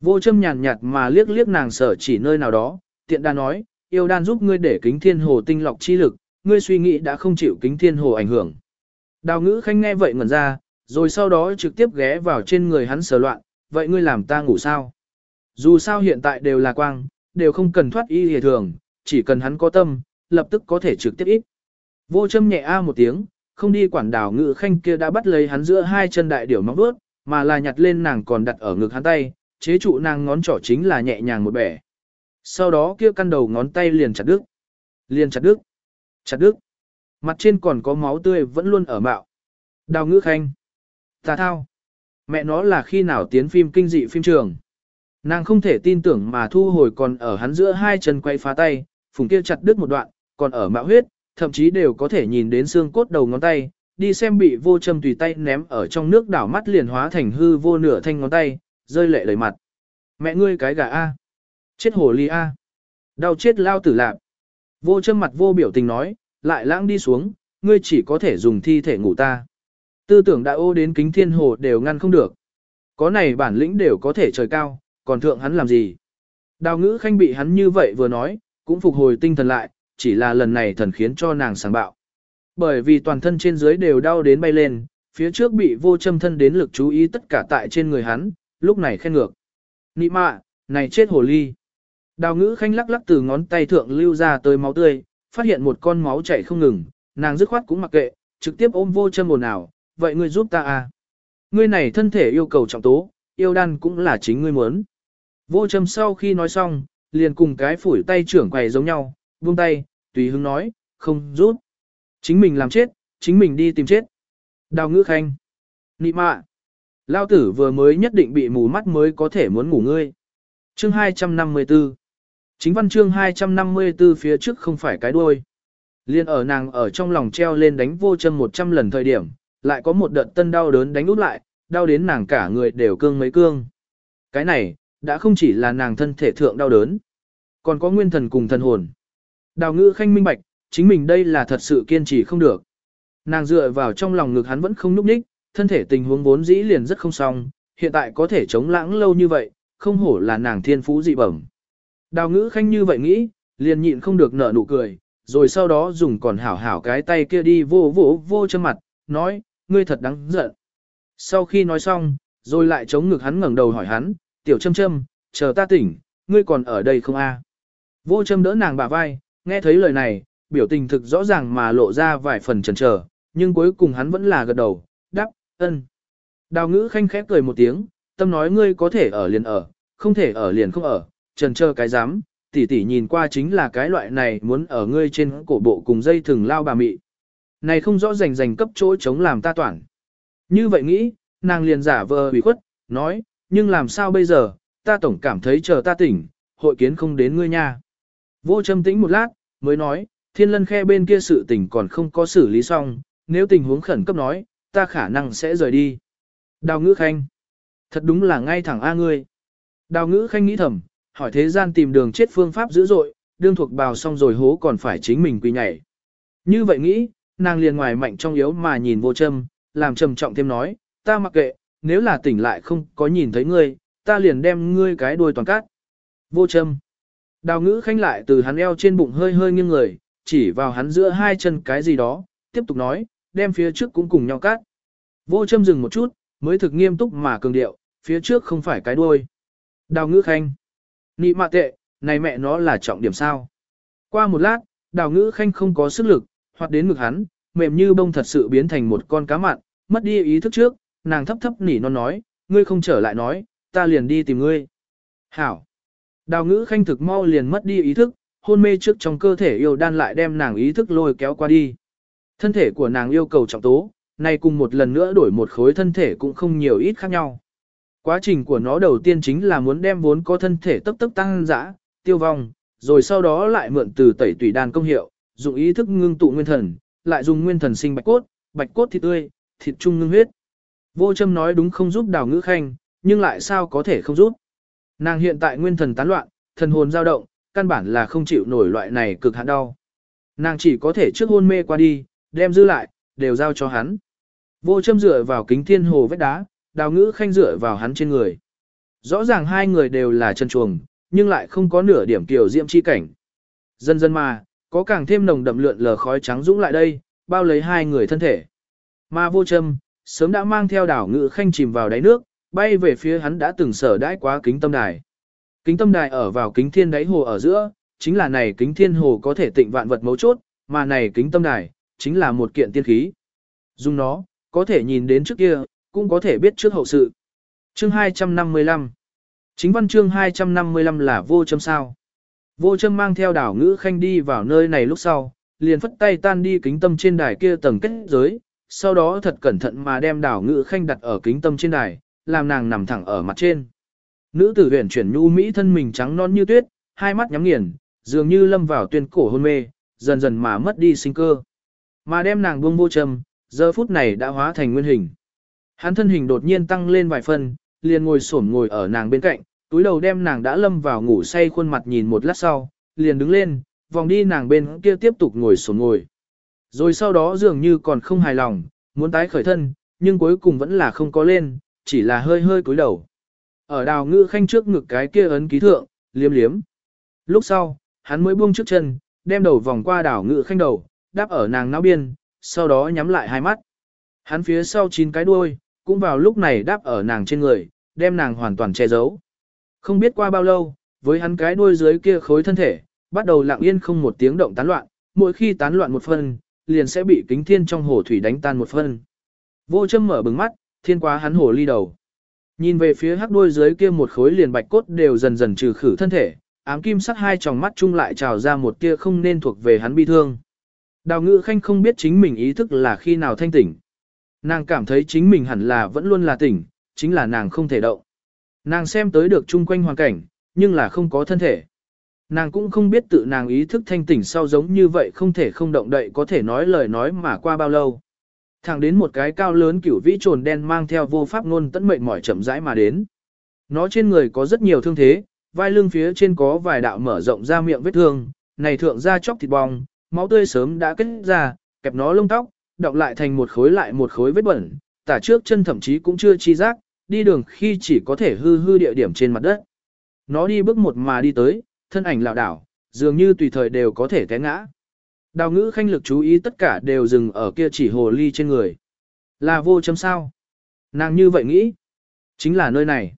Vô châm nhàn nhạt mà liếc liếc nàng sở chỉ nơi nào đó, tiện đa nói, yêu đan giúp ngươi để kính thiên hồ tinh lọc chi lực, ngươi suy nghĩ đã không chịu kính thiên hồ ảnh hưởng. Đào ngữ khanh nghe vậy ngẩn ra, rồi sau đó trực tiếp ghé vào trên người hắn sờ loạn, vậy ngươi làm ta ngủ sao? Dù sao hiện tại đều là quang, đều không cần thoát y hề thường, chỉ cần hắn có tâm, lập tức có thể trực tiếp ít. Vô châm nhẹ a một tiếng, không đi quản đảo ngự khanh kia đã bắt lấy hắn giữa hai chân đại điểu móc vuốt, mà là nhặt lên nàng còn đặt ở ngực hắn tay, chế trụ nàng ngón trỏ chính là nhẹ nhàng một bẻ. Sau đó kia căn đầu ngón tay liền chặt đứt. Liền chặt đứt. Chặt đứt. Mặt trên còn có máu tươi vẫn luôn ở mạo. Đào ngữ khanh. Tà thao. Mẹ nó là khi nào tiến phim kinh dị phim trường. Nàng không thể tin tưởng mà thu hồi còn ở hắn giữa hai chân quay phá tay, phùng kia chặt đứt một đoạn, còn ở mạo huyết, thậm chí đều có thể nhìn đến xương cốt đầu ngón tay, đi xem bị vô châm tùy tay ném ở trong nước đảo mắt liền hóa thành hư vô nửa thanh ngón tay, rơi lệ đầy mặt. Mẹ ngươi cái gà A. Chết hồ ly A. Đau chết lao tử lạp. Vô châm mặt vô biểu tình nói, lại lãng đi xuống, ngươi chỉ có thể dùng thi thể ngủ ta. Tư tưởng đã ô đến kính thiên hồ đều ngăn không được. Có này bản lĩnh đều có thể trời cao, còn thượng hắn làm gì? Đào ngữ khanh bị hắn như vậy vừa nói, cũng phục hồi tinh thần lại, chỉ là lần này thần khiến cho nàng sáng bạo. Bởi vì toàn thân trên dưới đều đau đến bay lên, phía trước bị vô châm thân đến lực chú ý tất cả tại trên người hắn, lúc này khen ngược. Nị mạ, này chết hồ ly. Đào ngữ khanh lắc lắc từ ngón tay thượng lưu ra tới máu tươi, phát hiện một con máu chảy không ngừng, nàng dứt khoát cũng mặc kệ, trực tiếp ôm vô châm ồn ào, vậy ngươi giúp ta à. Ngươi này thân thể yêu cầu trọng tố, yêu đan cũng là chính ngươi muốn. Vô châm sau khi nói xong, liền cùng cái phủi tay trưởng quầy giống nhau, buông tay, tùy hứng nói, không rút. Chính mình làm chết, chính mình đi tìm chết. Đào ngữ khanh. Nị mạ. Lao tử vừa mới nhất định bị mù mắt mới có thể muốn ngủ ngươi. Chương 254 Chính văn chương 254 phía trước không phải cái đuôi. Liên ở nàng ở trong lòng treo lên đánh vô chân 100 lần thời điểm, lại có một đợt tân đau đớn đánh út lại, đau đến nàng cả người đều cương mấy cương. Cái này, đã không chỉ là nàng thân thể thượng đau đớn, còn có nguyên thần cùng thần hồn. Đào ngữ khanh minh bạch, chính mình đây là thật sự kiên trì không được. Nàng dựa vào trong lòng ngực hắn vẫn không núp ních, thân thể tình huống vốn dĩ liền rất không xong, hiện tại có thể chống lãng lâu như vậy, không hổ là nàng thiên phú dị bẩm. Đào ngữ khanh như vậy nghĩ, liền nhịn không được nở nụ cười, rồi sau đó dùng còn hảo hảo cái tay kia đi vô vô vô chân mặt, nói, ngươi thật đáng giận. Sau khi nói xong, rồi lại chống ngực hắn ngẩng đầu hỏi hắn, tiểu châm châm, chờ ta tỉnh, ngươi còn ở đây không a? Vô châm đỡ nàng bả vai, nghe thấy lời này, biểu tình thực rõ ràng mà lộ ra vài phần chần chờ, nhưng cuối cùng hắn vẫn là gật đầu, đáp, ân. Đào ngữ khanh khép cười một tiếng, tâm nói ngươi có thể ở liền ở, không thể ở liền không ở, trần chờ cái dám, tỷ tỷ nhìn qua chính là cái loại này muốn ở ngươi trên cổ bộ cùng dây thừng lao bà mị. Này không rõ rành rành cấp chỗ chống làm ta toàn. Như vậy nghĩ, nàng liền giả vờ bị khuất, nói, nhưng làm sao bây giờ, ta tổng cảm thấy chờ ta tỉnh, hội kiến không đến ngươi nha. Vô châm tĩnh một lát, mới nói, thiên lân khe bên kia sự tình còn không có xử lý xong, nếu tình huống khẩn cấp nói, ta khả năng sẽ rời đi. Đào ngữ khanh. Thật đúng là ngay thẳng A ngươi. Đào ngữ khanh nghĩ thầm, hỏi thế gian tìm đường chết phương pháp dữ dội, đương thuộc bào xong rồi hố còn phải chính mình quy nhảy. Như vậy nghĩ, nàng liền ngoài mạnh trong yếu mà nhìn vô châm, làm trầm trọng thêm nói, ta mặc kệ, nếu là tỉnh lại không có nhìn thấy ngươi, ta liền đem ngươi cái đuôi toàn cát. Vô châm. Đào ngữ khanh lại từ hắn eo trên bụng hơi hơi nghiêng người, chỉ vào hắn giữa hai chân cái gì đó, tiếp tục nói, đem phía trước cũng cùng nhau cát. Vô châm dừng một chút, mới thực nghiêm túc mà cường điệu, phía trước không phải cái đuôi. Đào ngữ khanh. Nị mạ tệ, này mẹ nó là trọng điểm sao. Qua một lát, đào ngữ khanh không có sức lực, hoặc đến ngực hắn, mềm như bông thật sự biến thành một con cá mặn, mất đi ý thức trước, nàng thấp thấp nỉ non nói, ngươi không trở lại nói, ta liền đi tìm ngươi. Hảo. Đào ngữ khanh thực mau liền mất đi ý thức, hôn mê trước trong cơ thể yêu đan lại đem nàng ý thức lôi kéo qua đi. Thân thể của nàng yêu cầu trọng tố, nay cùng một lần nữa đổi một khối thân thể cũng không nhiều ít khác nhau. Quá trình của nó đầu tiên chính là muốn đem vốn có thân thể tấp tấp tăng dã, tiêu vong, rồi sau đó lại mượn từ tẩy tùy đan công hiệu, dùng ý thức ngưng tụ nguyên thần, lại dùng nguyên thần sinh bạch cốt, bạch cốt thịt tươi, thịt trung ngưng huyết. Vô châm nói đúng không giúp đào ngữ khanh, nhưng lại sao có thể không giúp. Nàng hiện tại nguyên thần tán loạn, thần hồn dao động, căn bản là không chịu nổi loại này cực hạn đau. Nàng chỉ có thể trước hôn mê qua đi, đem dư lại, đều giao cho hắn. Vô châm dựa vào kính thiên hồ vách đá, đào ngữ khanh dựa vào hắn trên người. Rõ ràng hai người đều là chân chuồng, nhưng lại không có nửa điểm kiểu diễm chi cảnh. Dần dần mà, có càng thêm nồng đậm lượn lờ khói trắng dũng lại đây, bao lấy hai người thân thể. Mà vô châm, sớm đã mang theo đảo ngữ khanh chìm vào đáy nước, bay về phía hắn đã từng sở đãi quá kính tâm đài. Kính tâm đài ở vào kính thiên đáy hồ ở giữa, chính là này kính thiên hồ có thể tịnh vạn vật mấu chốt, mà này kính tâm đài, chính là một kiện tiên khí. Dùng nó, có thể nhìn đến trước kia, cũng có thể biết trước hậu sự. Chương 255 Chính văn chương 255 là vô châm sao. Vô châm mang theo đảo ngữ khanh đi vào nơi này lúc sau, liền phất tay tan đi kính tâm trên đài kia tầng kết giới, sau đó thật cẩn thận mà đem đảo ngự khanh đặt ở kính tâm trên đài, làm nàng nằm thẳng ở mặt trên. Nữ tử huyền chuyển nhu mỹ thân mình trắng non như tuyết, hai mắt nhắm nghiền, dường như lâm vào tuyên cổ hôn mê, dần dần mà mất đi sinh cơ. Mà đem nàng buông vô trầm, giờ phút này đã hóa thành nguyên hình. Hắn thân hình đột nhiên tăng lên vài phần, liền ngồi xổm ngồi ở nàng bên cạnh, túi đầu đem nàng đã lâm vào ngủ say khuôn mặt nhìn một lát sau, liền đứng lên, vòng đi nàng bên kia tiếp tục ngồi xổm ngồi. Rồi sau đó dường như còn không hài lòng, muốn tái khởi thân, nhưng cuối cùng vẫn là không có lên, chỉ là hơi hơi cúi đầu. Ở đào ngữ khanh trước ngực cái kia ấn ký thượng, liếm liếm. Lúc sau, hắn mới buông trước chân, đem đầu vòng qua đảo ngự khanh đầu, đáp ở nàng não biên, sau đó nhắm lại hai mắt. Hắn phía sau chín cái đuôi, cũng vào lúc này đáp ở nàng trên người, đem nàng hoàn toàn che giấu. Không biết qua bao lâu, với hắn cái đuôi dưới kia khối thân thể, bắt đầu lặng yên không một tiếng động tán loạn, mỗi khi tán loạn một phần liền sẽ bị kính thiên trong hồ thủy đánh tan một phân. Vô châm mở bừng mắt, thiên quá hắn hồ ly đầu. Nhìn về phía hắc đuôi dưới kia một khối liền bạch cốt đều dần dần trừ khử thân thể, ám kim sắc hai tròng mắt chung lại trào ra một tia không nên thuộc về hắn bi thương. Đào ngự khanh không biết chính mình ý thức là khi nào thanh tỉnh. Nàng cảm thấy chính mình hẳn là vẫn luôn là tỉnh, chính là nàng không thể động. Nàng xem tới được chung quanh hoàn cảnh, nhưng là không có thân thể. Nàng cũng không biết tự nàng ý thức thanh tỉnh sau giống như vậy không thể không động đậy có thể nói lời nói mà qua bao lâu. Thẳng đến một cái cao lớn kiểu vĩ trồn đen mang theo vô pháp ngôn tận mệnh mỏi chậm rãi mà đến. Nó trên người có rất nhiều thương thế, vai lưng phía trên có vài đạo mở rộng ra miệng vết thương, này thượng da chóc thịt bong, máu tươi sớm đã kết ra, kẹp nó lông tóc, đọng lại thành một khối lại một khối vết bẩn, tả trước chân thậm chí cũng chưa chi giác, đi đường khi chỉ có thể hư hư địa điểm trên mặt đất. Nó đi bước một mà đi tới, thân ảnh lảo đảo, dường như tùy thời đều có thể té ngã. Đào ngữ khanh lực chú ý tất cả đều dừng ở kia chỉ hồ ly trên người. Là vô chấm sao? Nàng như vậy nghĩ. Chính là nơi này.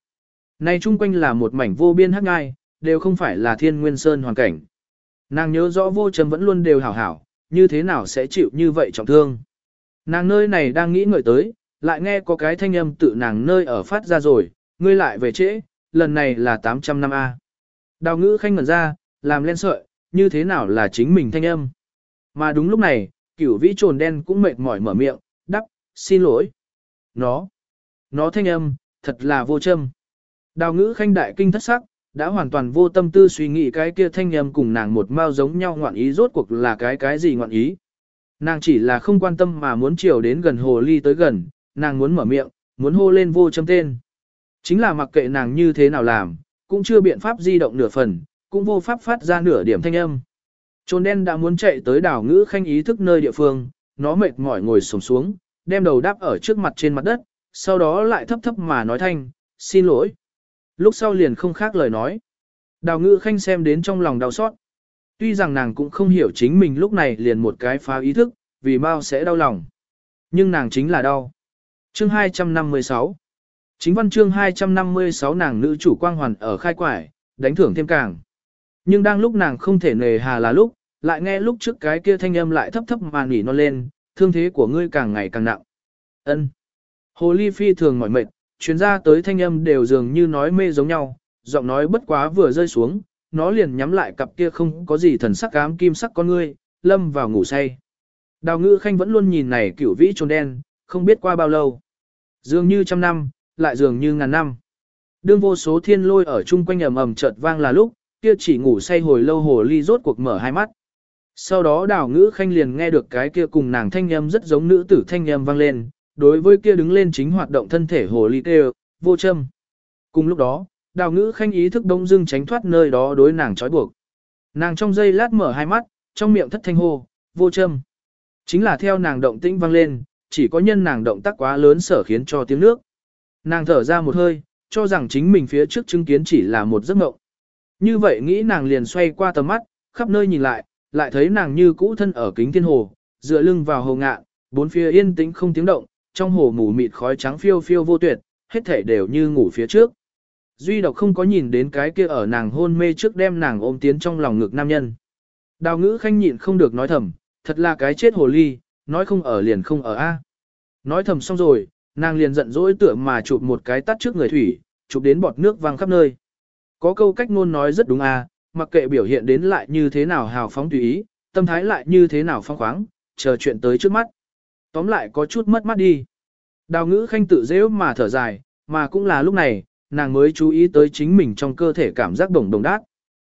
Này chung quanh là một mảnh vô biên hắc ngai, đều không phải là thiên nguyên sơn hoàn cảnh. Nàng nhớ rõ vô chấm vẫn luôn đều hảo hảo, như thế nào sẽ chịu như vậy trọng thương. Nàng nơi này đang nghĩ ngợi tới, lại nghe có cái thanh âm tự nàng nơi ở phát ra rồi, ngươi lại về trễ, lần này là 800 năm A. Đào ngữ khanh ngẩn ra, làm lên sợi, như thế nào là chính mình thanh âm. Mà đúng lúc này, cửu vĩ trồn đen cũng mệt mỏi mở miệng, đắp, xin lỗi. Nó, nó thanh âm, thật là vô châm. Đào ngữ khanh đại kinh thất sắc, đã hoàn toàn vô tâm tư suy nghĩ cái kia thanh âm cùng nàng một mao giống nhau ngoạn ý rốt cuộc là cái cái gì ngoạn ý. Nàng chỉ là không quan tâm mà muốn chiều đến gần hồ ly tới gần, nàng muốn mở miệng, muốn hô lên vô châm tên. Chính là mặc kệ nàng như thế nào làm, cũng chưa biện pháp di động nửa phần, cũng vô pháp phát ra nửa điểm thanh âm. Trồn đen đã muốn chạy tới đảo ngữ khanh ý thức nơi địa phương, nó mệt mỏi ngồi sổng xuống, đem đầu đáp ở trước mặt trên mặt đất, sau đó lại thấp thấp mà nói thanh, xin lỗi. Lúc sau liền không khác lời nói. Đào ngữ khanh xem đến trong lòng đau xót. Tuy rằng nàng cũng không hiểu chính mình lúc này liền một cái phá ý thức, vì bao sẽ đau lòng. Nhưng nàng chính là đau. Chương 256 Chính văn chương 256 nàng nữ chủ quang hoàn ở khai quải, đánh thưởng thêm càng. Nhưng đang lúc nàng không thể nề hà là lúc, lại nghe lúc trước cái kia thanh âm lại thấp thấp mà nỉ non lên, thương thế của ngươi càng ngày càng nặng. Ân. Hồ ly phi thường mỏi mệt, chuyến ra tới thanh âm đều dường như nói mê giống nhau, giọng nói bất quá vừa rơi xuống, nó liền nhắm lại cặp kia không có gì thần sắc ám kim sắc con ngươi, lâm vào ngủ say. Đào ngữ khanh vẫn luôn nhìn này kiểu vĩ trồn đen, không biết qua bao lâu. Dường như trăm năm, lại dường như ngàn năm. Đương vô số thiên lôi ở chung quanh ầm ầm chợt vang là lúc, kia chỉ ngủ say hồi lâu hồ ly rốt cuộc mở hai mắt. Sau đó đào ngữ khanh liền nghe được cái kia cùng nàng thanh âm rất giống nữ tử thanh âm vang lên, đối với kia đứng lên chính hoạt động thân thể hồ ly kêu, vô châm. Cùng lúc đó, đào ngữ khanh ý thức đông dưng tránh thoát nơi đó đối nàng trói buộc. Nàng trong giây lát mở hai mắt, trong miệng thất thanh hô, vô châm. Chính là theo nàng động tĩnh vang lên, chỉ có nhân nàng động tác quá lớn sở khiến cho tiếng nước. Nàng thở ra một hơi, cho rằng chính mình phía trước chứng kiến chỉ là một giấc mộng. Như vậy nghĩ nàng liền xoay qua tầm mắt, khắp nơi nhìn lại, lại thấy nàng như cũ thân ở kính thiên hồ, dựa lưng vào hồ ngạn, bốn phía yên tĩnh không tiếng động, trong hồ mù mịt khói trắng phiêu phiêu vô tuyệt, hết thể đều như ngủ phía trước. Duy độc không có nhìn đến cái kia ở nàng hôn mê trước đem nàng ôm tiến trong lòng ngực nam nhân. Đào ngữ khanh nhịn không được nói thầm, thật là cái chết hồ ly, nói không ở liền không ở A. Nói thầm xong rồi, nàng liền giận dỗi tựa mà chụp một cái tắt trước người thủy, chụp đến bọt nước văng khắp nơi. Có câu cách ngôn nói rất đúng A, mặc kệ biểu hiện đến lại như thế nào hào phóng tùy ý, tâm thái lại như thế nào phong khoáng, chờ chuyện tới trước mắt. Tóm lại có chút mất mắt đi. Đào ngữ khanh tự dễ mà thở dài, mà cũng là lúc này, nàng mới chú ý tới chính mình trong cơ thể cảm giác đồng đồng đát.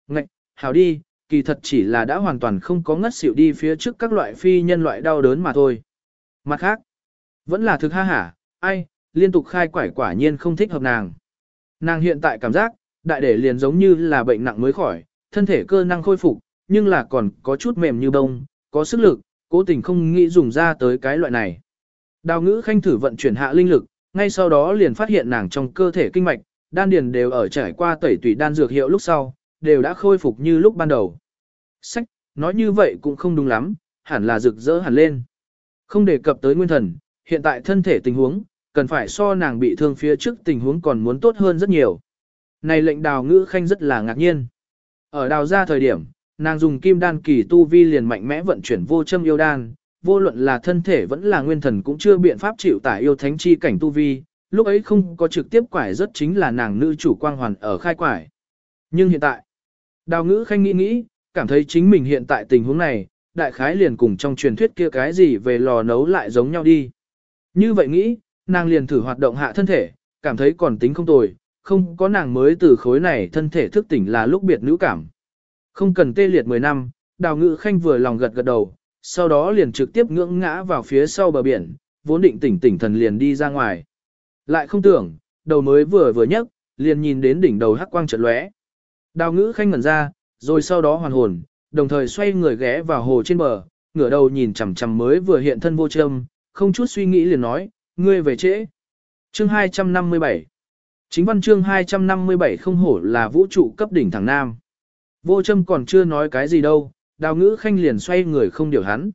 Ngạch, hào đi, kỳ thật chỉ là đã hoàn toàn không có ngất xỉu đi phía trước các loại phi nhân loại đau đớn mà thôi. Mặt khác, vẫn là thực ha hả, ai, liên tục khai quải quả nhiên không thích hợp nàng. Nàng hiện tại cảm giác, đại để liền giống như là bệnh nặng mới khỏi, thân thể cơ năng khôi phục, nhưng là còn có chút mềm như bông, có sức lực, cố tình không nghĩ dùng ra tới cái loại này. Đào ngữ khanh thử vận chuyển hạ linh lực, ngay sau đó liền phát hiện nàng trong cơ thể kinh mạch, đan điền đều ở trải qua tẩy tủy đan dược hiệu lúc sau, đều đã khôi phục như lúc ban đầu. Sách, nói như vậy cũng không đúng lắm, hẳn là rực rỡ hẳn lên. Không đề cập tới nguyên thần, hiện tại thân thể tình huống, cần phải so nàng bị thương phía trước tình huống còn muốn tốt hơn rất nhiều. Này lệnh đào ngữ khanh rất là ngạc nhiên. Ở đào ra thời điểm, nàng dùng kim đan kỳ tu vi liền mạnh mẽ vận chuyển vô châm yêu đan, vô luận là thân thể vẫn là nguyên thần cũng chưa biện pháp chịu tải yêu thánh chi cảnh tu vi, lúc ấy không có trực tiếp quải rất chính là nàng nữ chủ quang hoàn ở khai quải. Nhưng hiện tại, đào ngữ khanh nghĩ nghĩ, cảm thấy chính mình hiện tại tình huống này, đại khái liền cùng trong truyền thuyết kia cái gì về lò nấu lại giống nhau đi. Như vậy nghĩ, nàng liền thử hoạt động hạ thân thể, cảm thấy còn tính không tồi, không có nàng mới từ khối này thân thể thức tỉnh là lúc biệt nữ cảm. Không cần tê liệt 10 năm, đào ngự khanh vừa lòng gật gật đầu, sau đó liền trực tiếp ngưỡng ngã vào phía sau bờ biển, vốn định tỉnh tỉnh thần liền đi ra ngoài. Lại không tưởng, đầu mới vừa vừa nhấc, liền nhìn đến đỉnh đầu hắc quang chợt lóe. Đào ngữ khanh ngẩn ra, rồi sau đó hoàn hồn, đồng thời xoay người ghé vào hồ trên bờ, ngửa đầu nhìn chằm chằm mới vừa hiện thân vô châm, không chút suy nghĩ liền nói, ngươi về trễ. Chương 257 Chính văn chương 257 không hổ là vũ trụ cấp đỉnh thẳng Nam. Vô châm còn chưa nói cái gì đâu, đào ngữ khanh liền xoay người không điều hắn.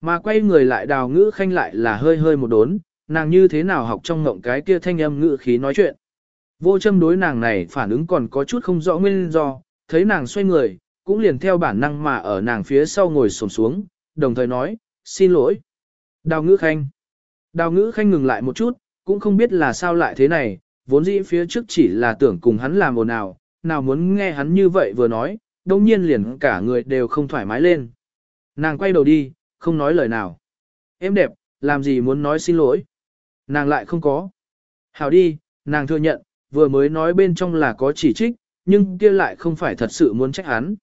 Mà quay người lại đào ngữ khanh lại là hơi hơi một đốn, nàng như thế nào học trong ngộng cái kia thanh âm ngữ khí nói chuyện. Vô châm đối nàng này phản ứng còn có chút không rõ nguyên do, thấy nàng xoay người, cũng liền theo bản năng mà ở nàng phía sau ngồi xổm xuống, đồng thời nói, xin lỗi. Đào ngữ khanh. Đào ngữ khanh ngừng lại một chút, cũng không biết là sao lại thế này, vốn dĩ phía trước chỉ là tưởng cùng hắn làm ồn ào, nào muốn nghe hắn như vậy vừa nói, đồng nhiên liền cả người đều không thoải mái lên. Nàng quay đầu đi, không nói lời nào. Em đẹp, làm gì muốn nói xin lỗi. Nàng lại không có. Hảo đi, nàng thừa nhận, vừa mới nói bên trong là có chỉ trích, nhưng kia lại không phải thật sự muốn trách hắn.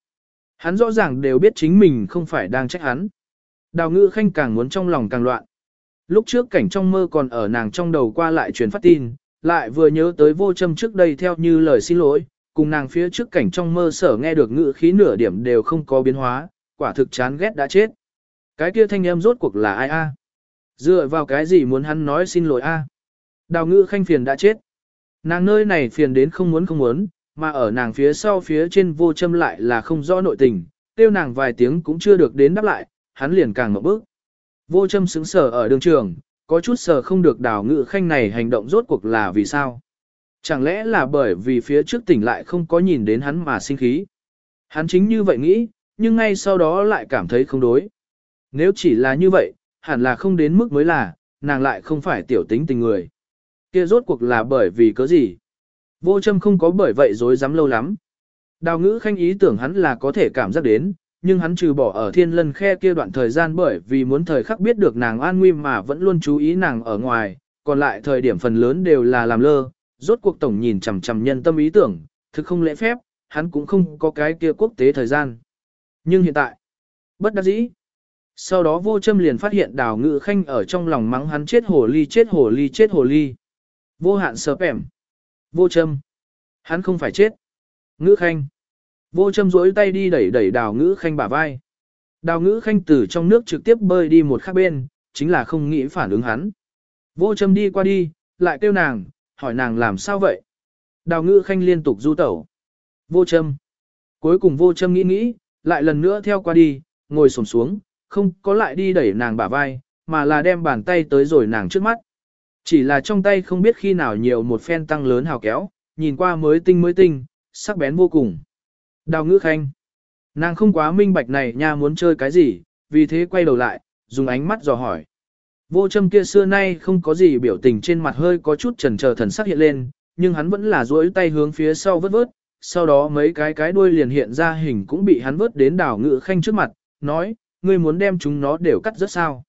Hắn rõ ràng đều biết chính mình không phải đang trách hắn. Đào ngữ khanh càng muốn trong lòng càng loạn. Lúc trước cảnh trong mơ còn ở nàng trong đầu qua lại truyền phát tin, lại vừa nhớ tới vô châm trước đây theo như lời xin lỗi, cùng nàng phía trước cảnh trong mơ sở nghe được ngữ khí nửa điểm đều không có biến hóa, quả thực chán ghét đã chết. Cái kia thanh em rốt cuộc là ai a? Dựa vào cái gì muốn hắn nói xin lỗi a? Đào ngữ khanh phiền đã chết. Nàng nơi này phiền đến không muốn không muốn, mà ở nàng phía sau phía trên vô châm lại là không rõ nội tình, tiêu nàng vài tiếng cũng chưa được đến đáp lại, hắn liền càng ngậm bước. Vô châm xứng sở ở đường trường, có chút sở không được đào ngự khanh này hành động rốt cuộc là vì sao. Chẳng lẽ là bởi vì phía trước tỉnh lại không có nhìn đến hắn mà sinh khí. Hắn chính như vậy nghĩ, nhưng ngay sau đó lại cảm thấy không đối. Nếu chỉ là như vậy, hẳn là không đến mức mới là, nàng lại không phải tiểu tính tình người. Kia rốt cuộc là bởi vì cớ gì? Vô châm không có bởi vậy dối dám lâu lắm. Đào ngữ khanh ý tưởng hắn là có thể cảm giác đến, nhưng hắn trừ bỏ ở thiên lân khe kia đoạn thời gian bởi vì muốn thời khắc biết được nàng an nguy mà vẫn luôn chú ý nàng ở ngoài, còn lại thời điểm phần lớn đều là làm lơ, rốt cuộc tổng nhìn chằm chằm nhân tâm ý tưởng, thực không lễ phép, hắn cũng không có cái kia quốc tế thời gian. Nhưng hiện tại, bất đắc dĩ. Sau đó vô châm liền phát hiện đào ngự khanh ở trong lòng mắng hắn chết hồ ly chết hồ ly chết hồ ly. Vô hạn sớp ẻm. Vô châm. Hắn không phải chết. Ngự khanh. Vô châm rỗi tay đi đẩy đẩy đào ngữ khanh bả vai. Đào ngữ khanh từ trong nước trực tiếp bơi đi một khác bên, chính là không nghĩ phản ứng hắn. Vô châm đi qua đi, lại kêu nàng, hỏi nàng làm sao vậy. Đào ngữ khanh liên tục du tẩu. Vô châm. Cuối cùng vô châm nghĩ nghĩ, lại lần nữa theo qua đi, ngồi sổm xuống, không có lại đi đẩy nàng bả vai, mà là đem bàn tay tới rồi nàng trước mắt. Chỉ là trong tay không biết khi nào nhiều một phen tăng lớn hào kéo, nhìn qua mới tinh mới tinh, sắc bén vô cùng. Đào ngữ khanh. Nàng không quá minh bạch này nha muốn chơi cái gì, vì thế quay đầu lại, dùng ánh mắt dò hỏi. Vô châm kia xưa nay không có gì biểu tình trên mặt hơi có chút trần chờ thần sắc hiện lên, nhưng hắn vẫn là duỗi tay hướng phía sau vớt vớt, sau đó mấy cái cái đuôi liền hiện ra hình cũng bị hắn vớt đến đào ngữ khanh trước mặt, nói, ngươi muốn đem chúng nó đều cắt rất sao.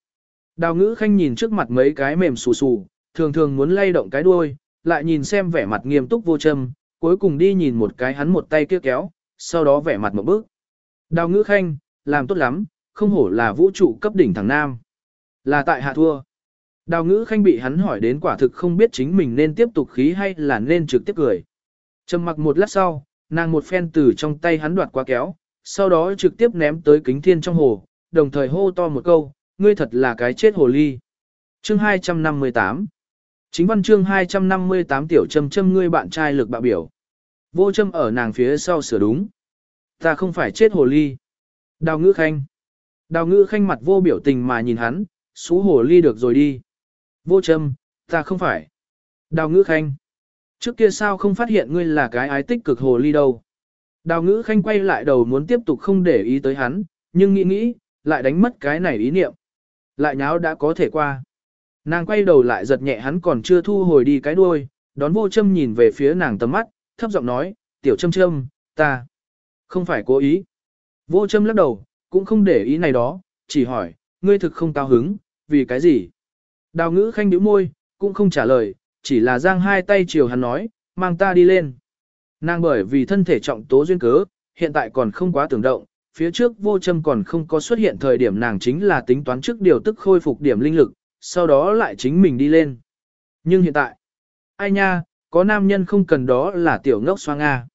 Đào ngữ khanh nhìn trước mặt mấy cái mềm xù xù, thường thường muốn lay động cái đuôi, lại nhìn xem vẻ mặt nghiêm túc vô châm, cuối cùng đi nhìn một cái hắn một tay kia kéo, sau đó vẻ mặt một bước. Đào ngữ khanh, làm tốt lắm, không hổ là vũ trụ cấp đỉnh thằng Nam. Là tại hạ thua. Đào ngữ khanh bị hắn hỏi đến quả thực không biết chính mình nên tiếp tục khí hay là nên trực tiếp cười. Trầm mặc một lát sau, nàng một phen từ trong tay hắn đoạt qua kéo, sau đó trực tiếp ném tới kính thiên trong hồ, đồng thời hô to một câu, ngươi thật là cái chết hồ ly. Chương 258 Chính văn chương 258 tiểu châm châm ngươi bạn trai lực bạo biểu. Vô châm ở nàng phía sau sửa đúng. Ta không phải chết hồ ly. Đào ngữ khanh. Đào ngữ khanh mặt vô biểu tình mà nhìn hắn, xú Hồ ly được rồi đi. Vô châm, ta không phải. Đào ngữ khanh. Trước kia sao không phát hiện ngươi là cái ái tích cực hồ ly đâu. Đào ngữ khanh quay lại đầu muốn tiếp tục không để ý tới hắn, nhưng nghĩ nghĩ, lại đánh mất cái này ý niệm. Lại nháo đã có thể qua. Nàng quay đầu lại giật nhẹ hắn còn chưa thu hồi đi cái đuôi, đón vô châm nhìn về phía nàng tầm mắt, thấp giọng nói, tiểu châm châm, ta không phải cố ý. Vô châm lắc đầu, cũng không để ý này đó, chỉ hỏi, ngươi thực không cao hứng, vì cái gì? Đào ngữ khanh nhíu môi, cũng không trả lời, chỉ là giang hai tay chiều hắn nói, mang ta đi lên. Nàng bởi vì thân thể trọng tố duyên cớ, hiện tại còn không quá tưởng động, phía trước vô châm còn không có xuất hiện thời điểm nàng chính là tính toán trước điều tức khôi phục điểm linh lực, sau đó lại chính mình đi lên. Nhưng hiện tại, ai nha, có nam nhân không cần đó là tiểu ngốc xoa Nga.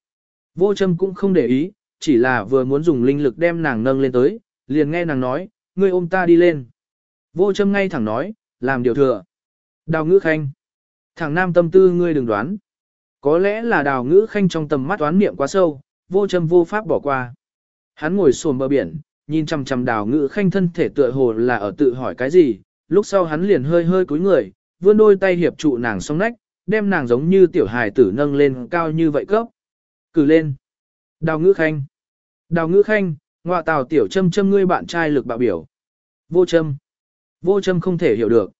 Vô châm cũng không để ý, chỉ là vừa muốn dùng linh lực đem nàng nâng lên tới, liền nghe nàng nói, ngươi ôm ta đi lên. Vô châm ngay thẳng nói, làm điều thừa. Đào ngữ khanh. Thằng nam tâm tư ngươi đừng đoán. Có lẽ là đào ngữ khanh trong tầm mắt toán niệm quá sâu, vô châm vô pháp bỏ qua. Hắn ngồi xổm bờ biển, nhìn chằm chằm đào ngữ khanh thân thể tựa hồ là ở tự hỏi cái gì, lúc sau hắn liền hơi hơi cúi người, vươn đôi tay hiệp trụ nàng song nách, đem nàng giống như tiểu hài tử nâng lên cao như vậy cấp. Cử lên. Đào ngữ khanh. Đào ngữ khanh, ngọa tào tiểu châm châm ngươi bạn trai lực bạo biểu. Vô châm. Vô châm không thể hiểu được.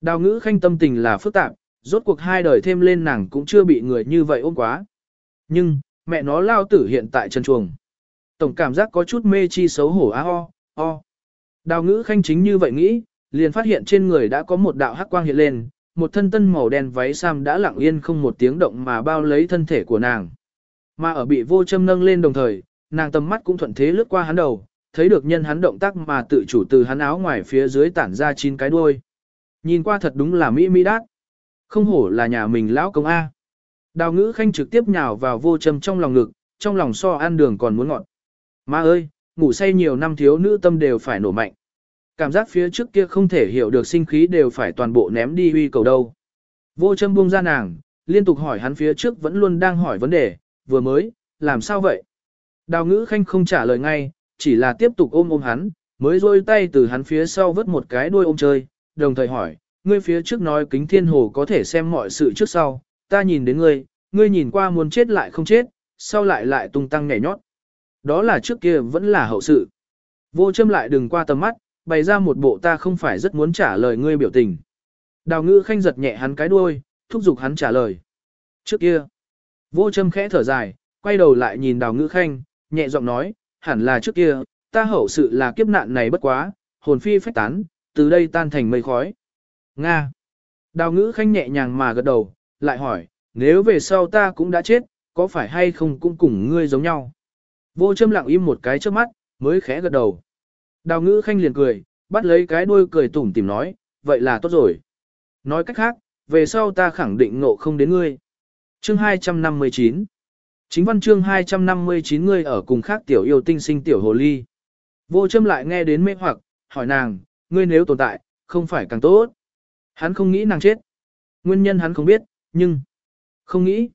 Đào ngữ khanh tâm tình là phức tạp, rốt cuộc hai đời thêm lên nàng cũng chưa bị người như vậy ôm quá. Nhưng, mẹ nó lao tử hiện tại chân chuồng. Tổng cảm giác có chút mê chi xấu hổ á ho, ho. Đào ngữ khanh chính như vậy nghĩ, liền phát hiện trên người đã có một đạo hắc quang hiện lên, một thân tân màu đen váy sam đã lặng yên không một tiếng động mà bao lấy thân thể của nàng. Mà ở bị vô châm nâng lên đồng thời, nàng tầm mắt cũng thuận thế lướt qua hắn đầu, thấy được nhân hắn động tác mà tự chủ từ hắn áo ngoài phía dưới tản ra chín cái đuôi. Nhìn qua thật đúng là mỹ mỹ đát. Không hổ là nhà mình lão công A. Đào ngữ khanh trực tiếp nhào vào vô châm trong lòng ngực, trong lòng so ăn đường còn muốn ngọn, Má ơi, ngủ say nhiều năm thiếu nữ tâm đều phải nổ mạnh. Cảm giác phía trước kia không thể hiểu được sinh khí đều phải toàn bộ ném đi huy cầu đâu. Vô châm buông ra nàng, liên tục hỏi hắn phía trước vẫn luôn đang hỏi vấn đề, vừa mới, làm sao vậy? Đào ngữ khanh không trả lời ngay, chỉ là tiếp tục ôm ôm hắn, mới rôi tay từ hắn phía sau vớt một cái đuôi ôm chơi, đồng thời hỏi, ngươi phía trước nói kính thiên hồ có thể xem mọi sự trước sau, ta nhìn đến ngươi, ngươi nhìn qua muốn chết lại không chết, sau lại lại tung tăng nhảy nhót. Đó là trước kia vẫn là hậu sự. Vô châm lại đừng qua tầm mắt, bày ra một bộ ta không phải rất muốn trả lời ngươi biểu tình. Đào ngữ khanh giật nhẹ hắn cái đuôi, thúc giục hắn trả lời. Trước kia, vô châm khẽ thở dài, quay đầu lại nhìn đào ngữ khanh, nhẹ giọng nói, hẳn là trước kia, ta hậu sự là kiếp nạn này bất quá, hồn phi phách tán, từ đây tan thành mây khói. Nga. Đào ngữ khanh nhẹ nhàng mà gật đầu, lại hỏi, nếu về sau ta cũng đã chết, có phải hay không cũng cùng ngươi giống nhau? Vô châm lặng im một cái trước mắt, mới khẽ gật đầu. Đào ngữ khanh liền cười, bắt lấy cái đuôi cười tủm tìm nói, vậy là tốt rồi. Nói cách khác, về sau ta khẳng định ngộ không đến ngươi. Chương 259 Chính văn chương 259 ngươi ở cùng khác tiểu yêu tinh sinh tiểu hồ ly. Vô châm lại nghe đến mê hoặc, hỏi nàng, ngươi nếu tồn tại, không phải càng tốt. Hắn không nghĩ nàng chết. Nguyên nhân hắn không biết, nhưng không nghĩ.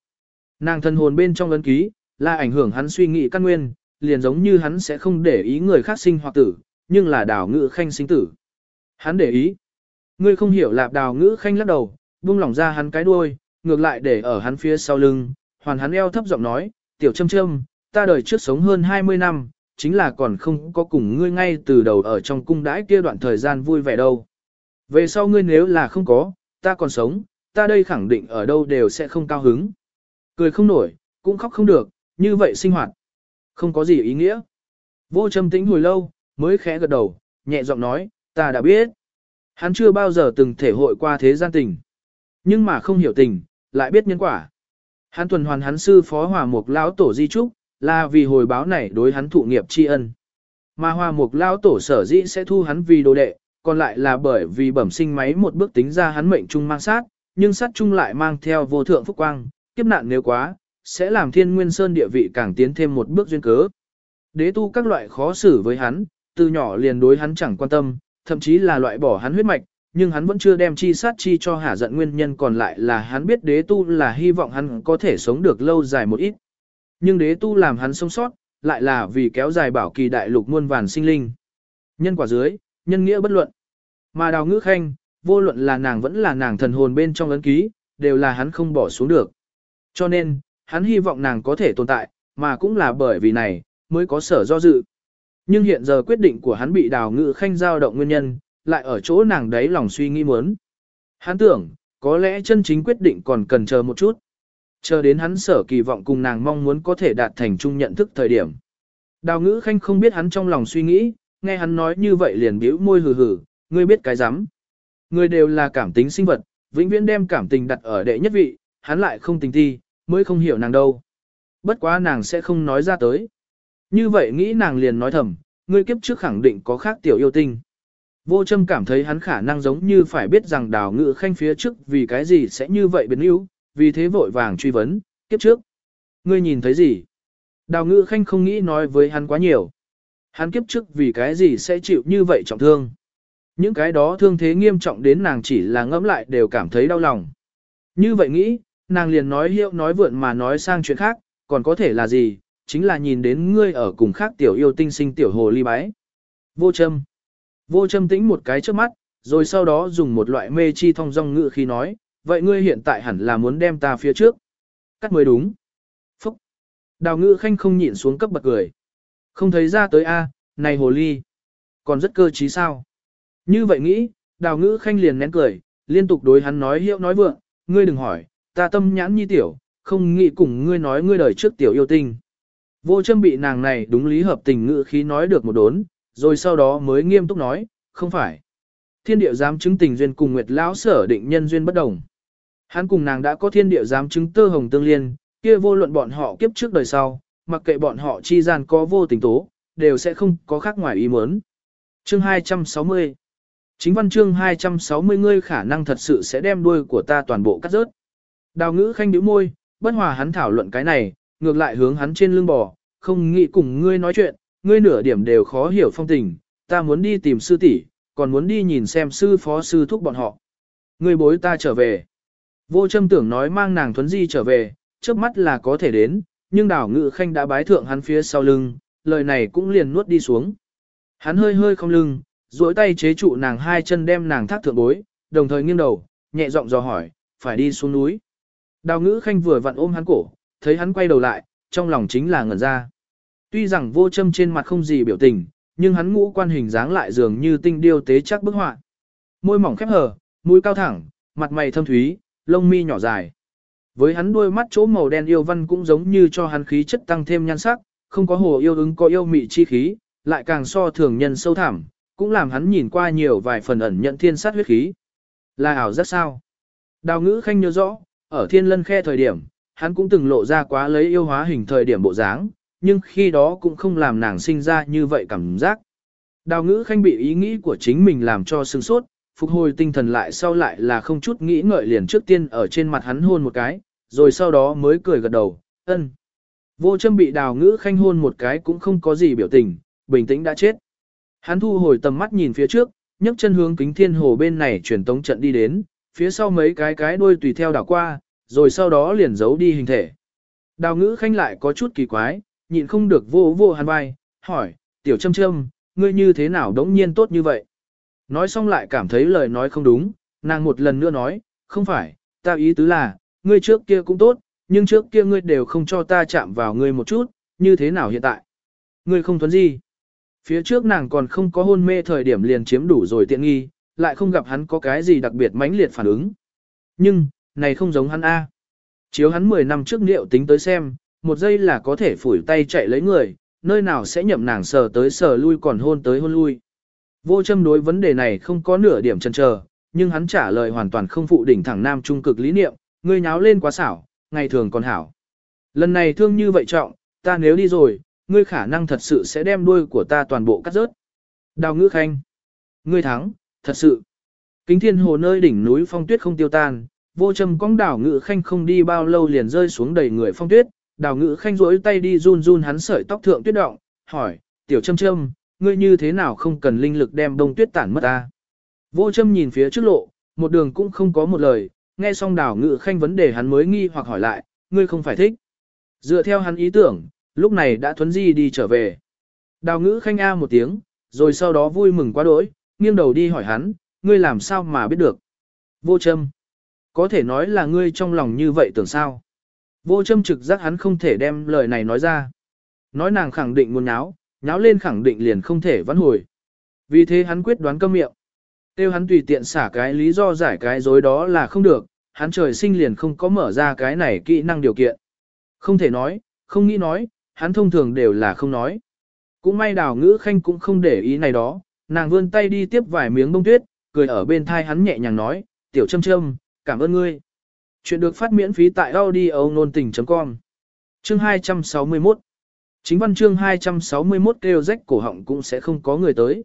Nàng thân hồn bên trong ấn ký, là ảnh hưởng hắn suy nghĩ căn nguyên, liền giống như hắn sẽ không để ý người khác sinh hoặc tử, nhưng là đào ngữ khanh sinh tử. Hắn để ý. Ngươi không hiểu lạp đào ngữ khanh lắc đầu, buông lỏng ra hắn cái đuôi, ngược lại để ở hắn phía sau lưng, hoàn hắn eo thấp giọng nói, tiểu châm châm, ta đời trước sống hơn 20 năm, chính là còn không có cùng ngươi ngay từ đầu ở trong cung đãi kia đoạn thời gian vui vẻ đâu. Về sau ngươi nếu là không có, ta còn sống, ta đây khẳng định ở đâu đều sẽ không cao hứng. Cười không nổi, cũng khóc không được, như vậy sinh hoạt. Không có gì ý nghĩa. Vô châm tĩnh hồi lâu, mới khẽ gật đầu, nhẹ giọng nói, ta đã biết. Hắn chưa bao giờ từng thể hội qua thế gian tình. Nhưng mà không hiểu tình, lại biết nhân quả. Hắn tuần hoàn hắn sư phó hòa mục lão tổ di trúc, là vì hồi báo này đối hắn thụ nghiệp tri ân. Mà hòa mục lão tổ sở dĩ sẽ thu hắn vì đồ đệ, còn lại là bởi vì bẩm sinh máy một bước tính ra hắn mệnh trung mang sát, nhưng sát trung lại mang theo vô thượng phúc quang, kiếp nạn nếu quá, sẽ làm thiên nguyên sơn địa vị càng tiến thêm một bước duyên cớ. Đế tu các loại khó xử với hắn, từ nhỏ liền đối hắn chẳng quan tâm, thậm chí là loại bỏ hắn huyết mạch, nhưng hắn vẫn chưa đem chi sát chi cho hả giận nguyên nhân còn lại là hắn biết đế tu là hy vọng hắn có thể sống được lâu dài một ít. Nhưng đế tu làm hắn sống sót, lại là vì kéo dài bảo kỳ đại lục muôn vàn sinh linh. Nhân quả dưới, nhân nghĩa bất luận. Mà đào ngữ khanh, vô luận là nàng vẫn là nàng thần hồn bên trong ấn ký, đều là hắn không bỏ xuống được. Cho nên, hắn hy vọng nàng có thể tồn tại, mà cũng là bởi vì này, mới có sở do dự. Nhưng hiện giờ quyết định của hắn bị đào ngự khanh giao động nguyên nhân, lại ở chỗ nàng đấy lòng suy nghĩ muốn. Hắn tưởng, có lẽ chân chính quyết định còn cần chờ một chút. Chờ đến hắn sở kỳ vọng cùng nàng mong muốn có thể đạt thành chung nhận thức thời điểm. Đào ngữ khanh không biết hắn trong lòng suy nghĩ, nghe hắn nói như vậy liền bĩu môi hừ hừ, ngươi biết cái rắm Người đều là cảm tính sinh vật, vĩnh viễn đem cảm tình đặt ở đệ nhất vị, hắn lại không tình thi, mới không hiểu nàng đâu. Bất quá nàng sẽ không nói ra tới. Như vậy nghĩ nàng liền nói thầm, ngươi kiếp trước khẳng định có khác tiểu yêu tinh. Vô châm cảm thấy hắn khả năng giống như phải biết rằng đào ngự khanh phía trước vì cái gì sẽ như vậy biến yếu, vì thế vội vàng truy vấn, kiếp trước. Ngươi nhìn thấy gì? Đào ngự khanh không nghĩ nói với hắn quá nhiều. Hắn kiếp trước vì cái gì sẽ chịu như vậy trọng thương. Những cái đó thương thế nghiêm trọng đến nàng chỉ là ngẫm lại đều cảm thấy đau lòng. Như vậy nghĩ, nàng liền nói hiệu nói vượn mà nói sang chuyện khác, còn có thể là gì, chính là nhìn đến ngươi ở cùng khác tiểu yêu tinh sinh tiểu hồ ly bái. Vô châm. Vô châm tĩnh một cái trước mắt, rồi sau đó dùng một loại mê chi thông dong ngự khi nói, vậy ngươi hiện tại hẳn là muốn đem ta phía trước. Cắt mới đúng. Phúc. Đào ngự khanh không nhịn xuống cấp bật cười. Không thấy ra tới a, này hồ ly. Còn rất cơ trí sao. Như vậy nghĩ, đào ngữ khanh liền nén cười, liên tục đối hắn nói hiệu nói vượng, ngươi đừng hỏi, ta tâm nhãn nhi tiểu, không nghĩ cùng ngươi nói ngươi đời trước tiểu yêu tinh. Vô châm bị nàng này đúng lý hợp tình ngữ khí nói được một đốn, rồi sau đó mới nghiêm túc nói, không phải. Thiên điệu giám chứng tình duyên cùng Nguyệt lão sở định nhân duyên bất đồng. Hắn cùng nàng đã có thiên điệu giám chứng tơ hồng tương liên, kia vô luận bọn họ kiếp trước đời sau, mặc kệ bọn họ chi gian có vô tình tố, đều sẽ không có khác ngoài ý muốn. Chương 260 Chính văn chương 260 ngươi khả năng thật sự sẽ đem đuôi của ta toàn bộ cắt rớt. Đào ngữ khanh nhíu môi, bất hòa hắn thảo luận cái này, ngược lại hướng hắn trên lưng bò, không nghĩ cùng ngươi nói chuyện, ngươi nửa điểm đều khó hiểu phong tình, ta muốn đi tìm sư tỷ, còn muốn đi nhìn xem sư phó sư thúc bọn họ. Ngươi bối ta trở về. Vô châm tưởng nói mang nàng thuấn di trở về, trước mắt là có thể đến, nhưng đào ngự khanh đã bái thượng hắn phía sau lưng, lời này cũng liền nuốt đi xuống. Hắn hơi hơi không lưng, duỗi tay chế trụ nàng hai chân đem nàng thác thượng bối, đồng thời nghiêng đầu, nhẹ giọng dò hỏi, phải đi xuống núi. Đào ngữ khanh vừa vặn ôm hắn cổ, thấy hắn quay đầu lại, trong lòng chính là ngẩn ra. Tuy rằng vô châm trên mặt không gì biểu tình, nhưng hắn ngũ quan hình dáng lại dường như tinh điêu tế chắc bức họa. Môi mỏng khép hờ, mũi cao thẳng, mặt mày thâm thúy, lông mi nhỏ dài. Với hắn đuôi mắt chỗ màu đen yêu văn cũng giống như cho hắn khí chất tăng thêm nhan sắc, không có hồ yêu ứng có yêu mị chi khí, lại càng so thường nhân sâu thẳm, cũng làm hắn nhìn qua nhiều vài phần ẩn nhận thiên sát huyết khí. Là ảo rất sao? Đào ngữ khanh nhớ rõ, ở thiên lân khe thời điểm, hắn cũng từng lộ ra quá lấy yêu hóa hình thời điểm bộ dáng, nhưng khi đó cũng không làm nàng sinh ra như vậy cảm giác. Đào ngữ khanh bị ý nghĩ của chính mình làm cho sưng sốt, phục hồi tinh thần lại sau lại là không chút nghĩ ngợi liền trước tiên ở trên mặt hắn hôn một cái, rồi sau đó mới cười gật đầu, ân. Vô châm bị đào ngữ khanh hôn một cái cũng không có gì biểu tình, bình tĩnh đã chết. Hắn thu hồi tầm mắt nhìn phía trước, nhấc chân hướng kính thiên hồ bên này chuyển tống trận đi đến, phía sau mấy cái cái đuôi tùy theo đảo qua, rồi sau đó liền giấu đi hình thể. Đào ngữ khanh lại có chút kỳ quái, nhịn không được vô vô hàn vai, hỏi, tiểu châm châm, ngươi như thế nào đống nhiên tốt như vậy? Nói xong lại cảm thấy lời nói không đúng, nàng một lần nữa nói, không phải, ta ý tứ là, ngươi trước kia cũng tốt, nhưng trước kia ngươi đều không cho ta chạm vào ngươi một chút, như thế nào hiện tại? Ngươi không thuấn gì? Phía trước nàng còn không có hôn mê thời điểm liền chiếm đủ rồi tiện nghi, lại không gặp hắn có cái gì đặc biệt mãnh liệt phản ứng. Nhưng, này không giống hắn A. Chiếu hắn 10 năm trước liệu tính tới xem, một giây là có thể phủi tay chạy lấy người, nơi nào sẽ nhậm nàng sờ tới sờ lui còn hôn tới hôn lui. Vô châm đối vấn đề này không có nửa điểm chần chờ, nhưng hắn trả lời hoàn toàn không phụ đỉnh thẳng nam trung cực lý niệm, ngươi nháo lên quá xảo, ngày thường còn hảo. Lần này thương như vậy trọng, ta nếu đi rồi, ngươi khả năng thật sự sẽ đem đuôi của ta toàn bộ cắt rớt. Đào ngữ khanh. Ngươi thắng, thật sự. Kính thiên hồ nơi đỉnh núi phong tuyết không tiêu tan, vô trầm cong đảo ngữ khanh không đi bao lâu liền rơi xuống đầy người phong tuyết, đào ngữ khanh rỗi tay đi run run hắn sợi tóc thượng tuyết động, hỏi, tiểu châm châm, ngươi như thế nào không cần linh lực đem đông tuyết tản mất ta. Vô châm nhìn phía trước lộ, một đường cũng không có một lời, nghe xong đào ngữ khanh vấn đề hắn mới nghi hoặc hỏi lại, ngươi không phải thích. Dựa theo hắn ý tưởng, lúc này đã thuấn di đi trở về. Đào ngữ khanh a một tiếng, rồi sau đó vui mừng quá đỗi, nghiêng đầu đi hỏi hắn, ngươi làm sao mà biết được. Vô châm. Có thể nói là ngươi trong lòng như vậy tưởng sao. Vô châm trực giác hắn không thể đem lời này nói ra. Nói nàng khẳng định muốn nháo, nháo lên khẳng định liền không thể vãn hồi. Vì thế hắn quyết đoán câm miệng. Tiêu hắn tùy tiện xả cái lý do giải cái dối đó là không được, hắn trời sinh liền không có mở ra cái này kỹ năng điều kiện. Không thể nói, không nghĩ nói, hắn thông thường đều là không nói. Cũng may đào ngữ khanh cũng không để ý này đó, nàng vươn tay đi tiếp vài miếng bông tuyết, cười ở bên thai hắn nhẹ nhàng nói, tiểu châm châm, cảm ơn ngươi. Chuyện được phát miễn phí tại audio nôn tình.com Chương 261 Chính văn chương 261 kêu rách cổ họng cũng sẽ không có người tới.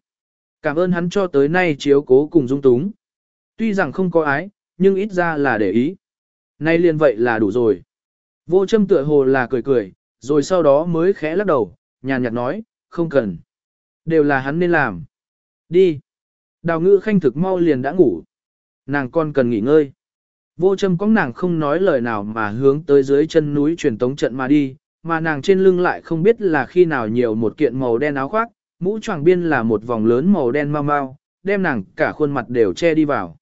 Cảm ơn hắn cho tới nay chiếu cố cùng dung túng. Tuy rằng không có ái, nhưng ít ra là để ý. Nay liền vậy là đủ rồi. Vô châm tựa hồ là cười cười, rồi sau đó mới khẽ lắc đầu, nhàn nhạt nói, không cần. Đều là hắn nên làm. Đi. Đào ngữ khanh thực mau liền đã ngủ. Nàng con cần nghỉ ngơi. Vô châm có nàng không nói lời nào mà hướng tới dưới chân núi truyền tống trận mà đi, mà nàng trên lưng lại không biết là khi nào nhiều một kiện màu đen áo khoác, mũ choàng biên là một vòng lớn màu đen mau mau, đem nàng cả khuôn mặt đều che đi vào.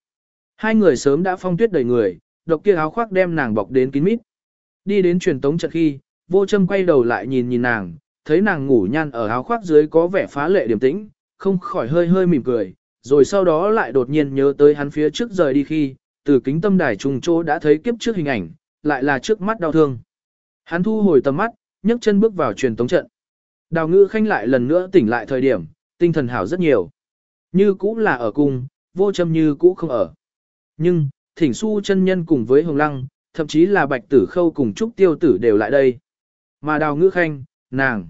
Hai người sớm đã phong tuyết đầy người, độc kia áo khoác đem nàng bọc đến kín mít. Đi đến truyền tống trận khi, vô châm quay đầu lại nhìn nhìn nàng, thấy nàng ngủ nhan ở áo khoác dưới có vẻ phá lệ điềm tĩnh, không khỏi hơi hơi mỉm cười, rồi sau đó lại đột nhiên nhớ tới hắn phía trước rời đi khi, từ kính tâm đài trùng chỗ đã thấy kiếp trước hình ảnh, lại là trước mắt đau thương. Hắn thu hồi tầm mắt, nhấc chân bước vào truyền tống trận. Đào ngữ khanh lại lần nữa tỉnh lại thời điểm, tinh thần hảo rất nhiều. Như cũ là ở cung, vô châm như cũ không ở. Nhưng, thỉnh su chân nhân cùng với hồng lăng, thậm chí là bạch tử khâu cùng trúc tiêu tử đều lại đây. Mà đào ngữ khanh, nàng,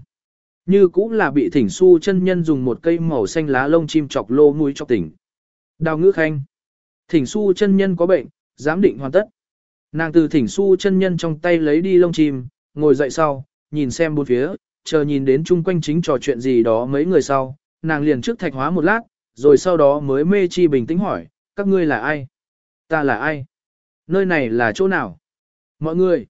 như cũ là bị thỉnh su chân nhân dùng một cây màu xanh lá lông chim chọc lô mũi chọc tỉnh. Đào ngữ khanh, thỉnh su chân nhân có bệnh, giám định hoàn tất. Nàng từ thỉnh su chân nhân trong tay lấy đi lông chim, ngồi dậy sau, nhìn xem bốn phía, chờ nhìn đến chung quanh chính trò chuyện gì đó mấy người sau, nàng liền trước thạch hóa một lát, rồi sau đó mới mê chi bình tĩnh hỏi, các ngươi là ai? Ta là ai? Nơi này là chỗ nào? Mọi người!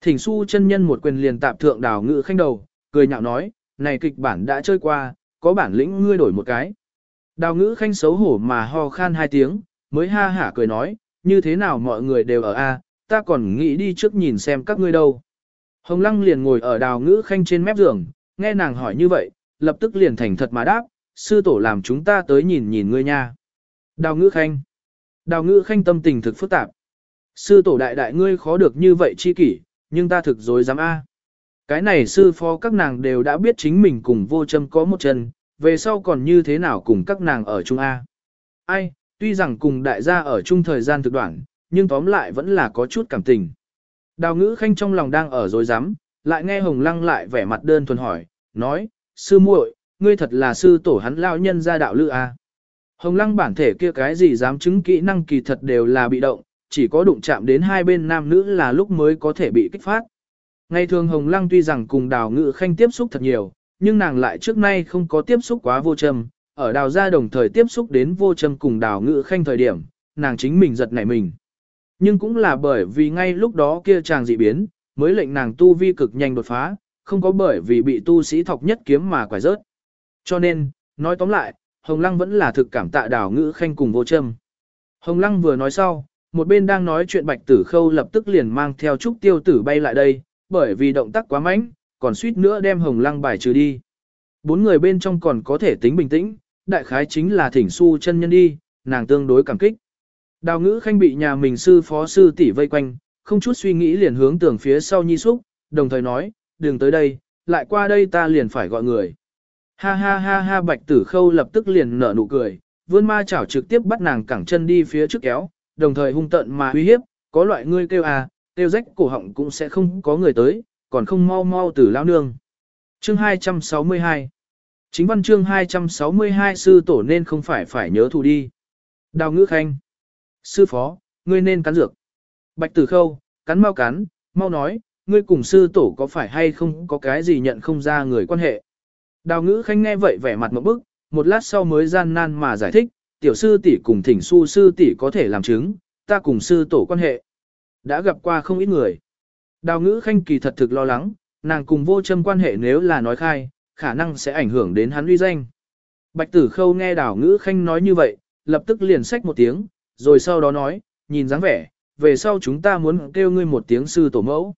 Thỉnh su chân nhân một quyền liền tạp thượng đào ngự khanh đầu, cười nhạo nói, này kịch bản đã chơi qua, có bản lĩnh ngươi đổi một cái. Đào ngữ khanh xấu hổ mà ho khan hai tiếng, mới ha hả cười nói, như thế nào mọi người đều ở A, ta còn nghĩ đi trước nhìn xem các ngươi đâu. Hồng Lăng liền ngồi ở đào ngữ khanh trên mép giường, nghe nàng hỏi như vậy, lập tức liền thành thật mà đáp, sư tổ làm chúng ta tới nhìn nhìn ngươi nha. Đào ngữ khanh. Đào ngữ khanh tâm tình thực phức tạp. Sư tổ đại đại ngươi khó được như vậy chi kỷ, nhưng ta thực dối dám A. Cái này sư phó các nàng đều đã biết chính mình cùng vô châm có một chân, về sau còn như thế nào cùng các nàng ở chung A. Ai, tuy rằng cùng đại gia ở chung thời gian thực đoạn, nhưng tóm lại vẫn là có chút cảm tình. Đào ngữ khanh trong lòng đang ở dối rắm lại nghe Hồng Lăng lại vẻ mặt đơn thuần hỏi, nói, sư muội, ngươi thật là sư tổ hắn lao nhân ra đạo lữ a. Hồng Lăng bản thể kia cái gì dám chứng kỹ năng kỳ thật đều là bị động, chỉ có đụng chạm đến hai bên nam nữ là lúc mới có thể bị kích phát. Ngày thường Hồng Lăng tuy rằng cùng đào ngữ khanh tiếp xúc thật nhiều, nhưng nàng lại trước nay không có tiếp xúc quá vô trầm, ở đào gia đồng thời tiếp xúc đến vô châm cùng đào ngự khanh thời điểm, nàng chính mình giật nảy mình. Nhưng cũng là bởi vì ngay lúc đó kia chàng dị biến, mới lệnh nàng tu vi cực nhanh đột phá, không có bởi vì bị tu sĩ thọc nhất kiếm mà quải rớt. Cho nên, nói tóm lại, Hồng Lăng vẫn là thực cảm tạ đào ngữ khanh cùng vô châm. Hồng Lăng vừa nói sau, một bên đang nói chuyện bạch tử khâu lập tức liền mang theo trúc tiêu tử bay lại đây, bởi vì động tác quá mạnh, còn suýt nữa đem Hồng Lăng bài trừ đi. Bốn người bên trong còn có thể tính bình tĩnh, đại khái chính là thỉnh su chân nhân đi, nàng tương đối cảm kích. Đào ngữ khanh bị nhà mình sư phó sư tỷ vây quanh, không chút suy nghĩ liền hướng tưởng phía sau nhi xúc, đồng thời nói, đừng tới đây, lại qua đây ta liền phải gọi người. Ha ha ha ha bạch tử khâu lập tức liền nở nụ cười, vươn ma chảo trực tiếp bắt nàng cẳng chân đi phía trước kéo, đồng thời hung tận mà uy hiếp, có loại ngươi kêu à, kêu rách cổ họng cũng sẽ không có người tới, còn không mau mau tử lao nương. Chương 262 Chính văn chương 262 sư tổ nên không phải phải nhớ thù đi. Đào ngữ khanh Sư phó, ngươi nên cắn dược. Bạch tử khâu, cắn mau cắn, mau nói, ngươi cùng sư tổ có phải hay không có cái gì nhận không ra người quan hệ. Đào ngữ khanh nghe vậy vẻ mặt một bức, một lát sau mới gian nan mà giải thích, tiểu sư tỷ cùng thỉnh su sư tỷ có thể làm chứng, ta cùng sư tổ quan hệ. Đã gặp qua không ít người. Đào ngữ khanh kỳ thật thực lo lắng, nàng cùng vô châm quan hệ nếu là nói khai, khả năng sẽ ảnh hưởng đến hắn uy danh. Bạch tử khâu nghe đảo ngữ khanh nói như vậy, lập tức liền xách một tiếng, rồi sau đó nói, nhìn dáng vẻ, về sau chúng ta muốn kêu ngươi một tiếng sư tổ mẫu.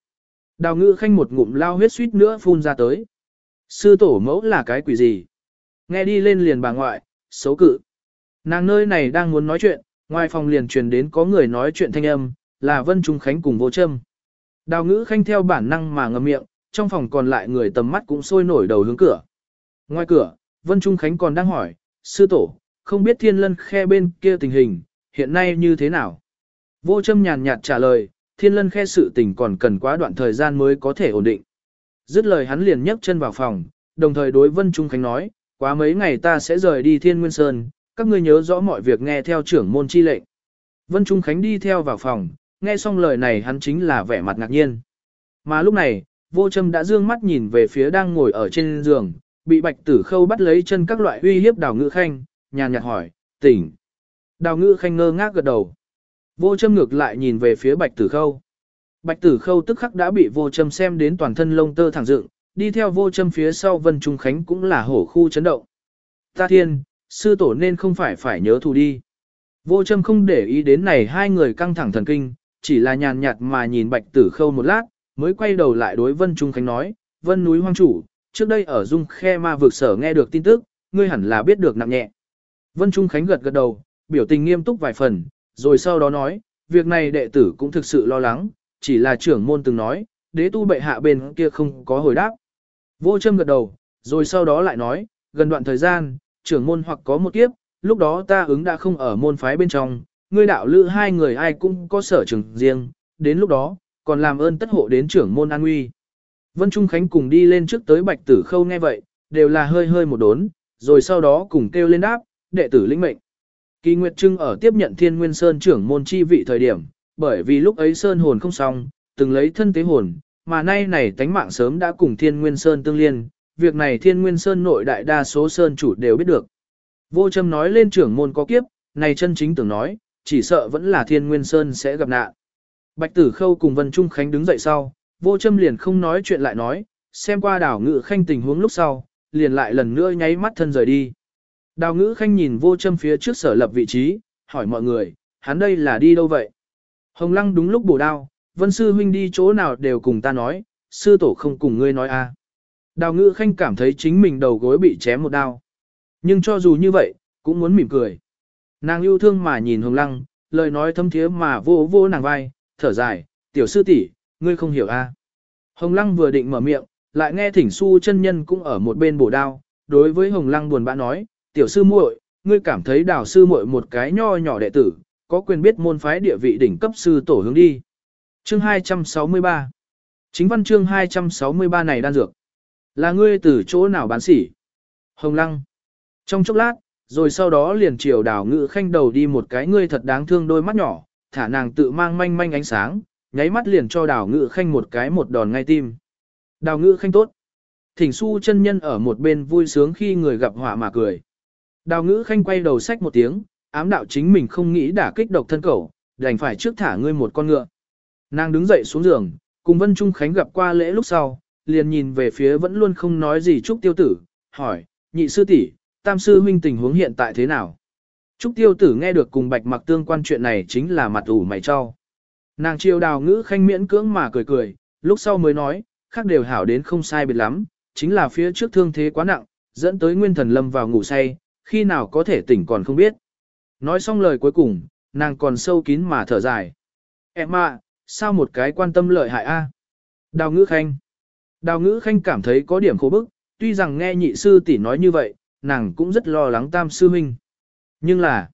Đào ngữ khanh một ngụm lao huyết suýt nữa phun ra tới. Sư tổ mẫu là cái quỷ gì? Nghe đi lên liền bà ngoại, xấu cự. Nàng nơi này đang muốn nói chuyện, ngoài phòng liền truyền đến có người nói chuyện thanh âm, là Vân Trung Khánh cùng vô châm. Đào ngữ khanh theo bản năng mà ngậm miệng, trong phòng còn lại người tầm mắt cũng sôi nổi đầu hướng cửa. Ngoài cửa, Vân Trung Khánh còn đang hỏi, sư tổ, không biết thiên lân khe bên kia tình hình, hiện nay như thế nào? Vô châm nhàn nhạt trả lời, thiên lân khe sự tình còn cần quá đoạn thời gian mới có thể ổn định. Dứt lời hắn liền nhấc chân vào phòng, đồng thời đối Vân Trung Khánh nói, quá mấy ngày ta sẽ rời đi thiên nguyên sơn, các ngươi nhớ rõ mọi việc nghe theo trưởng môn chi lệnh. Vân Trung Khánh đi theo vào phòng, nghe xong lời này hắn chính là vẻ mặt ngạc nhiên. Mà lúc này, vô châm đã dương mắt nhìn về phía đang ngồi ở trên giường, bị bạch tử khâu bắt lấy chân các loại uy hiếp đào ngữ khanh, nhàn nhạt hỏi, tỉnh. Đào ngữ khanh ngơ ngác gật đầu. Vô châm ngược lại nhìn về phía bạch tử khâu. Bạch tử khâu tức khắc đã bị vô châm xem đến toàn thân lông tơ thẳng dựng, đi theo vô châm phía sau vân trung khánh cũng là hổ khu chấn động. Ta thiên, sư tổ nên không phải phải nhớ thù đi. Vô châm không để ý đến này hai người căng thẳng thần kinh, chỉ là nhàn nhạt mà nhìn bạch tử khâu một lát, mới quay đầu lại đối vân trung khánh nói, vân núi hoang chủ, trước đây ở dung khe ma vực sở nghe được tin tức, ngươi hẳn là biết được nặng nhẹ. Vân Trung Khánh gật gật đầu, biểu tình nghiêm túc vài phần, rồi sau đó nói, việc này đệ tử cũng thực sự lo lắng, chỉ là trưởng môn từng nói, đế tu bệ hạ bên kia không có hồi đáp. Vô châm gật đầu, rồi sau đó lại nói, gần đoạn thời gian, trưởng môn hoặc có một kiếp, lúc đó ta ứng đã không ở môn phái bên trong, ngươi đạo lữ hai người ai cũng có sở trường riêng, đến lúc đó, còn làm ơn tất hộ đến trưởng môn an nguy. Vân Trung Khánh cùng đi lên trước tới bạch tử khâu nghe vậy, đều là hơi hơi một đốn, rồi sau đó cùng kêu lên đáp, đệ tử lĩnh mệnh. Kỳ Nguyệt Trưng ở tiếp nhận Thiên Nguyên Sơn trưởng môn chi vị thời điểm, bởi vì lúc ấy Sơn hồn không xong, từng lấy thân tế hồn, mà nay này tánh mạng sớm đã cùng Thiên Nguyên Sơn tương liên, việc này Thiên Nguyên Sơn nội đại đa số Sơn chủ đều biết được. Vô Trâm nói lên trưởng môn có kiếp, này chân chính tưởng nói, chỉ sợ vẫn là Thiên Nguyên Sơn sẽ gặp nạn. Bạch Tử Khâu cùng Vân Trung Khánh đứng dậy sau, Vô Trâm liền không nói chuyện lại nói, xem qua đảo ngự khanh tình huống lúc sau, liền lại lần nữa nháy mắt thân rời đi. Đào ngữ khanh nhìn vô châm phía trước sở lập vị trí, hỏi mọi người, hắn đây là đi đâu vậy? Hồng lăng đúng lúc bổ đao, vân sư huynh đi chỗ nào đều cùng ta nói, sư tổ không cùng ngươi nói a. À. Đào ngữ khanh cảm thấy chính mình đầu gối bị chém một đao. Nhưng cho dù như vậy, cũng muốn mỉm cười. Nàng yêu thương mà nhìn hồng lăng, lời nói thâm thiế mà vô vô nàng vai, thở dài, tiểu sư tỷ, ngươi không hiểu a. À. Hồng lăng vừa định mở miệng, lại nghe thỉnh su chân nhân cũng ở một bên bổ đao, đối với hồng lăng buồn bã nói, tiểu sư muội, ngươi cảm thấy đào sư muội một cái nho nhỏ đệ tử, có quyền biết môn phái địa vị đỉnh cấp sư tổ hướng đi. Chương 263 Chính văn chương 263 này đan dược. Là ngươi từ chỗ nào bán sỉ? Hồng Lăng. Trong chốc lát, rồi sau đó liền chiều đào ngự khanh đầu đi một cái ngươi thật đáng thương đôi mắt nhỏ, thả nàng tự mang manh manh ánh sáng, nháy mắt liền cho đào ngự khanh một cái một đòn ngay tim. Đào ngự khanh tốt. Thỉnh su chân nhân ở một bên vui sướng khi người gặp họa mà cười. Đào ngữ khanh quay đầu sách một tiếng, ám đạo chính mình không nghĩ đả kích độc thân cẩu, đành phải trước thả ngươi một con ngựa. Nàng đứng dậy xuống giường, cùng Vân Trung Khánh gặp qua lễ lúc sau, liền nhìn về phía vẫn luôn không nói gì Trúc Tiêu Tử, hỏi, nhị sư tỷ, tam sư huynh tình huống hiện tại thế nào? Trúc Tiêu Tử nghe được cùng bạch mặc tương quan chuyện này chính là mặt ủ mày cho. Nàng chiêu đào ngữ khanh miễn cưỡng mà cười cười, lúc sau mới nói, khác đều hảo đến không sai biệt lắm, chính là phía trước thương thế quá nặng, dẫn tới nguyên thần lâm vào ngủ say, khi nào có thể tỉnh còn không biết. Nói xong lời cuối cùng, nàng còn sâu kín mà thở dài. Em ạ, sao một cái quan tâm lợi hại a? Đào ngữ khanh. Đào ngữ khanh cảm thấy có điểm khổ bức, tuy rằng nghe nhị sư tỷ nói như vậy, nàng cũng rất lo lắng tam sư huynh. Nhưng là,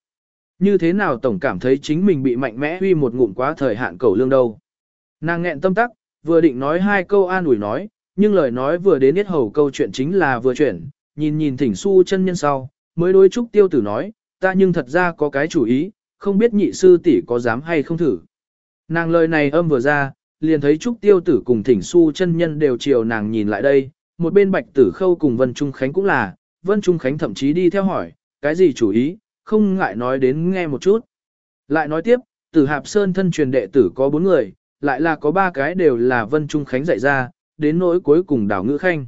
như thế nào tổng cảm thấy chính mình bị mạnh mẽ huy một ngụm quá thời hạn cầu lương đâu. Nàng nghẹn tâm tắc, vừa định nói hai câu an ủi nói, nhưng lời nói vừa đến hết hầu câu chuyện chính là vừa chuyển, nhìn nhìn thỉnh su chân nhân sau, mới đối Trúc Tiêu Tử nói, ta nhưng thật ra có cái chủ ý, không biết nhị sư tỷ có dám hay không thử. Nàng lời này âm vừa ra, liền thấy Trúc Tiêu Tử cùng Thỉnh Su chân nhân đều chiều nàng nhìn lại đây, một bên Bạch Tử Khâu cùng Vân Trung Khánh cũng là, Vân Trung Khánh thậm chí đi theo hỏi, cái gì chủ ý, không ngại nói đến nghe một chút. Lại nói tiếp, Tử Hạp Sơn thân truyền đệ tử có bốn người, lại là có ba cái đều là Vân Trung Khánh dạy ra, đến nỗi cuối cùng đảo ngữ khanh.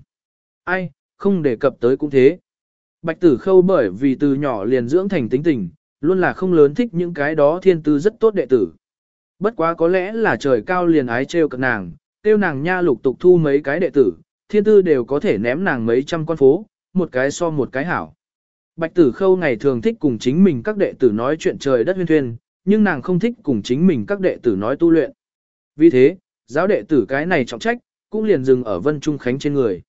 Ai, không đề cập tới cũng thế. Bạch tử khâu bởi vì từ nhỏ liền dưỡng thành tính tình, luôn là không lớn thích những cái đó thiên tư rất tốt đệ tử. Bất quá có lẽ là trời cao liền ái trêu cận nàng, tiêu nàng nha lục tục thu mấy cái đệ tử, thiên tư đều có thể ném nàng mấy trăm con phố, một cái so một cái hảo. Bạch tử khâu ngày thường thích cùng chính mình các đệ tử nói chuyện trời đất huyên thuyên, nhưng nàng không thích cùng chính mình các đệ tử nói tu luyện. Vì thế, giáo đệ tử cái này trọng trách, cũng liền dừng ở Vân Trung Khánh trên người.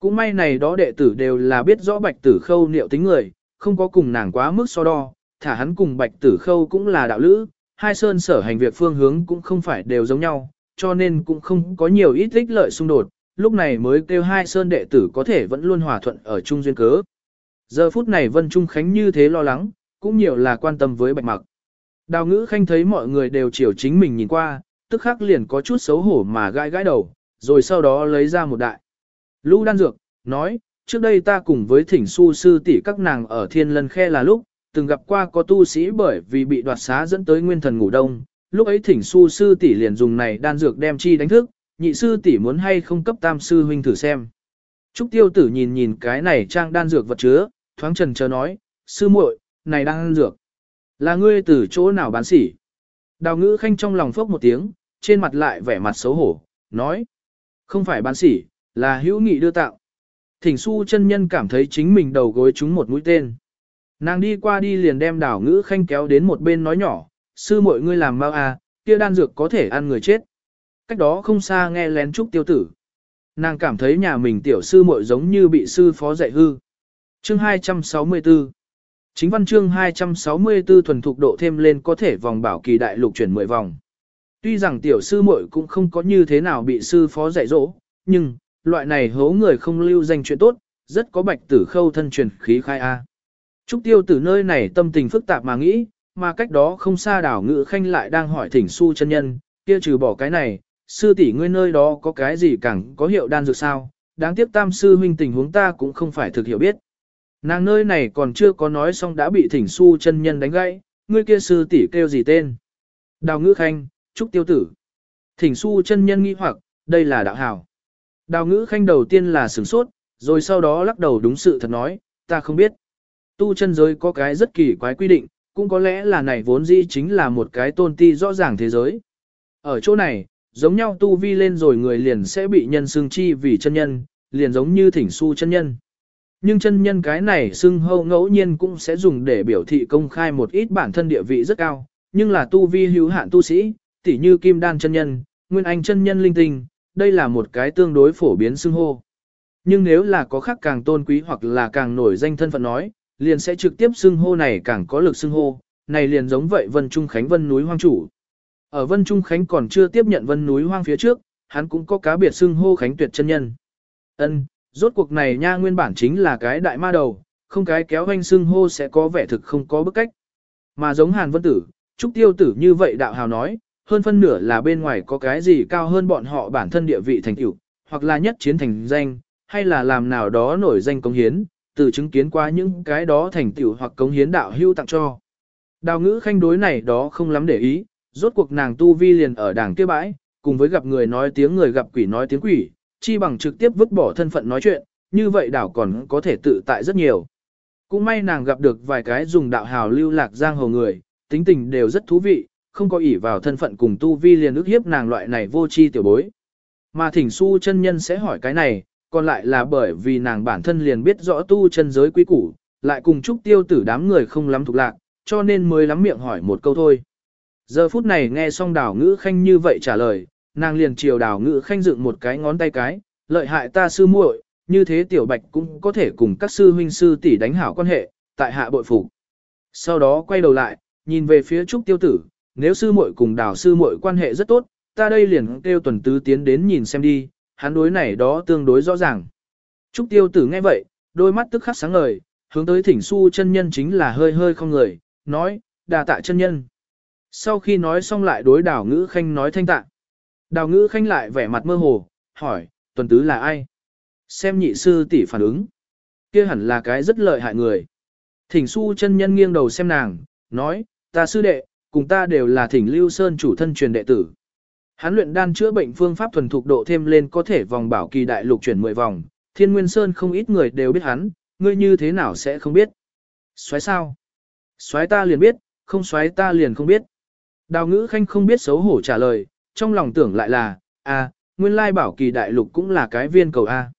Cũng may này đó đệ tử đều là biết rõ bạch tử khâu liệu tính người, không có cùng nàng quá mức so đo, thả hắn cùng bạch tử khâu cũng là đạo lữ, hai sơn sở hành việc phương hướng cũng không phải đều giống nhau, cho nên cũng không có nhiều ít ích lợi xung đột, lúc này mới kêu hai sơn đệ tử có thể vẫn luôn hòa thuận ở chung duyên cớ. Giờ phút này Vân Trung Khánh như thế lo lắng, cũng nhiều là quan tâm với bạch mặc. Đào ngữ khanh thấy mọi người đều chiều chính mình nhìn qua, tức khắc liền có chút xấu hổ mà gãi gãi đầu, rồi sau đó lấy ra một đại. Lũ đan dược, nói, trước đây ta cùng với thỉnh su sư tỷ các nàng ở thiên lân khe là lúc, từng gặp qua có tu sĩ bởi vì bị đoạt xá dẫn tới nguyên thần ngủ đông, lúc ấy thỉnh su sư tỷ liền dùng này đan dược đem chi đánh thức, nhị sư tỷ muốn hay không cấp tam sư huynh thử xem. Trúc tiêu tử nhìn nhìn cái này trang đan dược vật chứa, thoáng trần chờ nói, sư muội, này đang ăn dược. Là ngươi từ chỗ nào bán sỉ? Đào ngữ khanh trong lòng phốc một tiếng, trên mặt lại vẻ mặt xấu hổ, nói. Không phải bán sỉ, là hữu nghị đưa tạo. Thỉnh su chân nhân cảm thấy chính mình đầu gối trúng một mũi tên. Nàng đi qua đi liền đem Đào ngữ khanh kéo đến một bên nói nhỏ, sư muội ngươi làm mau à, kia đan dược có thể ăn người chết. Cách đó không xa nghe lén trúc tiêu tử. Nàng cảm thấy nhà mình tiểu sư muội giống như bị sư phó dạy hư. Chương 264 Chính văn chương 264 thuần thục độ thêm lên có thể vòng bảo kỳ đại lục chuyển 10 vòng. Tuy rằng tiểu sư muội cũng không có như thế nào bị sư phó dạy dỗ, nhưng, loại này hố người không lưu danh chuyện tốt, rất có bạch tử khâu thân truyền khí khai A. Trúc tiêu từ nơi này tâm tình phức tạp mà nghĩ, mà cách đó không xa đảo ngự khanh lại đang hỏi thỉnh su chân nhân, kia trừ bỏ cái này, sư tỷ ngươi nơi đó có cái gì càng có hiệu đan dược sao, đáng tiếc tam sư huynh tình huống ta cũng không phải thực hiểu biết. Nàng nơi này còn chưa có nói xong đã bị thỉnh su chân nhân đánh gãy, ngươi kia sư tỷ kêu gì tên? Đào ngữ khanh, trúc tiêu tử. Thỉnh su chân nhân nghi hoặc, đây là đạo hảo. Đào ngữ khanh đầu tiên là sửng sốt, rồi sau đó lắc đầu đúng sự thật nói, ta không biết. Tu chân giới có cái rất kỳ quái quy định, cũng có lẽ là này vốn dĩ chính là một cái tôn ti rõ ràng thế giới. Ở chỗ này, giống nhau tu vi lên rồi người liền sẽ bị nhân xương chi vì chân nhân, liền giống như thỉnh su chân nhân. Nhưng chân nhân cái này xưng hâu ngẫu nhiên cũng sẽ dùng để biểu thị công khai một ít bản thân địa vị rất cao, nhưng là tu vi hữu hạn tu sĩ, tỉ như kim đan chân nhân, nguyên anh chân nhân linh tinh, đây là một cái tương đối phổ biến xưng hô. Nhưng nếu là có khác càng tôn quý hoặc là càng nổi danh thân phận nói, liền sẽ trực tiếp xưng hô này càng có lực xưng hô, này liền giống vậy Vân Trung Khánh Vân núi hoang chủ. Ở Vân Trung Khánh còn chưa tiếp nhận Vân núi hoang phía trước, hắn cũng có cá biệt xưng hô Khánh Tuyệt chân nhân. Ân, rốt cuộc này nha nguyên bản chính là cái đại ma đầu, không cái kéo hoanh xưng hô sẽ có vẻ thực không có bức cách. Mà giống Hàn Vân Tử, Trúc Tiêu Tử như vậy đạo hào nói, hơn phân nửa là bên ngoài có cái gì cao hơn bọn họ bản thân địa vị thành tựu, hoặc là nhất chiến thành danh, hay là làm nào đó nổi danh công hiến, từ chứng kiến qua những cái đó thành tựu hoặc cống hiến đạo hưu tặng cho. Đào ngữ khanh đối này đó không lắm để ý, rốt cuộc nàng tu vi liền ở đảng kia bãi, cùng với gặp người nói tiếng người gặp quỷ nói tiếng quỷ, chi bằng trực tiếp vứt bỏ thân phận nói chuyện, như vậy đảo còn có thể tự tại rất nhiều. Cũng may nàng gặp được vài cái dùng đạo hào lưu lạc giang hồ người, tính tình đều rất thú vị, không có ỷ vào thân phận cùng tu vi liền ức hiếp nàng loại này vô chi tiểu bối. Mà thỉnh su chân nhân sẽ hỏi cái này, còn lại là bởi vì nàng bản thân liền biết rõ tu chân giới quý củ, lại cùng chúc tiêu tử đám người không lắm thuộc lạc, cho nên mới lắm miệng hỏi một câu thôi. Giờ phút này nghe xong đảo ngữ khanh như vậy trả lời, nàng liền chiều đào ngự khanh dựng một cái ngón tay cái, lợi hại ta sư muội, như thế tiểu bạch cũng có thể cùng các sư huynh sư tỷ đánh hảo quan hệ, tại hạ bội phục. Sau đó quay đầu lại, nhìn về phía trúc tiêu tử, nếu sư muội cùng đào sư muội quan hệ rất tốt, ta đây liền kêu tuần tứ tiến đến nhìn xem đi, hắn đối này đó tương đối rõ ràng. Trúc tiêu tử nghe vậy, đôi mắt tức khắc sáng ngời, hướng tới thỉnh su chân nhân chính là hơi hơi không người, nói, đà tạ chân nhân. Sau khi nói xong lại đối đảo ngữ khanh nói thanh tạ. Đào ngữ khanh lại vẻ mặt mơ hồ, hỏi, tuần tứ là ai? Xem nhị sư tỷ phản ứng. kia hẳn là cái rất lợi hại người. Thỉnh su chân nhân nghiêng đầu xem nàng, nói, ta sư đệ, cùng ta đều là thỉnh lưu sơn chủ thân truyền đệ tử. Hắn luyện đan chữa bệnh phương pháp thuần thục độ thêm lên có thể vòng bảo kỳ đại lục chuyển 10 vòng, Thiên Nguyên Sơn không ít người đều biết hắn, ngươi như thế nào sẽ không biết. Xoáy sao? Xoáy ta liền biết, không xoáy ta liền không biết. Đào ngữ khanh không biết xấu hổ trả lời, trong lòng tưởng lại là, a, nguyên lai bảo kỳ đại lục cũng là cái viên cầu A.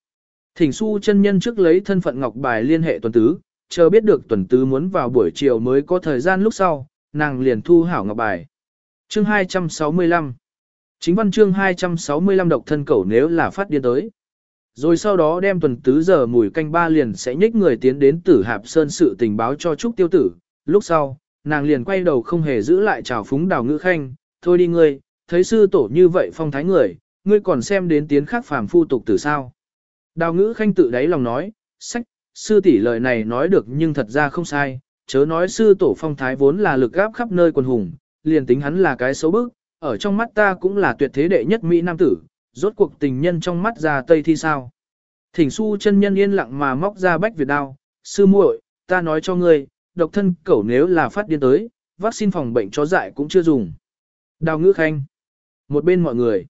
Thỉnh su chân nhân trước lấy thân phận ngọc bài liên hệ tuần tứ, chờ biết được tuần tứ muốn vào buổi chiều mới có thời gian lúc sau, nàng liền thu hảo ngọc bài. Chương 265 Chính văn chương 265 độc thân cầu nếu là phát điên tới. Rồi sau đó đem tuần tứ giờ mùi canh ba liền sẽ nhích người tiến đến tử hạp sơn sự tình báo cho Trúc Tiêu Tử. Lúc sau, nàng liền quay đầu không hề giữ lại trào phúng đào ngữ khanh, thôi đi ngươi, thấy sư tổ như vậy phong thái người, ngươi còn xem đến tiến khác phàm phu tục tử sao. Đào ngữ khanh tự đáy lòng nói, sách, sư tỷ lời này nói được nhưng thật ra không sai, chớ nói sư tổ phong thái vốn là lực gáp khắp nơi quần hùng, liền tính hắn là cái xấu bức, ở trong mắt ta cũng là tuyệt thế đệ nhất Mỹ Nam tử, rốt cuộc tình nhân trong mắt ra Tây thi sao. Thỉnh su chân nhân yên lặng mà móc ra bách Việt đao, sư muội, ta nói cho ngươi, độc thân cẩu nếu là phát điên tới, vaccine phòng bệnh chó dại cũng chưa dùng. Đào ngữ khanh. Một bên mọi người.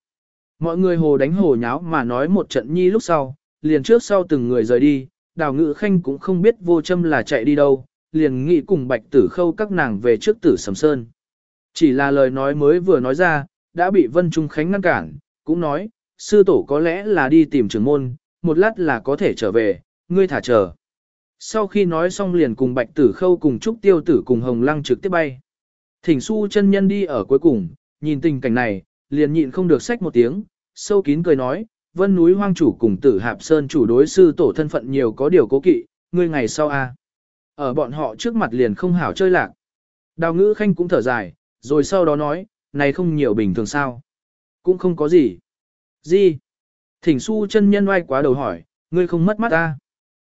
Mọi người hồ đánh hồ nháo mà nói một trận nhi lúc sau, liền trước sau từng người rời đi, đào ngự khanh cũng không biết vô châm là chạy đi đâu, liền nghĩ cùng bạch tử khâu các nàng về trước tử sầm sơn. Chỉ là lời nói mới vừa nói ra, đã bị Vân Trung Khánh ngăn cản, cũng nói, sư tổ có lẽ là đi tìm trưởng môn, một lát là có thể trở về, ngươi thả chờ. Sau khi nói xong liền cùng bạch tử khâu cùng trúc tiêu tử cùng hồng lăng trực tiếp bay. Thỉnh su chân nhân đi ở cuối cùng, nhìn tình cảnh này, liền nhịn không được sách một tiếng, sâu kín cười nói, vân núi hoang chủ cùng tử hạp sơn chủ đối sư tổ thân phận nhiều có điều cố kỵ, ngươi ngày sau a Ở bọn họ trước mặt liền không hảo chơi lạc. Đào ngữ khanh cũng thở dài, rồi sau đó nói, này không nhiều bình thường sao. Cũng không có gì. Gì? Thỉnh su chân nhân oai quá đầu hỏi, ngươi không mất mắt ta.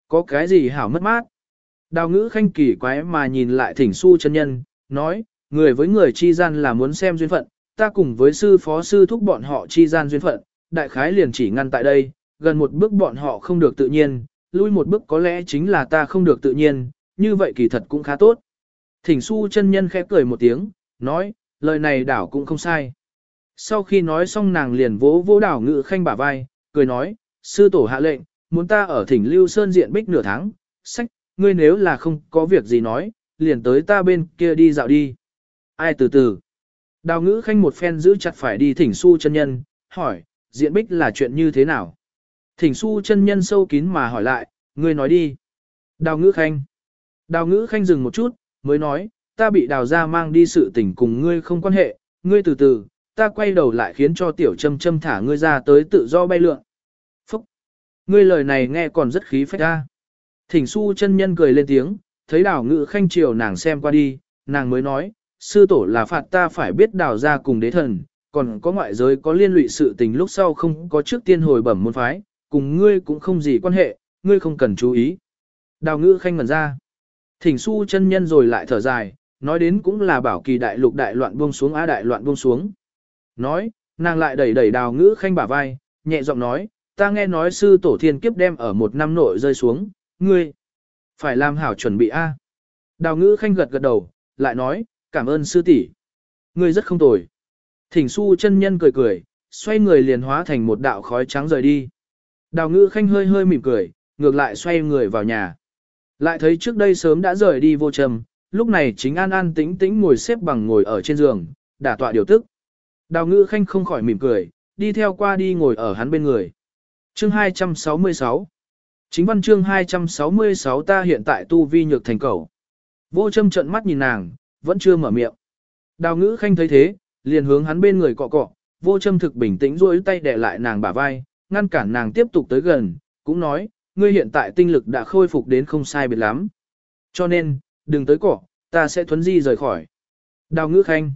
Có cái gì hảo mất mát? Đào ngữ khanh kỳ quái mà nhìn lại thỉnh su chân nhân, nói, người với người chi gian là muốn xem duyên phận, ta cùng với sư phó sư thúc bọn họ chi gian duyên phận, đại khái liền chỉ ngăn tại đây, gần một bước bọn họ không được tự nhiên, lui một bước có lẽ chính là ta không được tự nhiên, như vậy kỳ thật cũng khá tốt. Thỉnh su chân nhân khẽ cười một tiếng, nói, lời này đảo cũng không sai. Sau khi nói xong nàng liền vỗ vỗ đảo ngự khanh bả vai, cười nói, sư tổ hạ lệnh, muốn ta ở thỉnh lưu sơn diện bích nửa tháng, sách, ngươi nếu là không có việc gì nói, liền tới ta bên kia đi dạo đi. Ai từ từ. Đào ngữ khanh một phen giữ chặt phải đi thỉnh su chân nhân, hỏi, diện bích là chuyện như thế nào? Thỉnh su chân nhân sâu kín mà hỏi lại, ngươi nói đi. Đào ngữ khanh. Đào ngữ khanh dừng một chút, mới nói, ta bị đào ra mang đi sự tình cùng ngươi không quan hệ, ngươi từ từ, ta quay đầu lại khiến cho tiểu châm châm thả ngươi ra tới tự do bay lượn. Phúc! Ngươi lời này nghe còn rất khí phách ra. Thỉnh su chân nhân cười lên tiếng, thấy đào ngữ khanh chiều nàng xem qua đi, nàng mới nói, sư tổ là phạt ta phải biết đào ra cùng đế thần, còn có ngoại giới có liên lụy sự tình lúc sau không có trước tiên hồi bẩm môn phái, cùng ngươi cũng không gì quan hệ, ngươi không cần chú ý. Đào ngữ khanh ngẩn ra. Thỉnh su chân nhân rồi lại thở dài, nói đến cũng là bảo kỳ đại lục đại loạn buông xuống á đại loạn buông xuống. Nói, nàng lại đẩy đẩy đào ngữ khanh bả vai, nhẹ giọng nói, ta nghe nói sư tổ thiên kiếp đem ở một năm nội rơi xuống, ngươi, phải làm hảo chuẩn bị a. Đào ngữ khanh gật gật đầu, lại nói, cảm ơn sư tỷ, ngươi rất không tồi. Thỉnh su chân nhân cười cười, xoay người liền hóa thành một đạo khói trắng rời đi. Đào ngữ khanh hơi hơi mỉm cười, ngược lại xoay người vào nhà. Lại thấy trước đây sớm đã rời đi vô trầm, lúc này chính an an tĩnh tĩnh ngồi xếp bằng ngồi ở trên giường, đả tọa điều tức. Đào ngữ khanh không khỏi mỉm cười, đi theo qua đi ngồi ở hắn bên người. Chương 266 Chính văn chương 266 ta hiện tại tu vi nhược thành cầu. Vô châm trận mắt nhìn nàng, vẫn chưa mở miệng. Đào ngữ khanh thấy thế, liền hướng hắn bên người cọ cọ, vô châm thực bình tĩnh duỗi tay đè lại nàng bả vai, ngăn cản nàng tiếp tục tới gần, cũng nói, ngươi hiện tại tinh lực đã khôi phục đến không sai biệt lắm. Cho nên, đừng tới cỏ, ta sẽ thuấn di rời khỏi. Đào ngữ khanh.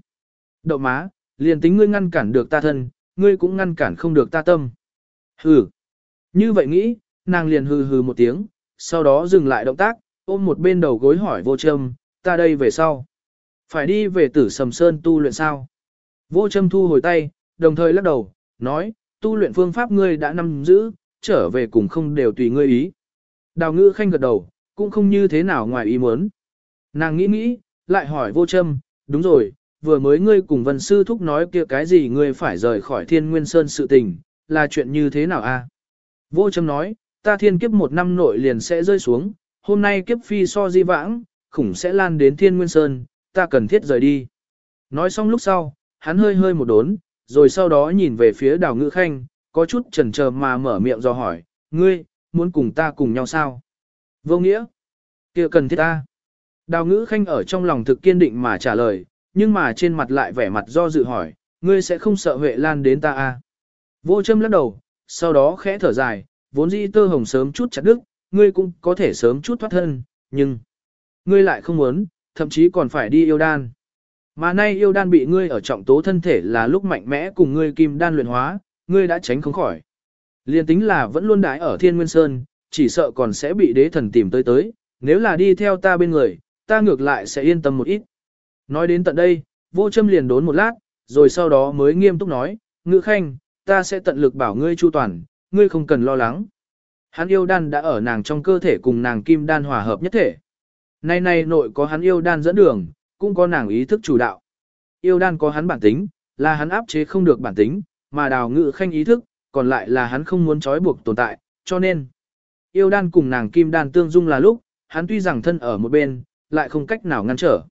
Đậu má, liền tính ngươi ngăn cản được ta thân, ngươi cũng ngăn cản không được ta tâm. Hừ. Như vậy nghĩ, nàng liền hừ hừ một tiếng, sau đó dừng lại động tác, ôm một bên đầu gối hỏi vô châm, ta đây về sau. Phải đi về tử sầm sơn tu luyện sao? Vô châm thu hồi tay, đồng thời lắc đầu, nói, tu luyện phương pháp ngươi đã nắm giữ, trở về cùng không đều tùy ngươi ý. Đào ngữ khanh gật đầu, cũng không như thế nào ngoài ý muốn. Nàng nghĩ nghĩ, lại hỏi vô châm, đúng rồi, vừa mới ngươi cùng vân sư thúc nói kia cái gì ngươi phải rời khỏi thiên nguyên sơn sự tình, là chuyện như thế nào a? Vô châm nói, ta thiên kiếp một năm nội liền sẽ rơi xuống, hôm nay kiếp phi so di vãng, khủng sẽ lan đến thiên nguyên sơn, ta cần thiết rời đi. Nói xong lúc sau, hắn hơi hơi một đốn, rồi sau đó nhìn về phía đào ngữ khanh, có chút chần chờ mà mở miệng do hỏi, ngươi, muốn cùng ta cùng nhau sao? Vô nghĩa, kia cần thiết ta. Đào ngữ khanh ở trong lòng thực kiên định mà trả lời, nhưng mà trên mặt lại vẻ mặt do dự hỏi, ngươi sẽ không sợ Huệ Lan đến ta à? Vô châm lắc đầu, sau đó khẽ thở dài, vốn dĩ tơ hồng sớm chút chặt đứt, ngươi cũng có thể sớm chút thoát thân, nhưng ngươi lại không muốn, thậm chí còn phải đi yêu đan. Mà nay yêu đan bị ngươi ở trọng tố thân thể là lúc mạnh mẽ cùng ngươi kim đan luyện hóa, ngươi đã tránh không khỏi. Liên tính là vẫn luôn đái ở Thiên Nguyên Sơn, chỉ sợ còn sẽ bị đế thần tìm tới tới, nếu là đi theo ta bên người, ta ngược lại sẽ yên tâm một ít. Nói đến tận đây, vô châm liền đốn một lát, rồi sau đó mới nghiêm túc nói, ngự khanh, ta sẽ tận lực bảo ngươi chu toàn, ngươi không cần lo lắng. Hắn yêu đan đã ở nàng trong cơ thể cùng nàng kim đan hòa hợp nhất thể. Nay nay nội có hắn yêu đan dẫn đường, cũng có nàng ý thức chủ đạo. Yêu đan có hắn bản tính, là hắn áp chế không được bản tính, mà đào ngự khanh ý thức, còn lại là hắn không muốn trói buộc tồn tại, cho nên. Yêu đan cùng nàng kim đan tương dung là lúc, hắn tuy rằng thân ở một bên, lại không cách nào ngăn trở.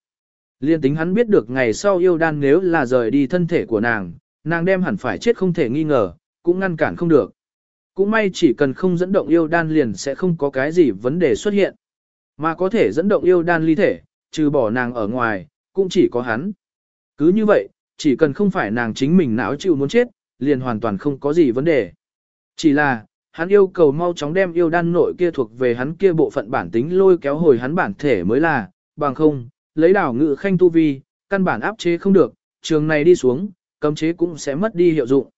Liên tính hắn biết được ngày sau yêu đan nếu là rời đi thân thể của nàng, nàng đem hẳn phải chết không thể nghi ngờ, cũng ngăn cản không được. Cũng may chỉ cần không dẫn động yêu đan liền sẽ không có cái gì vấn đề xuất hiện. Mà có thể dẫn động yêu đan ly thể, trừ bỏ nàng ở ngoài, cũng chỉ có hắn. Cứ như vậy, chỉ cần không phải nàng chính mình não chịu muốn chết, liền hoàn toàn không có gì vấn đề. Chỉ là, hắn yêu cầu mau chóng đem yêu đan nội kia thuộc về hắn kia bộ phận bản tính lôi kéo hồi hắn bản thể mới là, bằng không, lấy đảo ngự khanh tu vi, căn bản áp chế không được, trường này đi xuống, cấm chế cũng sẽ mất đi hiệu dụng.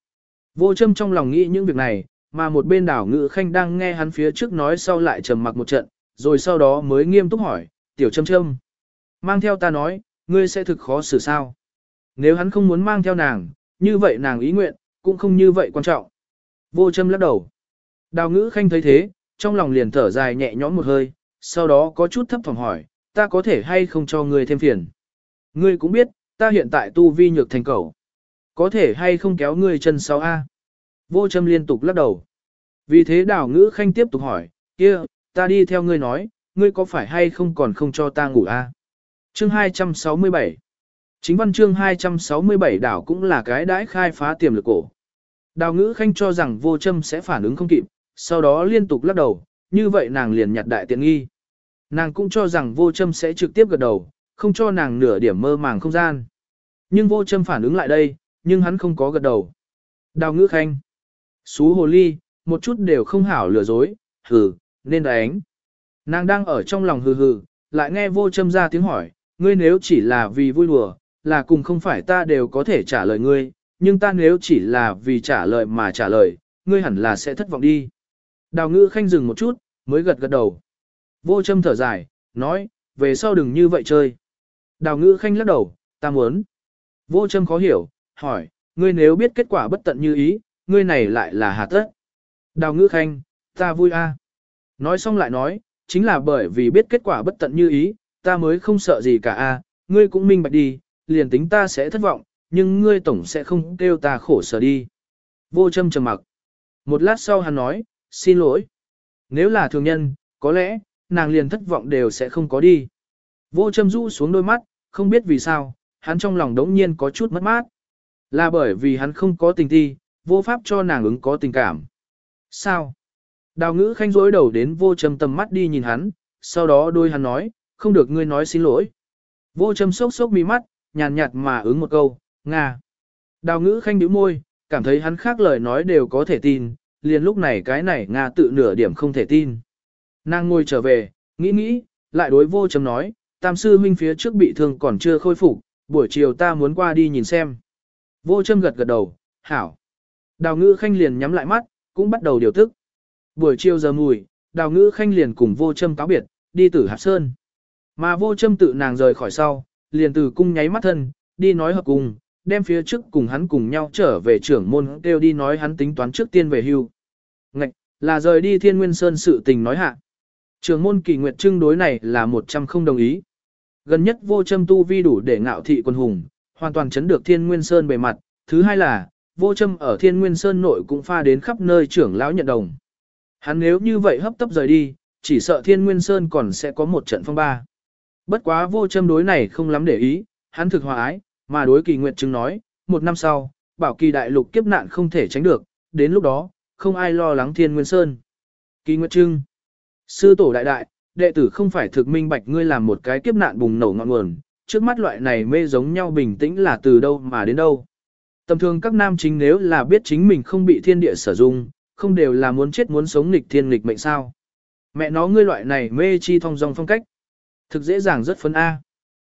Vô châm trong lòng nghĩ những việc này, mà một bên đảo ngự khanh đang nghe hắn phía trước nói sau lại trầm mặc một trận, rồi sau đó mới nghiêm túc hỏi, tiểu châm châm. Mang theo ta nói, ngươi sẽ thực khó xử sao. Nếu hắn không muốn mang theo nàng, như vậy nàng ý nguyện, cũng không như vậy quan trọng. Vô châm lắc đầu. Đào ngữ khanh thấy thế, trong lòng liền thở dài nhẹ nhõm một hơi, sau đó có chút thấp phòng hỏi, ta có thể hay không cho ngươi thêm phiền. Ngươi cũng biết, ta hiện tại tu vi nhược thành cầu. Có thể hay không kéo ngươi chân sau A. Vô châm liên tục lắc đầu. Vì thế đào ngữ khanh tiếp tục hỏi, kia, ta đi theo ngươi nói, ngươi có phải hay không còn không cho ta ngủ A. Chương 267 Chính văn chương 267 đảo cũng là cái đãi khai phá tiềm lực cổ. Đào ngữ khanh cho rằng vô châm sẽ phản ứng không kịp, sau đó liên tục lắc đầu, như vậy nàng liền nhặt đại tiện nghi. Nàng cũng cho rằng vô châm sẽ trực tiếp gật đầu, không cho nàng nửa điểm mơ màng không gian. Nhưng vô châm phản ứng lại đây, nhưng hắn không có gật đầu. Đào ngữ khanh. Xú hồ ly, một chút đều không hảo lừa dối, hừ, nên đánh. Nàng đang ở trong lòng hừ hừ, lại nghe vô châm ra tiếng hỏi, ngươi nếu chỉ là vì vui đùa, là cùng không phải ta đều có thể trả lời ngươi, nhưng ta nếu chỉ là vì trả lời mà trả lời, ngươi hẳn là sẽ thất vọng đi. Đào ngữ khanh dừng một chút, mới gật gật đầu. Vô châm thở dài, nói, về sau đừng như vậy chơi. Đào ngữ khanh lắc đầu, ta muốn. Vô châm khó hiểu, hỏi, ngươi nếu biết kết quả bất tận như ý, ngươi này lại là hà tất. Đào ngữ khanh, ta vui a. Nói xong lại nói, chính là bởi vì biết kết quả bất tận như ý, ta mới không sợ gì cả a. À, ngươi cũng minh bạch đi, liền tính ta sẽ thất vọng, nhưng ngươi tổng sẽ không kêu ta khổ sở đi. Vô châm trầm mặc. Một lát sau hắn nói, xin lỗi. Nếu là thường nhân, có lẽ, nàng liền thất vọng đều sẽ không có đi. Vô châm rũ xuống đôi mắt, không biết vì sao, hắn trong lòng đống nhiên có chút mất mát. Là bởi vì hắn không có tình thi, vô pháp cho nàng ứng có tình cảm. Sao? Đào ngữ khanh rối đầu đến vô châm tầm mắt đi nhìn hắn, sau đó đôi hắn nói, không được ngươi nói xin lỗi. Vô châm sốc sốc mi mắt, nhàn nhạt mà ứng một câu, Nga. Đào ngữ khanh nhíu môi, cảm thấy hắn khác lời nói đều có thể tin, liền lúc này cái này Nga tự nửa điểm không thể tin. Nàng ngồi trở về, nghĩ nghĩ, lại đối vô châm nói, tam sư huynh phía trước bị thương còn chưa khôi phục, buổi chiều ta muốn qua đi nhìn xem. Vô châm gật gật đầu, hảo. Đào ngữ khanh liền nhắm lại mắt, cũng bắt đầu điều tức. Buổi chiều giờ mùi, đào ngữ khanh liền cùng vô châm cáo biệt, đi tử hạp sơn. Mà vô châm tự nàng rời khỏi sau, liền từ cung nháy mắt thân, đi nói hợp cùng, đem phía trước cùng hắn cùng nhau trở về trưởng môn kêu đi nói hắn tính toán trước tiên về hưu. Ngạch, là rời đi thiên nguyên sơn sự tình nói hạ. Trưởng môn kỳ nguyệt trưng đối này là một trăm không đồng ý. Gần nhất vô châm tu vi đủ để ngạo thị quân hùng, hoàn toàn chấn được Thiên Nguyên Sơn bề mặt, thứ hai là, vô châm ở Thiên Nguyên Sơn nội cũng pha đến khắp nơi trưởng lão nhận đồng. Hắn nếu như vậy hấp tấp rời đi, chỉ sợ Thiên Nguyên Sơn còn sẽ có một trận phong ba. Bất quá vô châm đối này không lắm để ý, hắn thực hòa ái, mà đối kỳ nguyệt chứng nói, một năm sau, bảo kỳ đại lục kiếp nạn không thể tránh được, đến lúc đó, không ai lo lắng Thiên Nguyên Sơn. Kỳ nguyệt trưng, sư tổ đại đại, đệ tử không phải thực minh bạch ngươi làm một cái kiếp nạn bùng nổ ngọn nguồn, trước mắt loại này mê giống nhau bình tĩnh là từ đâu mà đến đâu. Tầm thường các nam chính nếu là biết chính mình không bị thiên địa sử dụng, không đều là muốn chết muốn sống nghịch thiên nghịch mệnh sao. Mẹ nó ngươi loại này mê chi thông dong phong cách. Thực dễ dàng rất phấn A.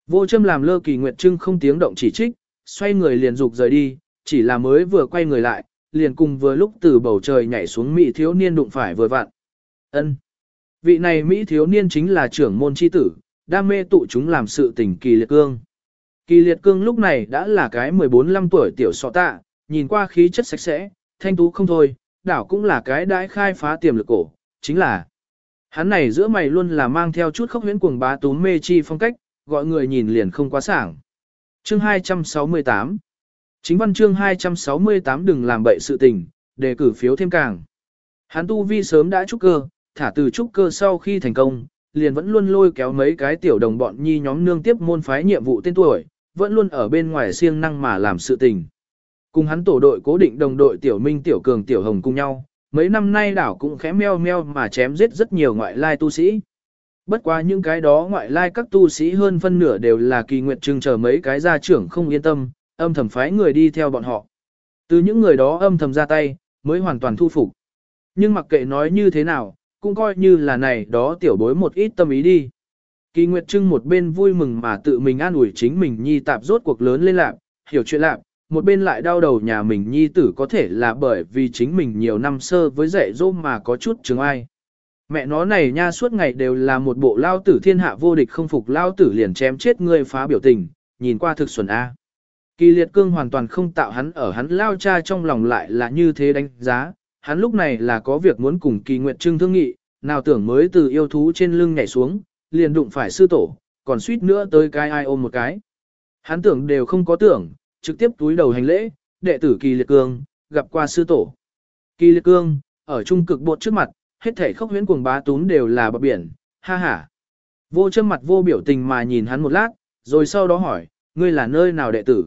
Vô châm làm lơ kỳ nguyệt trưng không tiếng động chỉ trích, xoay người liền dục rời đi, chỉ là mới vừa quay người lại, liền cùng vừa lúc từ bầu trời nhảy xuống mỹ thiếu niên đụng phải vừa vặn. ân Vị này mỹ thiếu niên chính là trưởng môn chi tử, đam mê tụ chúng làm sự tình kỳ liệt cương. Kỳ liệt cương lúc này đã là cái 14-15 tuổi tiểu sọ tạ, nhìn qua khí chất sạch sẽ, thanh tú không thôi, đảo cũng là cái đãi khai phá tiềm lực cổ, chính là hắn này giữa mày luôn là mang theo chút khốc huyễn cuồng bá tú mê chi phong cách, gọi người nhìn liền không quá sảng. Chương 268 Chính văn chương 268 đừng làm bậy sự tình, đề cử phiếu thêm càng. Hắn tu vi sớm đã trúc cơ, thả từ trúc cơ sau khi thành công, liền vẫn luôn lôi kéo mấy cái tiểu đồng bọn nhi nhóm nương tiếp môn phái nhiệm vụ tên tuổi, vẫn luôn ở bên ngoài siêng năng mà làm sự tình. Cùng hắn tổ đội cố định đồng đội tiểu minh tiểu cường tiểu hồng cùng nhau, mấy năm nay đảo cũng khẽ meo meo mà chém giết rất nhiều ngoại lai tu sĩ. Bất quá những cái đó ngoại lai các tu sĩ hơn phân nửa đều là kỳ nguyện trưng chờ mấy cái gia trưởng không yên tâm, âm thầm phái người đi theo bọn họ. Từ những người đó âm thầm ra tay, mới hoàn toàn thu phục. Nhưng mặc kệ nói như thế nào, cũng coi như là này đó tiểu bối một ít tâm ý đi. Kỳ Nguyệt Trưng một bên vui mừng mà tự mình an ủi chính mình nhi tạp rốt cuộc lớn lên lạc, hiểu chuyện lạc, một bên lại đau đầu nhà mình nhi tử có thể là bởi vì chính mình nhiều năm sơ với dạy dỗ mà có chút chứng ai. Mẹ nó này nha suốt ngày đều là một bộ lao tử thiên hạ vô địch không phục lao tử liền chém chết ngươi phá biểu tình, nhìn qua thực xuẩn A. Kỳ liệt cương hoàn toàn không tạo hắn ở hắn lao cha trong lòng lại là như thế đánh giá, hắn lúc này là có việc muốn cùng kỳ nguyệt trưng thương nghị, nào tưởng mới từ yêu thú trên lưng nhảy xuống, liền đụng phải sư tổ, còn suýt nữa tới cái ai ôm một cái. Hắn tưởng đều không có tưởng, trực tiếp túi đầu hành lễ, đệ tử kỳ liệt cương, gặp qua sư tổ. Kỳ liệt cương, ở trung cực bột trước mặt, hết thể khốc huyễn cuồng bá tún đều là bờ biển, ha ha. Vô châm mặt vô biểu tình mà nhìn hắn một lát, rồi sau đó hỏi, ngươi là nơi nào đệ tử?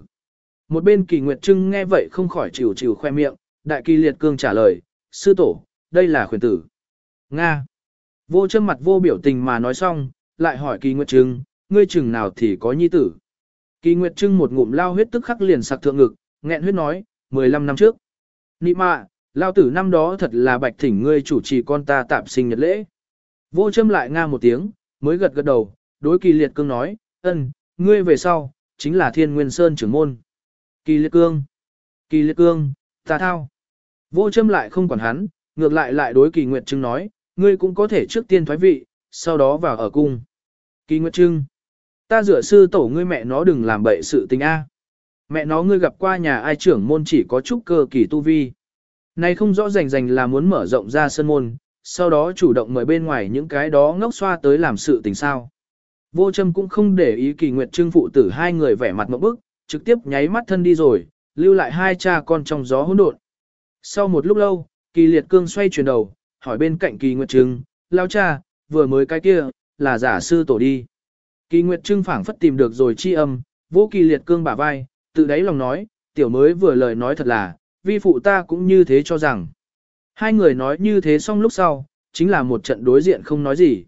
Một bên kỳ nguyệt trưng nghe vậy không khỏi chịu chịu khoe miệng, đại kỳ liệt cương trả lời, sư tổ, đây là khuyển tử. Nga. Vô châm mặt vô biểu tình mà nói xong, lại hỏi kỳ nguyệt trưng, ngươi chừng nào thì có nhi tử. Kỳ nguyệt trưng một ngụm lao huyết tức khắc liền sặc thượng ngực, nghẹn huyết nói, 15 năm trước. Nị mạ, lao tử năm đó thật là bạch thỉnh ngươi chủ trì con ta tạm sinh nhật lễ. Vô châm lại nga một tiếng, mới gật gật đầu, đối kỳ liệt cương nói, ân, ngươi về sau, chính là thiên nguyên sơn trưởng môn. Kỳ liệt cương, kỳ liệt cương, ta thao. Vô châm lại không quản hắn, ngược lại lại đối kỳ nguyệt trưng nói, ngươi cũng có thể trước tiên thoái vị, sau đó vào ở cung. Kỳ nguyệt trưng, ta rửa sư tổ ngươi mẹ nó đừng làm bậy sự tình A. Mẹ nó ngươi gặp qua nhà ai trưởng môn chỉ có chút cơ kỳ tu vi. Này không rõ rành rành là muốn mở rộng ra sân môn, sau đó chủ động mời bên ngoài những cái đó ngốc xoa tới làm sự tình sao. Vô châm cũng không để ý kỳ nguyệt trưng phụ tử hai người vẻ mặt một bức, trực tiếp nháy mắt thân đi rồi, lưu lại hai cha con trong gió hỗn độn. Sau một lúc lâu, kỳ liệt cương xoay chuyển đầu, hỏi bên cạnh kỳ nguyệt trưng, lao cha, vừa mới cái kia, là giả sư tổ đi. Kỳ nguyệt trưng phảng phất tìm được rồi chi âm, vô kỳ liệt cương bả vai, tự đáy lòng nói, tiểu mới vừa lời nói thật là, vi phụ ta cũng như thế cho rằng. Hai người nói như thế xong lúc sau, chính là một trận đối diện không nói gì.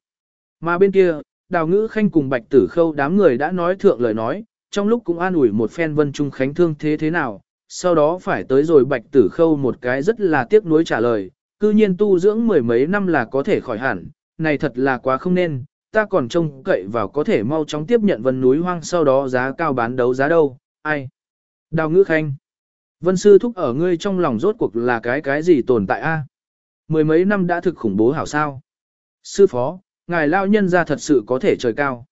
Mà bên kia, đào ngữ khanh cùng bạch tử khâu đám người đã nói thượng lời nói, trong lúc cũng an ủi một phen vân trung khánh thương thế thế nào, sau đó phải tới rồi bạch tử khâu một cái rất là tiếc nuối trả lời, cư nhiên tu dưỡng mười mấy năm là có thể khỏi hẳn, này thật là quá không nên, ta còn trông cậy vào có thể mau chóng tiếp nhận vân núi hoang sau đó giá cao bán đấu giá đâu, ai. Đào ngữ khanh. Vân sư thúc ở ngươi trong lòng rốt cuộc là cái cái gì tồn tại a? Mười mấy năm đã thực khủng bố hảo sao. Sư phó, ngài lao nhân ra thật sự có thể trời cao.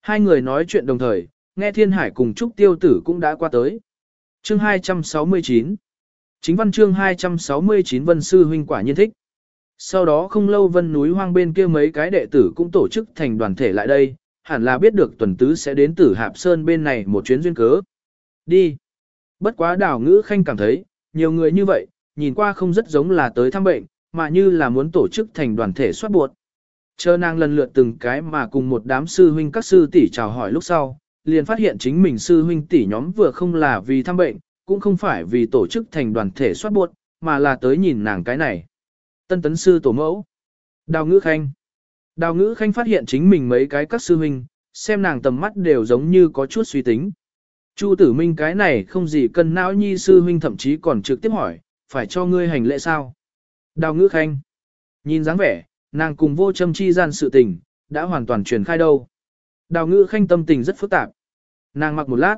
Hai người nói chuyện đồng thời, nghe thiên hải cùng Trúc Tiêu Tử cũng đã qua tới. Chương 269 Chính văn chương 269 Vân Sư Huynh quả nhiên thích. Sau đó không lâu vân núi hoang bên kia mấy cái đệ tử cũng tổ chức thành đoàn thể lại đây, hẳn là biết được tuần tứ sẽ đến tử Hạp Sơn bên này một chuyến duyên cớ. Đi. Bất quá đảo ngữ khanh cảm thấy, nhiều người như vậy, nhìn qua không rất giống là tới thăm bệnh, mà như là muốn tổ chức thành đoàn thể soát buộc. Chờ nàng lần lượt từng cái mà cùng một đám sư huynh các sư tỷ chào hỏi lúc sau, liền phát hiện chính mình sư huynh tỷ nhóm vừa không là vì thăm bệnh, cũng không phải vì tổ chức thành đoàn thể soát buộc, mà là tới nhìn nàng cái này. Tân tấn sư tổ mẫu. Đào ngữ khanh. Đào ngữ khanh phát hiện chính mình mấy cái các sư huynh, xem nàng tầm mắt đều giống như có chút suy tính. Chu tử minh cái này không gì cần não nhi sư huynh thậm chí còn trực tiếp hỏi, phải cho ngươi hành lễ sao? Đào ngữ khanh. Nhìn dáng vẻ, nàng cùng vô châm chi gian sự tình, đã hoàn toàn truyền khai đâu. Đào ngữ khanh tâm tình rất phức tạp. Nàng mặc một lát,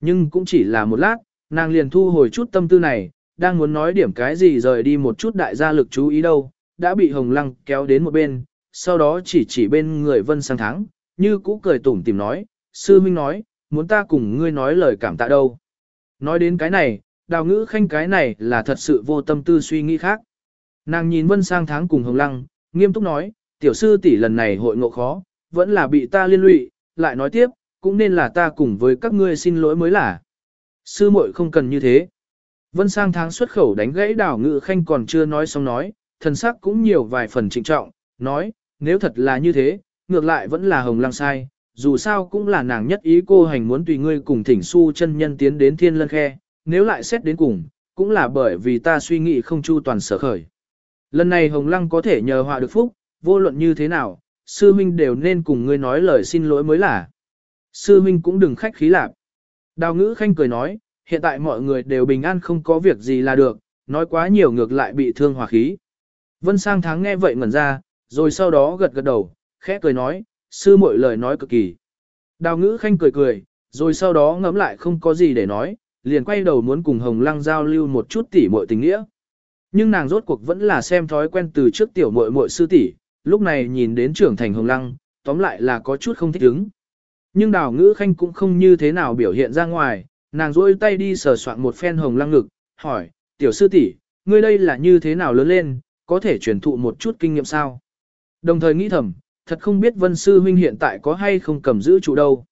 nhưng cũng chỉ là một lát, nàng liền thu hồi chút tâm tư này, đang muốn nói điểm cái gì rời đi một chút đại gia lực chú ý đâu, đã bị hồng lăng kéo đến một bên, sau đó chỉ chỉ bên người vân sang tháng, như cũ cười tủm tìm nói, sư minh nói, muốn ta cùng ngươi nói lời cảm tạ đâu. Nói đến cái này, đào ngữ khanh cái này là thật sự vô tâm tư suy nghĩ khác. Nàng nhìn vân sang tháng cùng hồng lăng, nghiêm túc nói, tiểu sư tỷ lần này hội ngộ khó, vẫn là bị ta liên lụy, lại nói tiếp, cũng nên là ta cùng với các ngươi xin lỗi mới là. Sư muội không cần như thế. Vân sang tháng xuất khẩu đánh gãy đảo ngự khanh còn chưa nói xong nói, thần sắc cũng nhiều vài phần trịnh trọng, nói, nếu thật là như thế, ngược lại vẫn là hồng lăng sai, dù sao cũng là nàng nhất ý cô hành muốn tùy ngươi cùng thỉnh su chân nhân tiến đến thiên lân khe, nếu lại xét đến cùng, cũng là bởi vì ta suy nghĩ không chu toàn sở khởi. Lần này hồng lăng có thể nhờ họa được phúc, vô luận như thế nào, sư huynh đều nên cùng ngươi nói lời xin lỗi mới là. Sư huynh cũng đừng khách khí lạc. Đào ngữ khanh cười nói, hiện tại mọi người đều bình an không có việc gì là được, nói quá nhiều ngược lại bị thương hòa khí. Vân sang tháng nghe vậy ngẩn ra, rồi sau đó gật gật đầu, khẽ cười nói, sư muội lời nói cực kỳ. Đào ngữ khanh cười cười, rồi sau đó ngẫm lại không có gì để nói, liền quay đầu muốn cùng Hồng Lăng giao lưu một chút tỉ muội tình nghĩa. Nhưng nàng rốt cuộc vẫn là xem thói quen từ trước tiểu muội muội sư tỷ, lúc này nhìn đến trưởng thành Hồng Lăng, tóm lại là có chút không thích ứng. Nhưng đào ngữ khanh cũng không như thế nào biểu hiện ra ngoài, nàng rôi tay đi sờ soạn một phen Hồng Lăng ngực, hỏi, tiểu sư tỷ, ngươi đây là như thế nào lớn lên, có thể truyền thụ một chút kinh nghiệm sao? Đồng thời nghĩ thầm, thật không biết Vân Sư Huynh hiện tại có hay không cầm giữ chủ đâu.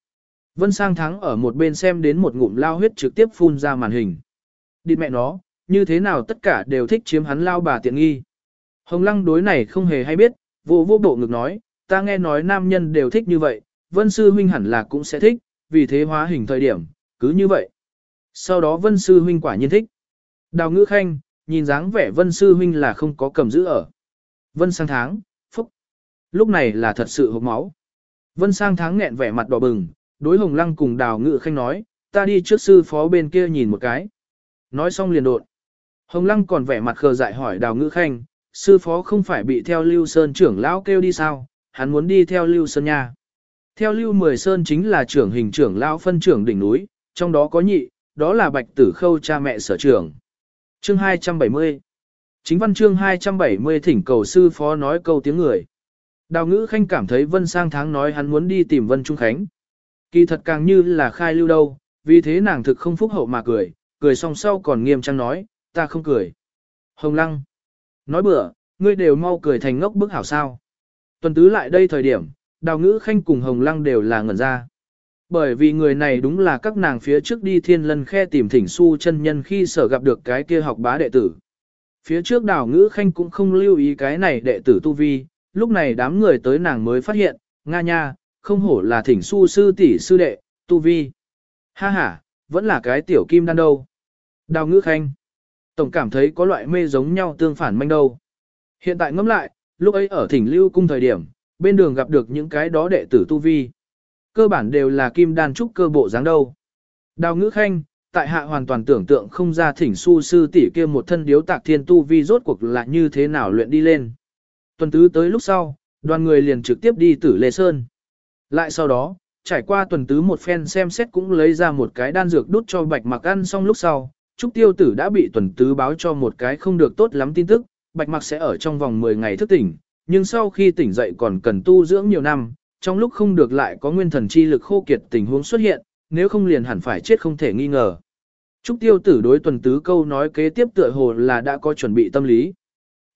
Vân Sang Thắng ở một bên xem đến một ngụm lao huyết trực tiếp phun ra màn hình. Đi mẹ nó, như thế nào tất cả đều thích chiếm hắn lao bà tiện nghi. Hồng Lăng đối này không hề hay biết, vô vô bộ ngực nói, ta nghe nói nam nhân đều thích như vậy, Vân Sư Huynh hẳn là cũng sẽ thích, vì thế hóa hình thời điểm, cứ như vậy. Sau đó Vân Sư Huynh quả nhiên thích. Đào ngữ khanh, nhìn dáng vẻ Vân Sư Huynh là không có cầm giữ ở. Vân sang tháng, phúc. Lúc này là thật sự hộp máu. Vân sang tháng nghẹn vẻ mặt đỏ bừng, đối hồng lăng cùng đào ngữ khanh nói, ta đi trước sư phó bên kia nhìn một cái. Nói xong liền đột. Hồng lăng còn vẻ mặt khờ dại hỏi đào ngữ khanh, sư phó không phải bị theo Lưu Sơn trưởng lão kêu đi sao, hắn muốn đi theo Lưu Sơn nha. Theo Lưu Mười Sơn chính là trưởng hình trưởng lão phân trưởng đỉnh núi, trong đó có nhị, đó là bạch tử khâu cha mẹ sở trưởng. Chương 270 Chính văn chương 270 thỉnh cầu sư phó nói câu tiếng người. Đào ngữ khanh cảm thấy Vân Sang tháng nói hắn muốn đi tìm Vân Trung Khánh. Kỳ thật càng như là khai lưu đâu, vì thế nàng thực không phúc hậu mà cười, cười xong sau còn nghiêm trang nói, ta không cười. Hồng Lăng. Nói bữa, ngươi đều mau cười thành ngốc bức hảo sao. Tuần tứ lại đây thời điểm, đào ngữ khanh cùng Hồng Lăng đều là ngẩn ra. Bởi vì người này đúng là các nàng phía trước đi thiên lân khe tìm thỉnh su chân nhân khi sở gặp được cái kia học bá đệ tử. Phía trước đào ngữ khanh cũng không lưu ý cái này đệ tử tu vi, lúc này đám người tới nàng mới phát hiện, nga nha, không hổ là thỉnh su sư tỷ sư đệ, tu vi. Ha ha, vẫn là cái tiểu kim đan đâu. Đào ngữ khanh. Tổng cảm thấy có loại mê giống nhau tương phản manh đâu. Hiện tại ngẫm lại, lúc ấy ở thỉnh lưu cung thời điểm, bên đường gặp được những cái đó đệ tử tu vi. Cơ bản đều là kim đan trúc cơ bộ dáng đâu. Đào ngữ khanh, tại hạ hoàn toàn tưởng tượng không ra thỉnh su sư tỷ kia một thân điếu tạc thiên tu vi rốt cuộc là như thế nào luyện đi lên. Tuần tứ tới lúc sau, đoàn người liền trực tiếp đi tử Lê Sơn. Lại sau đó, trải qua tuần tứ một phen xem xét cũng lấy ra một cái đan dược đút cho bạch mặc ăn xong lúc sau, Trúc Tiêu Tử đã bị tuần tứ báo cho một cái không được tốt lắm tin tức, bạch mặc sẽ ở trong vòng 10 ngày thức tỉnh, nhưng sau khi tỉnh dậy còn cần tu dưỡng nhiều năm, trong lúc không được lại có nguyên thần chi lực khô kiệt tình huống xuất hiện, nếu không liền hẳn phải chết không thể nghi ngờ. Trúc Tiêu Tử đối tuần tứ câu nói kế tiếp tựa hồ là đã có chuẩn bị tâm lý.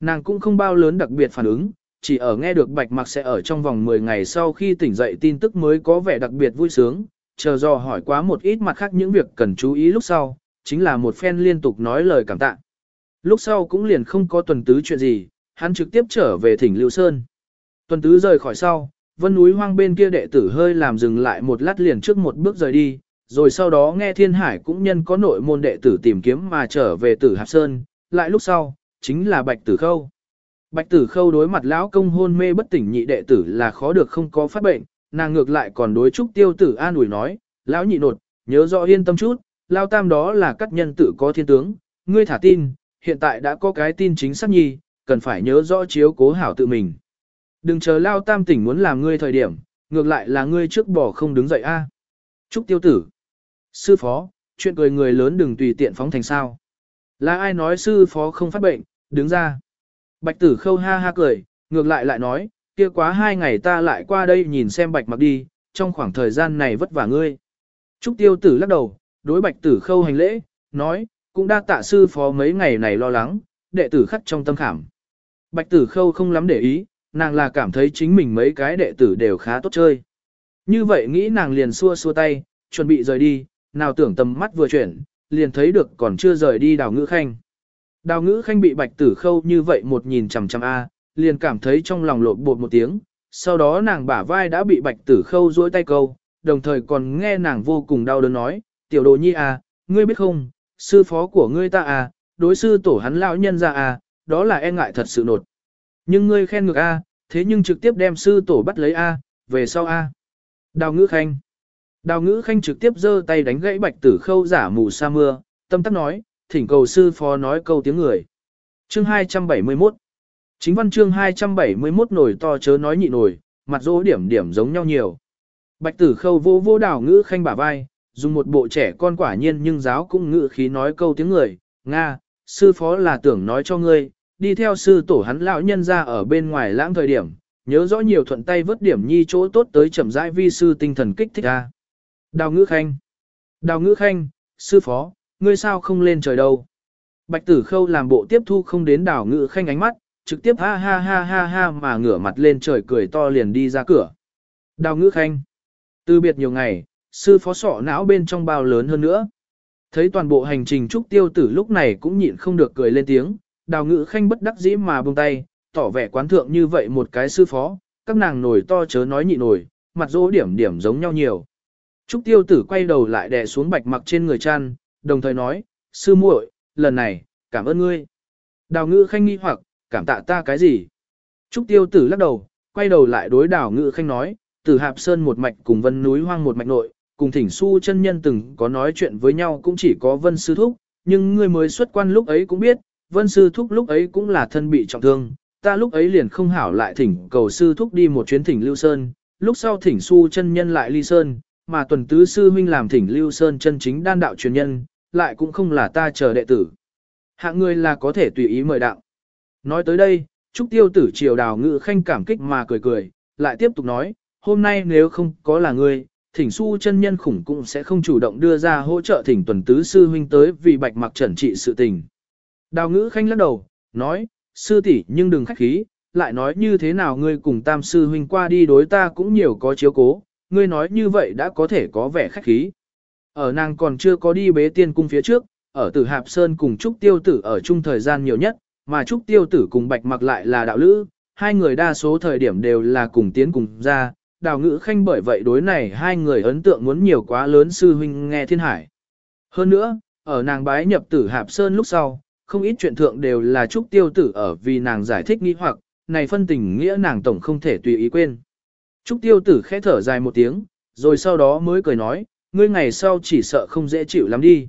Nàng cũng không bao lớn đặc biệt phản ứng, chỉ ở nghe được bạch mặc sẽ ở trong vòng 10 ngày sau khi tỉnh dậy tin tức mới có vẻ đặc biệt vui sướng, chờ do hỏi quá một ít mặt khác những việc cần chú ý lúc sau, chính là một phen liên tục nói lời cảm tạ. Lúc sau cũng liền không có tuần tứ chuyện gì, hắn trực tiếp trở về thỉnh Lưu Sơn. Tuần tứ rời khỏi sau, vân núi hoang bên kia đệ tử hơi làm dừng lại một lát liền trước một bước rời đi, rồi sau đó nghe thiên hải cũng nhân có nội môn đệ tử tìm kiếm mà trở về tử Hạp Sơn, lại lúc sau, chính là Bạch Tử Khâu. Bạch Tử Khâu đối mặt lão công hôn mê bất tỉnh nhị đệ tử là khó được không có phát bệnh, nàng ngược lại còn đối trúc tiêu tử an ủi nói, lão nhị nột, nhớ rõ yên tâm chút, lao tam đó là các nhân tử có thiên tướng, ngươi thả tin, hiện tại đã có cái tin chính xác nhi, cần phải nhớ rõ chiếu cố hảo tự mình. Đừng chờ lao tam tỉnh muốn làm ngươi thời điểm, ngược lại là ngươi trước bỏ không đứng dậy a. Trúc tiêu tử. Sư phó, chuyện cười người lớn đừng tùy tiện phóng thành sao. Là ai nói sư phó không phát bệnh, đứng ra. Bạch tử khâu ha ha cười, ngược lại lại nói, kia quá hai ngày ta lại qua đây nhìn xem bạch mặc đi, trong khoảng thời gian này vất vả ngươi. Trúc tiêu tử lắc đầu, đối bạch tử khâu hành lễ, nói, cũng đa tạ sư phó mấy ngày này lo lắng, đệ tử khắc trong tâm khảm. Bạch tử khâu không lắm để ý, nàng là cảm thấy chính mình mấy cái đệ tử đều khá tốt chơi. Như vậy nghĩ nàng liền xua xua tay, chuẩn bị rời đi, nào tưởng tầm mắt vừa chuyển, liền thấy được còn chưa rời đi đào ngữ khanh. Đào ngữ khanh bị bạch tử khâu như vậy một nhìn chằm chằm A, liền cảm thấy trong lòng lộn bột một tiếng, sau đó nàng bả vai đã bị bạch tử khâu duỗi tay câu, đồng thời còn nghe nàng vô cùng đau đớn nói, tiểu đồ nhi à, ngươi biết không, sư phó của ngươi ta à, đối sư tổ hắn lão nhân ra à, đó là e ngại thật sự nột. Nhưng ngươi khen ngược a, thế nhưng trực tiếp đem sư tổ bắt lấy a, về sau a. Đào ngữ khanh. Đào ngữ khanh trực tiếp giơ tay đánh gãy bạch tử khâu giả mù sa mưa, tâm tắc nói, thỉnh cầu sư phó nói câu tiếng người. Chương 271 Chính văn chương 271 nổi to chớ nói nhị nổi, mặt dỗ điểm điểm giống nhau nhiều. Bạch tử khâu vô vô đào ngữ khanh bả vai, dùng một bộ trẻ con quả nhiên nhưng giáo cũng ngữ khí nói câu tiếng người, Nga, sư phó là tưởng nói cho ngươi, đi theo sư tổ hắn lão nhân ra ở bên ngoài lãng thời điểm, nhớ rõ nhiều thuận tay vớt điểm nhi chỗ tốt tới chậm rãi vi sư tinh thần kích thích ra. Đào ngữ khanh. Đào ngữ khanh, sư phó, ngươi sao không lên trời đâu. Bạch tử khâu làm bộ tiếp thu không đến đào ngữ khanh ánh mắt, trực tiếp ha ha ha ha ha mà ngửa mặt lên trời cười to liền đi ra cửa. Đào ngữ khanh. Từ biệt nhiều ngày, sư phó sọ não bên trong bao lớn hơn nữa. Thấy toàn bộ hành trình trúc tiêu tử lúc này cũng nhịn không được cười lên tiếng, đào ngữ khanh bất đắc dĩ mà buông tay, tỏ vẻ quán thượng như vậy một cái sư phó, các nàng nổi to chớ nói nhị nổi, mặt dỗ điểm điểm giống nhau nhiều. Trúc tiêu tử quay đầu lại đè xuống bạch mặc trên người chăn, đồng thời nói, sư muội, lần này, cảm ơn ngươi. Đào ngữ khanh nghi hoặc, cảm tạ ta cái gì? Trúc tiêu tử lắc đầu, quay đầu lại đối đào ngữ khanh nói, Từ hạp sơn một mạch cùng vân núi hoang một mạch nội, cùng thỉnh su chân nhân từng có nói chuyện với nhau cũng chỉ có vân sư thúc, nhưng ngươi mới xuất quan lúc ấy cũng biết, vân sư thúc lúc ấy cũng là thân bị trọng thương, ta lúc ấy liền không hảo lại thỉnh cầu sư thúc đi một chuyến thỉnh Lưu Sơn, lúc sau thỉnh su chân nhân lại ly Sơn, mà tuần tứ sư huynh làm thỉnh Lưu Sơn chân chính đan đạo truyền nhân, lại cũng không là ta chờ đệ tử. Hạng người là có thể tùy ý mời đạo. Nói tới đây, Trúc Tiêu Tử triều đào ngự khanh cảm kích mà cười cười, lại tiếp tục nói, hôm nay nếu không có là ngươi, thỉnh su chân nhân khủng cũng sẽ không chủ động đưa ra hỗ trợ thỉnh tuần tứ sư huynh tới vì bạch mặc trần trị sự tình. Đào ngữ khanh lắc đầu, nói, sư tỷ nhưng đừng khách khí, lại nói như thế nào ngươi cùng tam sư huynh qua đi đối ta cũng nhiều có chiếu cố, ngươi nói như vậy đã có thể có vẻ khách khí. Ở nàng còn chưa có đi bế tiên cung phía trước, ở tử Hạp Sơn cùng Trúc Tiêu Tử ở chung thời gian nhiều nhất, mà Trúc Tiêu Tử cùng Bạch Mặc lại là đạo lữ, hai người đa số thời điểm đều là cùng tiến cùng ra, đào ngữ khanh bởi vậy đối này hai người ấn tượng muốn nhiều quá lớn sư huynh nghe thiên hải. Hơn nữa, ở nàng bái nhập tử Hạp Sơn lúc sau, không ít chuyện thượng đều là Trúc Tiêu Tử ở vì nàng giải thích nghi hoặc, này phân tình nghĩa nàng tổng không thể tùy ý quên. Trúc Tiêu Tử khẽ thở dài một tiếng, rồi sau đó mới cười nói, ngươi ngày sau chỉ sợ không dễ chịu lắm đi.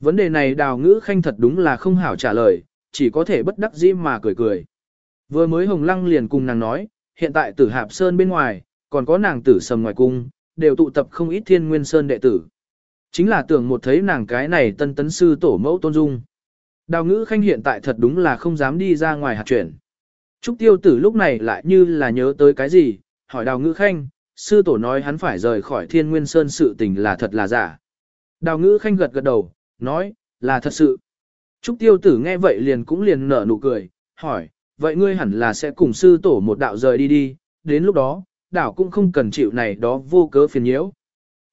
Vấn đề này đào ngữ khanh thật đúng là không hảo trả lời, chỉ có thể bất đắc dĩ mà cười cười. Vừa mới Hồng Lăng liền cùng nàng nói, hiện tại tử Hạp Sơn bên ngoài, còn có nàng tử sầm ngoài cung, đều tụ tập không ít thiên nguyên sơn đệ tử. Chính là tưởng một thấy nàng cái này tân tấn sư tổ mẫu tôn dung. Đào ngữ khanh hiện tại thật đúng là không dám đi ra ngoài hạt chuyển. Trúc tiêu tử lúc này lại như là nhớ tới cái gì, hỏi đào ngữ khanh, sư tổ nói hắn phải rời khỏi thiên nguyên sơn sự tình là thật là giả. Đào ngữ khanh gật gật đầu, nói, là thật sự. Trúc tiêu tử nghe vậy liền cũng liền nở nụ cười, hỏi, vậy ngươi hẳn là sẽ cùng sư tổ một đạo rời đi đi, đến lúc đó, đảo cũng không cần chịu này đó vô cớ phiền nhiễu.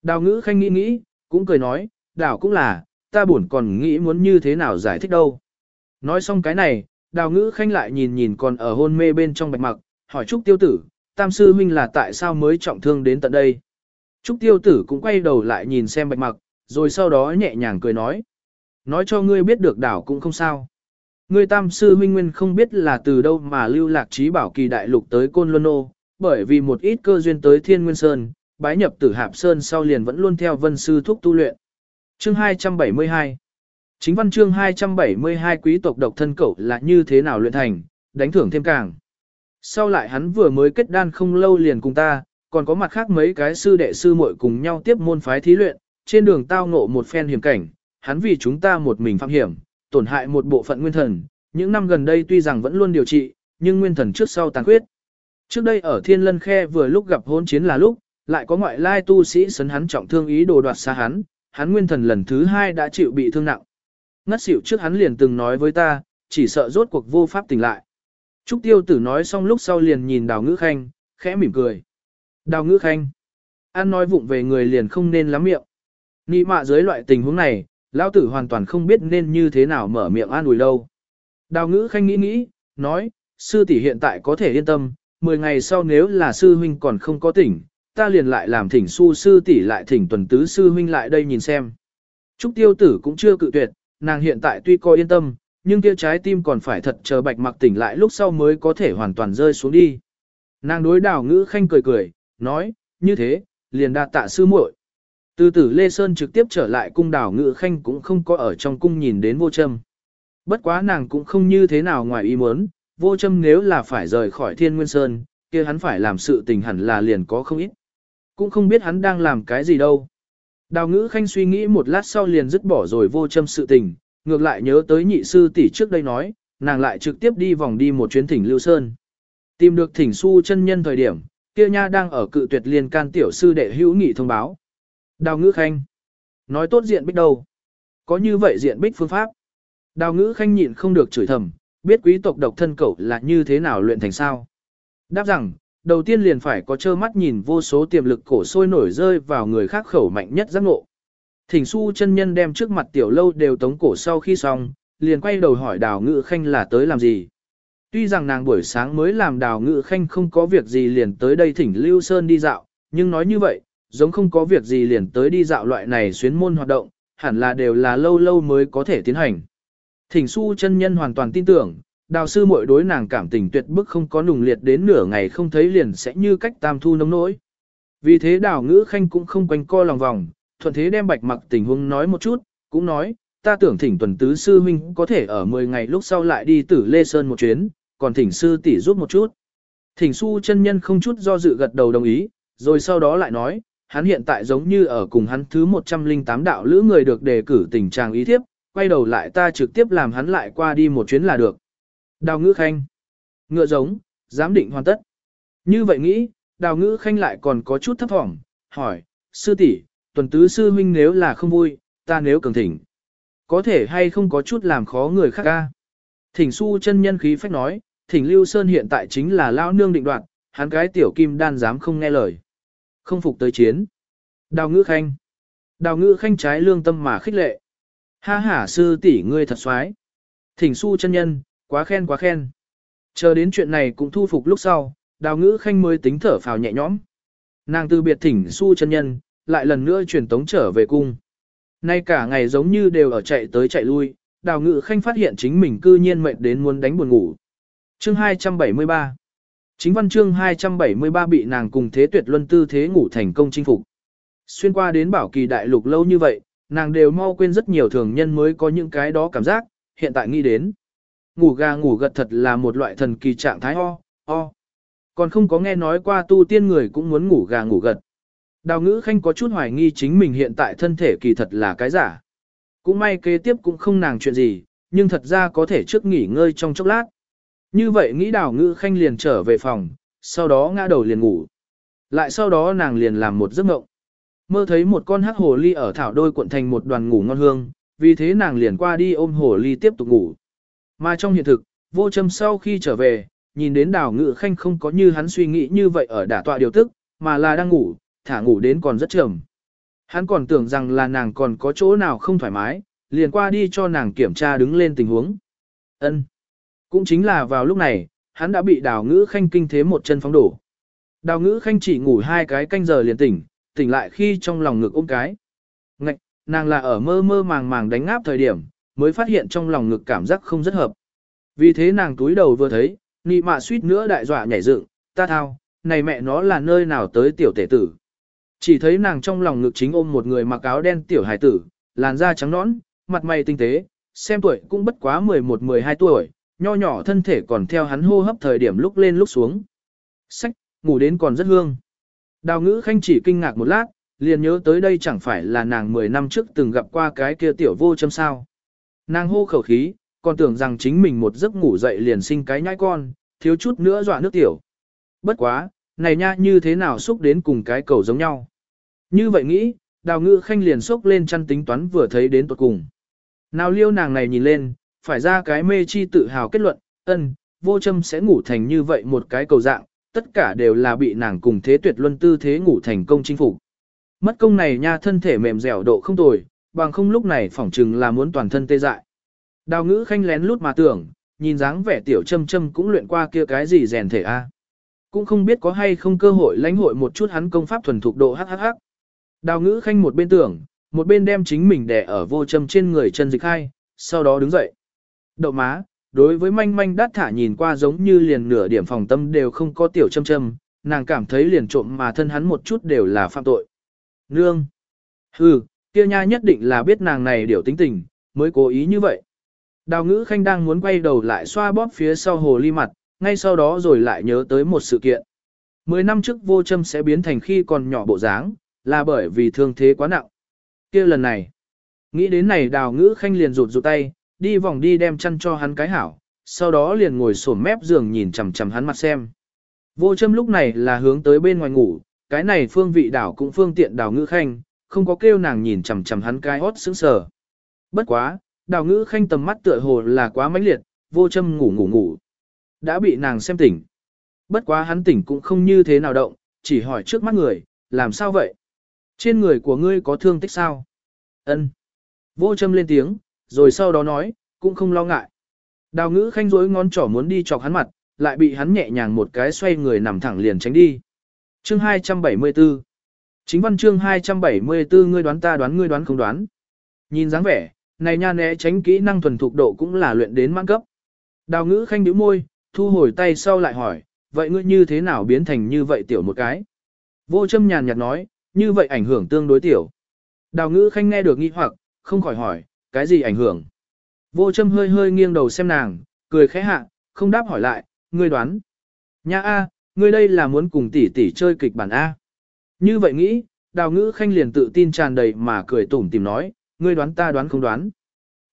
Đào ngữ khanh nghĩ nghĩ, cũng cười nói, đào cũng là, ta buồn còn nghĩ muốn như thế nào giải thích đâu. Nói xong cái này, đào ngữ khanh lại nhìn nhìn còn ở hôn mê bên trong bạch mặc, hỏi Trúc Tiêu Tử, tam sư huynh là tại sao mới trọng thương đến tận đây. Trúc Tiêu Tử cũng quay đầu lại nhìn xem bạch mặc, rồi sau đó nhẹ nhàng cười nói. Nói cho ngươi biết được đảo cũng không sao. Ngươi tam sư huynh nguyên không biết là từ đâu mà lưu lạc trí bảo kỳ đại lục tới Côn Luân Ô, bởi vì một ít cơ duyên tới Thiên Nguyên Sơn, bái nhập tử Hạp Sơn sau liền vẫn luôn theo vân sư thúc tu luyện. Chương 272 Chính văn chương 272 quý tộc độc thân cậu là như thế nào luyện thành, đánh thưởng thêm càng. Sau lại hắn vừa mới kết đan không lâu liền cùng ta, còn có mặt khác mấy cái sư đệ sư muội cùng nhau tiếp môn phái thí luyện, trên đường tao ngộ một phen hiểm cảnh, hắn vì chúng ta một mình phạm hiểm, tổn hại một bộ phận nguyên thần, những năm gần đây tuy rằng vẫn luôn điều trị, nhưng nguyên thần trước sau tàn khuyết. Trước đây ở Thiên Lân Khe vừa lúc gặp hôn chiến là lúc, lại có ngoại lai tu sĩ sấn hắn trọng thương ý đồ đoạt xa hắn, hắn nguyên thần lần thứ hai đã chịu bị thương nặng. Ngất xỉu trước hắn liền từng nói với ta, chỉ sợ rốt cuộc vô pháp tỉnh lại. Trúc tiêu tử nói xong lúc sau liền nhìn đào ngữ khanh, khẽ mỉm cười. Đào ngữ khanh. An nói vụng về người liền không nên lắm miệng. Nị mạ dưới loại tình huống này, lão tử hoàn toàn không biết nên như thế nào mở miệng an ủi đâu. Đào ngữ khanh nghĩ nghĩ, nói, sư tỷ hiện tại có thể yên tâm, 10 ngày sau nếu là sư huynh còn không có tỉnh, ta liền lại làm thỉnh su sư tỷ lại thỉnh tuần tứ sư huynh lại đây nhìn xem. Trúc tiêu tử cũng chưa cự tuyệt, nàng hiện tại tuy coi yên tâm, nhưng kia trái tim còn phải thật chờ bạch mặc tỉnh lại lúc sau mới có thể hoàn toàn rơi xuống đi. Nàng đối đào ngữ khanh cười cười, nói, như thế, liền đạt tạ sư muội. Từ tử Lê Sơn trực tiếp trở lại cung đảo ngự khanh cũng không có ở trong cung nhìn đến vô châm. Bất quá nàng cũng không như thế nào ngoài ý muốn, vô châm nếu là phải rời khỏi thiên nguyên sơn, kia hắn phải làm sự tình hẳn là liền có không ít. Cũng không biết hắn đang làm cái gì đâu. Đào ngữ khanh suy nghĩ một lát sau liền dứt bỏ rồi vô châm sự tình, ngược lại nhớ tới nhị sư tỷ trước đây nói, nàng lại trực tiếp đi vòng đi một chuyến thỉnh Lưu Sơn. Tìm được thỉnh su chân nhân thời điểm, kia nha đang ở cự tuyệt liên can tiểu sư đệ hữu nghị thông báo. Đào ngữ khanh. Nói tốt diện bích đâu. Có như vậy diện bích phương pháp. Đào ngữ khanh nhịn không được chửi thầm, biết quý tộc độc thân cậu là như thế nào luyện thành sao. Đáp rằng, đầu tiên liền phải có trơ mắt nhìn vô số tiềm lực cổ sôi nổi rơi vào người khác khẩu mạnh nhất giác ngộ. Thỉnh su chân nhân đem trước mặt tiểu lâu đều tống cổ sau khi xong, liền quay đầu hỏi đào Ngự khanh là tới làm gì. Tuy rằng nàng buổi sáng mới làm đào Ngự khanh không có việc gì liền tới đây thỉnh Lưu Sơn đi dạo, nhưng nói như vậy, giống không có việc gì liền tới đi dạo loại này xuyến môn hoạt động, hẳn là đều là lâu lâu mới có thể tiến hành. Thỉnh su chân nhân hoàn toàn tin tưởng, đào sư muội đối nàng cảm tình tuyệt bức không có nùng liệt đến nửa ngày không thấy liền sẽ như cách tam thu nông nỗi. Vì thế đào ngữ khanh cũng không quanh co lòng vòng, thuận thế đem bạch mặc tình huống nói một chút, cũng nói, ta tưởng thỉnh tuần tứ sư huynh có thể ở 10 ngày lúc sau lại đi tử Lê Sơn một chuyến, còn thỉnh sư tỷ giúp một chút. Thỉnh su chân nhân không chút do dự gật đầu đồng ý, rồi sau đó lại nói, hắn hiện tại giống như ở cùng hắn thứ 108 đạo lữ người được đề cử tình trạng ý thiếp, quay đầu lại ta trực tiếp làm hắn lại qua đi một chuyến là được. Đào ngữ khanh. Ngựa giống, giám định hoàn tất. Như vậy nghĩ, đào ngữ khanh lại còn có chút thấp thỏm, hỏi, sư tỷ, tuần tứ sư huynh nếu là không vui, ta nếu cường thỉnh. Có thể hay không có chút làm khó người khác ca. Thỉnh su chân nhân khí phách nói, thỉnh Lưu Sơn hiện tại chính là lao nương định đoạt, hắn cái tiểu kim đan dám không nghe lời. Không phục tới chiến. Đào ngữ khanh. Đào ngữ khanh trái lương tâm mà khích lệ. Ha ha sư tỷ ngươi thật xoái. Thỉnh su chân nhân, quá khen quá khen. Chờ đến chuyện này cũng thu phục lúc sau, đào ngữ khanh mới tính thở phào nhẹ nhõm. Nàng từ biệt thỉnh su chân nhân, lại lần nữa truyền tống trở về cung. Nay cả ngày giống như đều ở chạy tới chạy lui, đào ngữ khanh phát hiện chính mình cư nhiên mệt đến muốn đánh buồn ngủ. Chương 273 Chính văn chương 273 bị nàng cùng thế tuyệt luân tư thế ngủ thành công chinh phục. Xuyên qua đến bảo kỳ đại lục lâu như vậy, nàng đều mau quên rất nhiều thường nhân mới có những cái đó cảm giác, hiện tại nghĩ đến. Ngủ gà ngủ gật thật là một loại thần kỳ trạng thái ho, ho. Còn không có nghe nói qua tu tiên người cũng muốn ngủ gà ngủ gật. Đào ngữ khanh có chút hoài nghi chính mình hiện tại thân thể kỳ thật là cái giả. Cũng may kế tiếp cũng không nàng chuyện gì, nhưng thật ra có thể trước nghỉ ngơi trong chốc lát. Như vậy nghĩ đào ngữ khanh liền trở về phòng, sau đó ngã đầu liền ngủ. Lại sau đó nàng liền làm một giấc mộng. Mơ thấy một con hắc hồ ly ở thảo đôi cuộn thành một đoàn ngủ ngon hương, vì thế nàng liền qua đi ôm hồ ly tiếp tục ngủ. Mà trong hiện thực, vô châm sau khi trở về, nhìn đến đào ngự khanh không có như hắn suy nghĩ như vậy ở đả tọa điều tức, mà là đang ngủ, thả ngủ đến còn rất trầm. Hắn còn tưởng rằng là nàng còn có chỗ nào không thoải mái, liền qua đi cho nàng kiểm tra đứng lên tình huống. Ân. Cũng chính là vào lúc này, hắn đã bị đào ngữ khanh kinh thế một chân phóng đổ. Đào ngữ khanh chỉ ngủ hai cái canh giờ liền tỉnh, tỉnh lại khi trong lòng ngực ôm cái. Ngạch, nàng là ở mơ mơ màng màng đánh ngáp thời điểm, mới phát hiện trong lòng ngực cảm giác không rất hợp. Vì thế nàng túi đầu vừa thấy, nị mạ suýt nữa đại dọa nhảy dựng, ta thao, này mẹ nó là nơi nào tới tiểu tể tử. Chỉ thấy nàng trong lòng ngực chính ôm một người mặc áo đen tiểu hải tử, làn da trắng nõn, mặt mày tinh tế, xem tuổi cũng bất quá 11-12 tuổi, nho nhỏ thân thể còn theo hắn hô hấp thời điểm lúc lên lúc xuống. Sách, ngủ đến còn rất hương. Đào ngữ khanh chỉ kinh ngạc một lát, liền nhớ tới đây chẳng phải là nàng 10 năm trước từng gặp qua cái kia tiểu vô châm sao. Nàng hô khẩu khí, còn tưởng rằng chính mình một giấc ngủ dậy liền sinh cái nhãi con, thiếu chút nữa dọa nước tiểu. Bất quá, này nha như thế nào xúc đến cùng cái cầu giống nhau. Như vậy nghĩ, đào ngự khanh liền xúc lên chăn tính toán vừa thấy đến tuột cùng. Nào liêu nàng này nhìn lên, phải ra cái mê chi tự hào kết luận, ân, vô châm sẽ ngủ thành như vậy một cái cầu dạng, tất cả đều là bị nàng cùng thế tuyệt luân tư thế ngủ thành công chinh phục. Mất công này nha thân thể mềm dẻo độ không tồi, bằng không lúc này phỏng chừng là muốn toàn thân tê dại. Đào ngữ khanh lén lút mà tưởng, nhìn dáng vẻ tiểu châm châm cũng luyện qua kia cái gì rèn thể a à? Cũng không biết có hay không cơ hội lãnh hội một chút hắn công pháp thuần thục độ hhh. Đào ngữ khanh một bên tưởng, một bên đem chính mình đè ở vô châm trên người chân dịch hai, sau đó đứng dậy. Đậu má, đối với manh manh đát thả nhìn qua giống như liền nửa điểm phòng tâm đều không có tiểu châm châm, nàng cảm thấy liền trộm mà thân hắn một chút đều là phạm tội. Nương! Hừ, kia nha nhất định là biết nàng này điều tính tình, mới cố ý như vậy. Đào ngữ khanh đang muốn quay đầu lại xoa bóp phía sau hồ ly mặt, ngay sau đó rồi lại nhớ tới một sự kiện. Mười năm trước vô châm sẽ biến thành khi còn nhỏ bộ dáng, là bởi vì thương thế quá nặng. kia lần này, nghĩ đến này đào ngữ khanh liền rụt rụt tay, đi vòng đi đem chăn cho hắn cái hảo, sau đó liền ngồi sổm mép giường nhìn chằm chằm hắn mặt xem. Vô châm lúc này là hướng tới bên ngoài ngủ, cái này phương vị đảo cũng phương tiện đào ngữ khanh, không có kêu nàng nhìn chằm chằm hắn cái hót sững sờ. Bất quá, đào ngữ khanh tầm mắt tựa hồ là quá mãnh liệt, vô châm ngủ ngủ ngủ. Đã bị nàng xem tỉnh. Bất quá hắn tỉnh cũng không như thế nào động, chỉ hỏi trước mắt người, làm sao vậy? Trên người của ngươi có thương tích sao? Ân. Vô châm lên tiếng, rồi sau đó nói, cũng không lo ngại. Đào ngữ khanh rối ngón trỏ muốn đi chọc hắn mặt, lại bị hắn nhẹ nhàng một cái xoay người nằm thẳng liền tránh đi. Chương 274 Chính văn chương 274 ngươi đoán ta đoán ngươi đoán không đoán. Nhìn dáng vẻ, này nha né tránh kỹ năng thuần thục độ cũng là luyện đến mãn cấp. Đào ngữ khanh nhíu môi, thu hồi tay sau lại hỏi, vậy ngươi như thế nào biến thành như vậy tiểu một cái? Vô châm nhàn nhạt nói, như vậy ảnh hưởng tương đối tiểu. Đào ngữ khanh nghe được nghi hoặc, không khỏi hỏi, cái gì ảnh hưởng? Vô châm hơi hơi nghiêng đầu xem nàng, cười khẽ hạ, không đáp hỏi lại, ngươi đoán. Nha A, ngươi đây là muốn cùng tỷ tỷ chơi kịch bản A. Như vậy nghĩ, đào ngữ khanh liền tự tin tràn đầy mà cười tủm tìm nói, ngươi đoán ta đoán không đoán.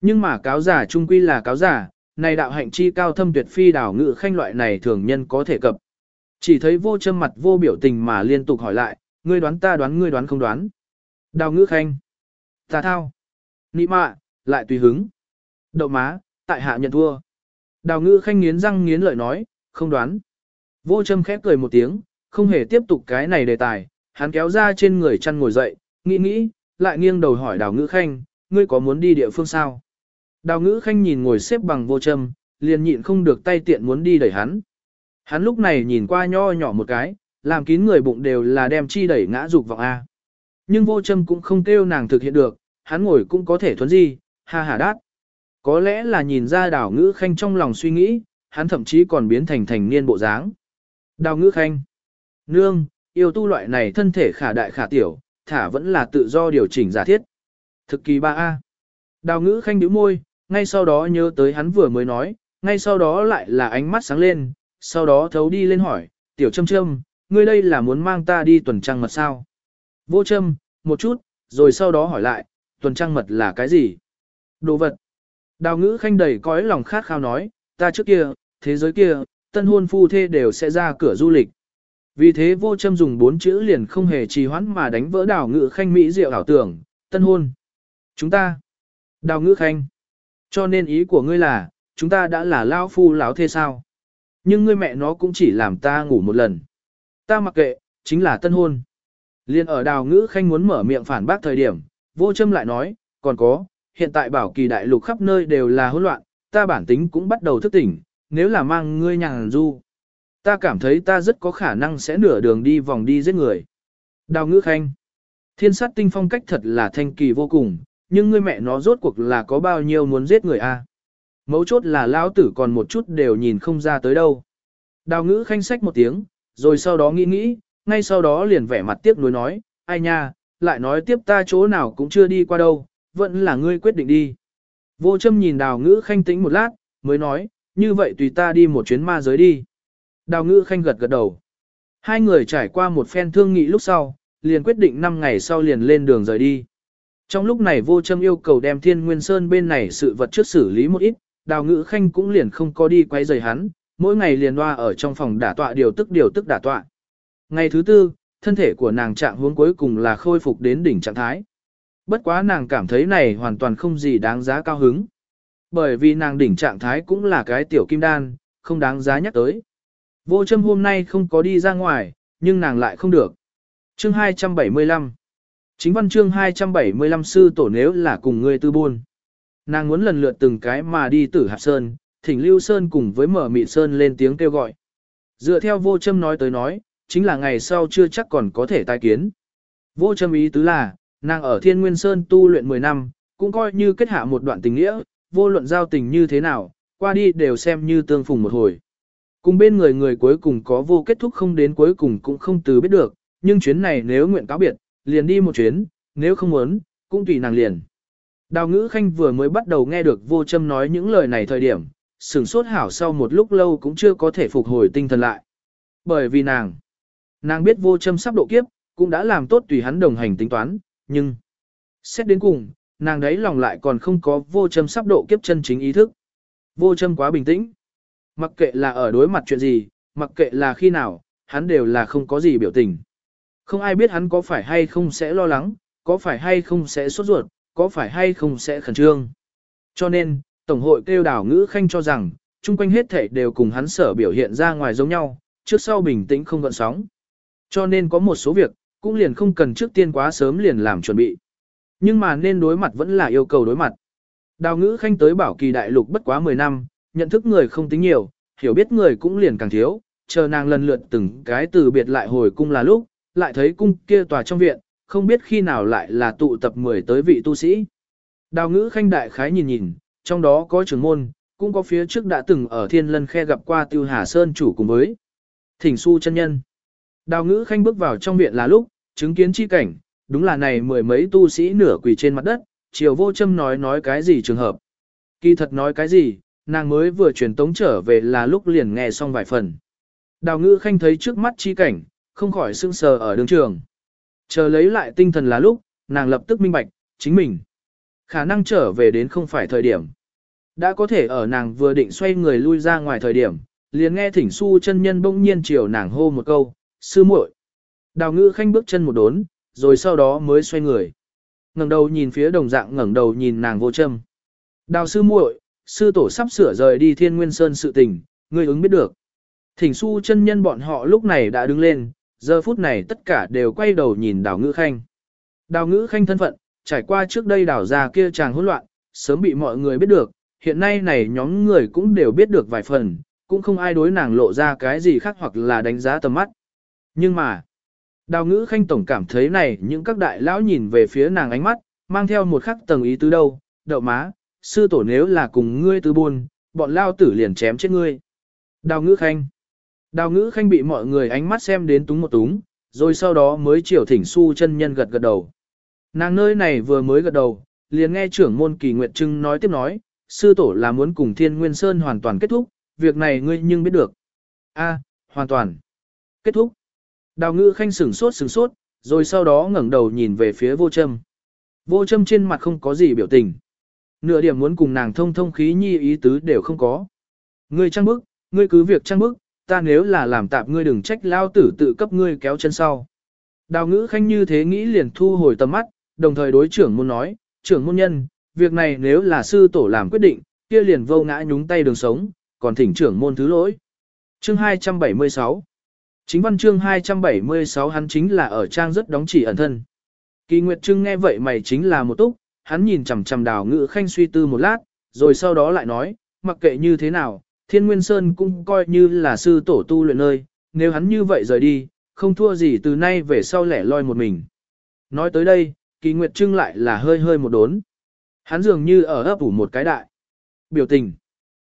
Nhưng mà cáo giả trung quy là cáo giả, này đạo hạnh chi cao thâm tuyệt phi đào ngữ khanh loại này thường nhân có thể cập. Chỉ thấy vô châm mặt vô biểu tình mà liên tục hỏi lại, ngươi đoán ta đoán ngươi đoán không đoán. Đào ngữ khanh. Ta thao. Nị mạ, lại tùy hứng. Đậu má, tại hạ nhận thua. Đào ngữ khanh nghiến răng nghiến lợi nói, không đoán. Vô châm khép cười một tiếng, không hề tiếp tục cái này đề tài, hắn kéo ra trên người chăn ngồi dậy, nghĩ nghĩ, lại nghiêng đầu hỏi đào ngữ khanh, ngươi có muốn đi địa phương sao? Đào ngữ khanh nhìn ngồi xếp bằng vô châm, liền nhịn không được tay tiện muốn đi đẩy hắn. Hắn lúc này nhìn qua nho nhỏ một cái, làm kín người bụng đều là đem chi đẩy ngã dục vọng A. Nhưng vô châm cũng không kêu nàng thực hiện được, hắn ngồi cũng có thể thuấn di, ha ha đát. Có lẽ là nhìn ra đào ngữ khanh trong lòng suy nghĩ, hắn thậm chí còn biến thành thành niên bộ dáng. Đào ngữ khanh. Nương, yêu tu loại này thân thể khả đại khả tiểu, thả vẫn là tự do điều chỉnh giả thiết. Thực kỳ 3A. Đào ngữ khanh nhíu môi, ngay sau đó nhớ tới hắn vừa mới nói, ngay sau đó lại là ánh mắt sáng lên, sau đó thấu đi lên hỏi, tiểu châm châm, ngươi đây là muốn mang ta đi tuần trăng mật sao? Vô châm, một chút, rồi sau đó hỏi lại, tuần trăng mật là cái gì? Đồ vật. Đào ngữ khanh đầy cõi lòng khát khao nói, ta trước kia, thế giới kia, tân hôn phu thê đều sẽ ra cửa du lịch. Vì thế vô châm dùng bốn chữ liền không hề trì hoãn mà đánh vỡ đào ngữ khanh mỹ diệu ảo tưởng, tân hôn. Chúng ta. Đào ngữ khanh. Cho nên ý của ngươi là, chúng ta đã là lao phu lão thế sao. Nhưng ngươi mẹ nó cũng chỉ làm ta ngủ một lần. Ta mặc kệ, chính là tân hôn. Liên ở đào ngữ khanh muốn mở miệng phản bác thời điểm, vô châm lại nói, còn có, hiện tại bảo kỳ đại lục khắp nơi đều là hỗn loạn, ta bản tính cũng bắt đầu thức tỉnh, nếu là mang ngươi nhàng du. Ta cảm thấy ta rất có khả năng sẽ nửa đường đi vòng đi giết người. Đào ngữ khanh. Thiên sát tinh phong cách thật là thanh kỳ vô cùng, nhưng ngươi mẹ nó rốt cuộc là có bao nhiêu muốn giết người a? Mấu chốt là lão tử còn một chút đều nhìn không ra tới đâu. Đào ngữ khanh sách một tiếng, rồi sau đó nghĩ nghĩ, ngay sau đó liền vẻ mặt tiếc nuối nói, ai nha, lại nói tiếp ta chỗ nào cũng chưa đi qua đâu, vẫn là ngươi quyết định đi. Vô châm nhìn đào ngữ khanh tĩnh một lát, mới nói, như vậy tùy ta đi một chuyến ma giới đi. Đào ngữ khanh gật gật đầu. Hai người trải qua một phen thương nghị lúc sau, liền quyết định 5 ngày sau liền lên đường rời đi. Trong lúc này vô châm yêu cầu đem thiên nguyên sơn bên này sự vật trước xử lý một ít, đào ngữ khanh cũng liền không có đi quay rời hắn, mỗi ngày liền loa ở trong phòng đả tọa điều tức điều tức đả tọa. Ngày thứ tư, thân thể của nàng trạng hướng cuối cùng là khôi phục đến đỉnh trạng thái. Bất quá nàng cảm thấy này hoàn toàn không gì đáng giá cao hứng. Bởi vì nàng đỉnh trạng thái cũng là cái tiểu kim đan, không đáng giá nhắc tới. Vô châm hôm nay không có đi ra ngoài, nhưng nàng lại không được. Chương 275 Chính văn chương 275 sư tổ nếu là cùng người tư buôn. Nàng muốn lần lượt từng cái mà đi tử hạp sơn, thỉnh lưu sơn cùng với mở Mị sơn lên tiếng kêu gọi. Dựa theo vô châm nói tới nói, chính là ngày sau chưa chắc còn có thể tai kiến. Vô châm ý tứ là, nàng ở thiên nguyên sơn tu luyện 10 năm, cũng coi như kết hạ một đoạn tình nghĩa, vô luận giao tình như thế nào, qua đi đều xem như tương phùng một hồi. Cùng bên người người cuối cùng có vô kết thúc không đến cuối cùng cũng không từ biết được, nhưng chuyến này nếu nguyện cáo biệt, liền đi một chuyến, nếu không muốn, cũng tùy nàng liền. Đào ngữ khanh vừa mới bắt đầu nghe được vô châm nói những lời này thời điểm, sửng sốt hảo sau một lúc lâu cũng chưa có thể phục hồi tinh thần lại. Bởi vì nàng, nàng biết vô châm sắp độ kiếp, cũng đã làm tốt tùy hắn đồng hành tính toán, nhưng, xét đến cùng, nàng đấy lòng lại còn không có vô châm sắp độ kiếp chân chính ý thức. Vô châm quá bình tĩnh. Mặc kệ là ở đối mặt chuyện gì, mặc kệ là khi nào, hắn đều là không có gì biểu tình. Không ai biết hắn có phải hay không sẽ lo lắng, có phải hay không sẽ sốt ruột, có phải hay không sẽ khẩn trương. Cho nên, Tổng hội kêu đảo ngữ khanh cho rằng, chung quanh hết thể đều cùng hắn sở biểu hiện ra ngoài giống nhau, trước sau bình tĩnh không gợn sóng. Cho nên có một số việc, cũng liền không cần trước tiên quá sớm liền làm chuẩn bị. Nhưng mà nên đối mặt vẫn là yêu cầu đối mặt. Đào ngữ khanh tới bảo kỳ đại lục bất quá 10 năm, nhận thức người không tính nhiều, hiểu biết người cũng liền càng thiếu, chờ nàng lần lượt từng cái từ biệt lại hồi cung là lúc, lại thấy cung kia tòa trong viện, không biết khi nào lại là tụ tập 10 tới vị tu sĩ. Đào ngữ khanh đại khái nhìn nhìn, trong đó có trưởng môn, cũng có phía trước đã từng ở thiên lân khe gặp qua tiêu hà sơn chủ cùng với thỉnh su chân nhân. Đào ngữ khanh bước vào trong viện là lúc, chứng kiến chi cảnh, đúng là này mười mấy tu sĩ nửa quỳ trên mặt đất, chiều vô châm nói nói cái gì trường hợp. Kỳ thật nói cái gì, nàng mới vừa truyền tống trở về là lúc liền nghe xong vài phần. Đào ngữ khanh thấy trước mắt chi cảnh, không khỏi sưng sờ ở đường trường. Chờ lấy lại tinh thần là lúc, nàng lập tức minh bạch, chính mình. Khả năng trở về đến không phải thời điểm. Đã có thể ở nàng vừa định xoay người lui ra ngoài thời điểm, liền nghe thỉnh su chân nhân bỗng nhiên chiều nàng hô một câu, sư muội. Đào ngữ khanh bước chân một đốn, rồi sau đó mới xoay người. ngẩng đầu nhìn phía đồng dạng ngẩng đầu nhìn nàng vô châm. Đào sư muội, sư tổ sắp sửa rời đi thiên nguyên sơn sự tình, ngươi ứng biết được. Thỉnh su chân nhân bọn họ lúc này đã đứng lên, giờ phút này tất cả đều quay đầu nhìn đào ngữ khanh. Đào ngữ khanh thân phận, trải qua trước đây đào ra kia chàng hỗn loạn, sớm bị mọi người biết được, hiện nay này nhóm người cũng đều biết được vài phần, cũng không ai đối nàng lộ ra cái gì khác hoặc là đánh giá tầm mắt. Nhưng mà, đào ngữ khanh tổng cảm thấy này những các đại lão nhìn về phía nàng ánh mắt, mang theo một khắc tầng ý tứ đâu, đậu má, sư tổ nếu là cùng ngươi tứ buôn, bọn lao tử liền chém chết ngươi. Đào ngữ khanh. Đào ngữ khanh bị mọi người ánh mắt xem đến túng một túng, rồi sau đó mới chiều thỉnh su chân nhân gật gật đầu. Nàng nơi này vừa mới gật đầu, liền nghe trưởng môn kỳ nguyệt trưng nói tiếp nói, sư tổ là muốn cùng thiên nguyên sơn hoàn toàn kết thúc, việc này ngươi nhưng biết được. a hoàn toàn. Kết thúc. Đào ngữ khanh sửng sốt sửng sốt, rồi sau đó ngẩng đầu nhìn về phía vô châm. Vô châm trên mặt không có gì biểu tình. Nửa điểm muốn cùng nàng thông thông khí nhi ý tứ đều không có. Ngươi trăng bức, ngươi cứ việc trăng bức, ta nếu là làm tạp ngươi đừng trách lao tử tự cấp ngươi kéo chân sau. Đào ngữ khanh như thế nghĩ liền thu hồi tầm mắt, đồng thời đối trưởng môn nói, trưởng môn nhân, việc này nếu là sư tổ làm quyết định, kia liền vô ngã nhúng tay đường sống, còn thỉnh trưởng môn thứ lỗi. Chương 276 Chính văn chương 276 hắn chính là ở trang rất đóng chỉ ẩn thân. Kỳ Nguyệt Trưng nghe vậy mày chính là một túc, hắn nhìn chằm chằm đào ngữ khanh suy tư một lát, rồi sau đó lại nói, mặc kệ như thế nào, Thiên Nguyên Sơn cũng coi như là sư tổ tu luyện nơi, nếu hắn như vậy rời đi, không thua gì từ nay về sau lẻ loi một mình. Nói tới đây, Kỳ Nguyệt Trưng lại là hơi hơi một đốn. Hắn dường như ở ấp ủ một cái đại. Biểu tình.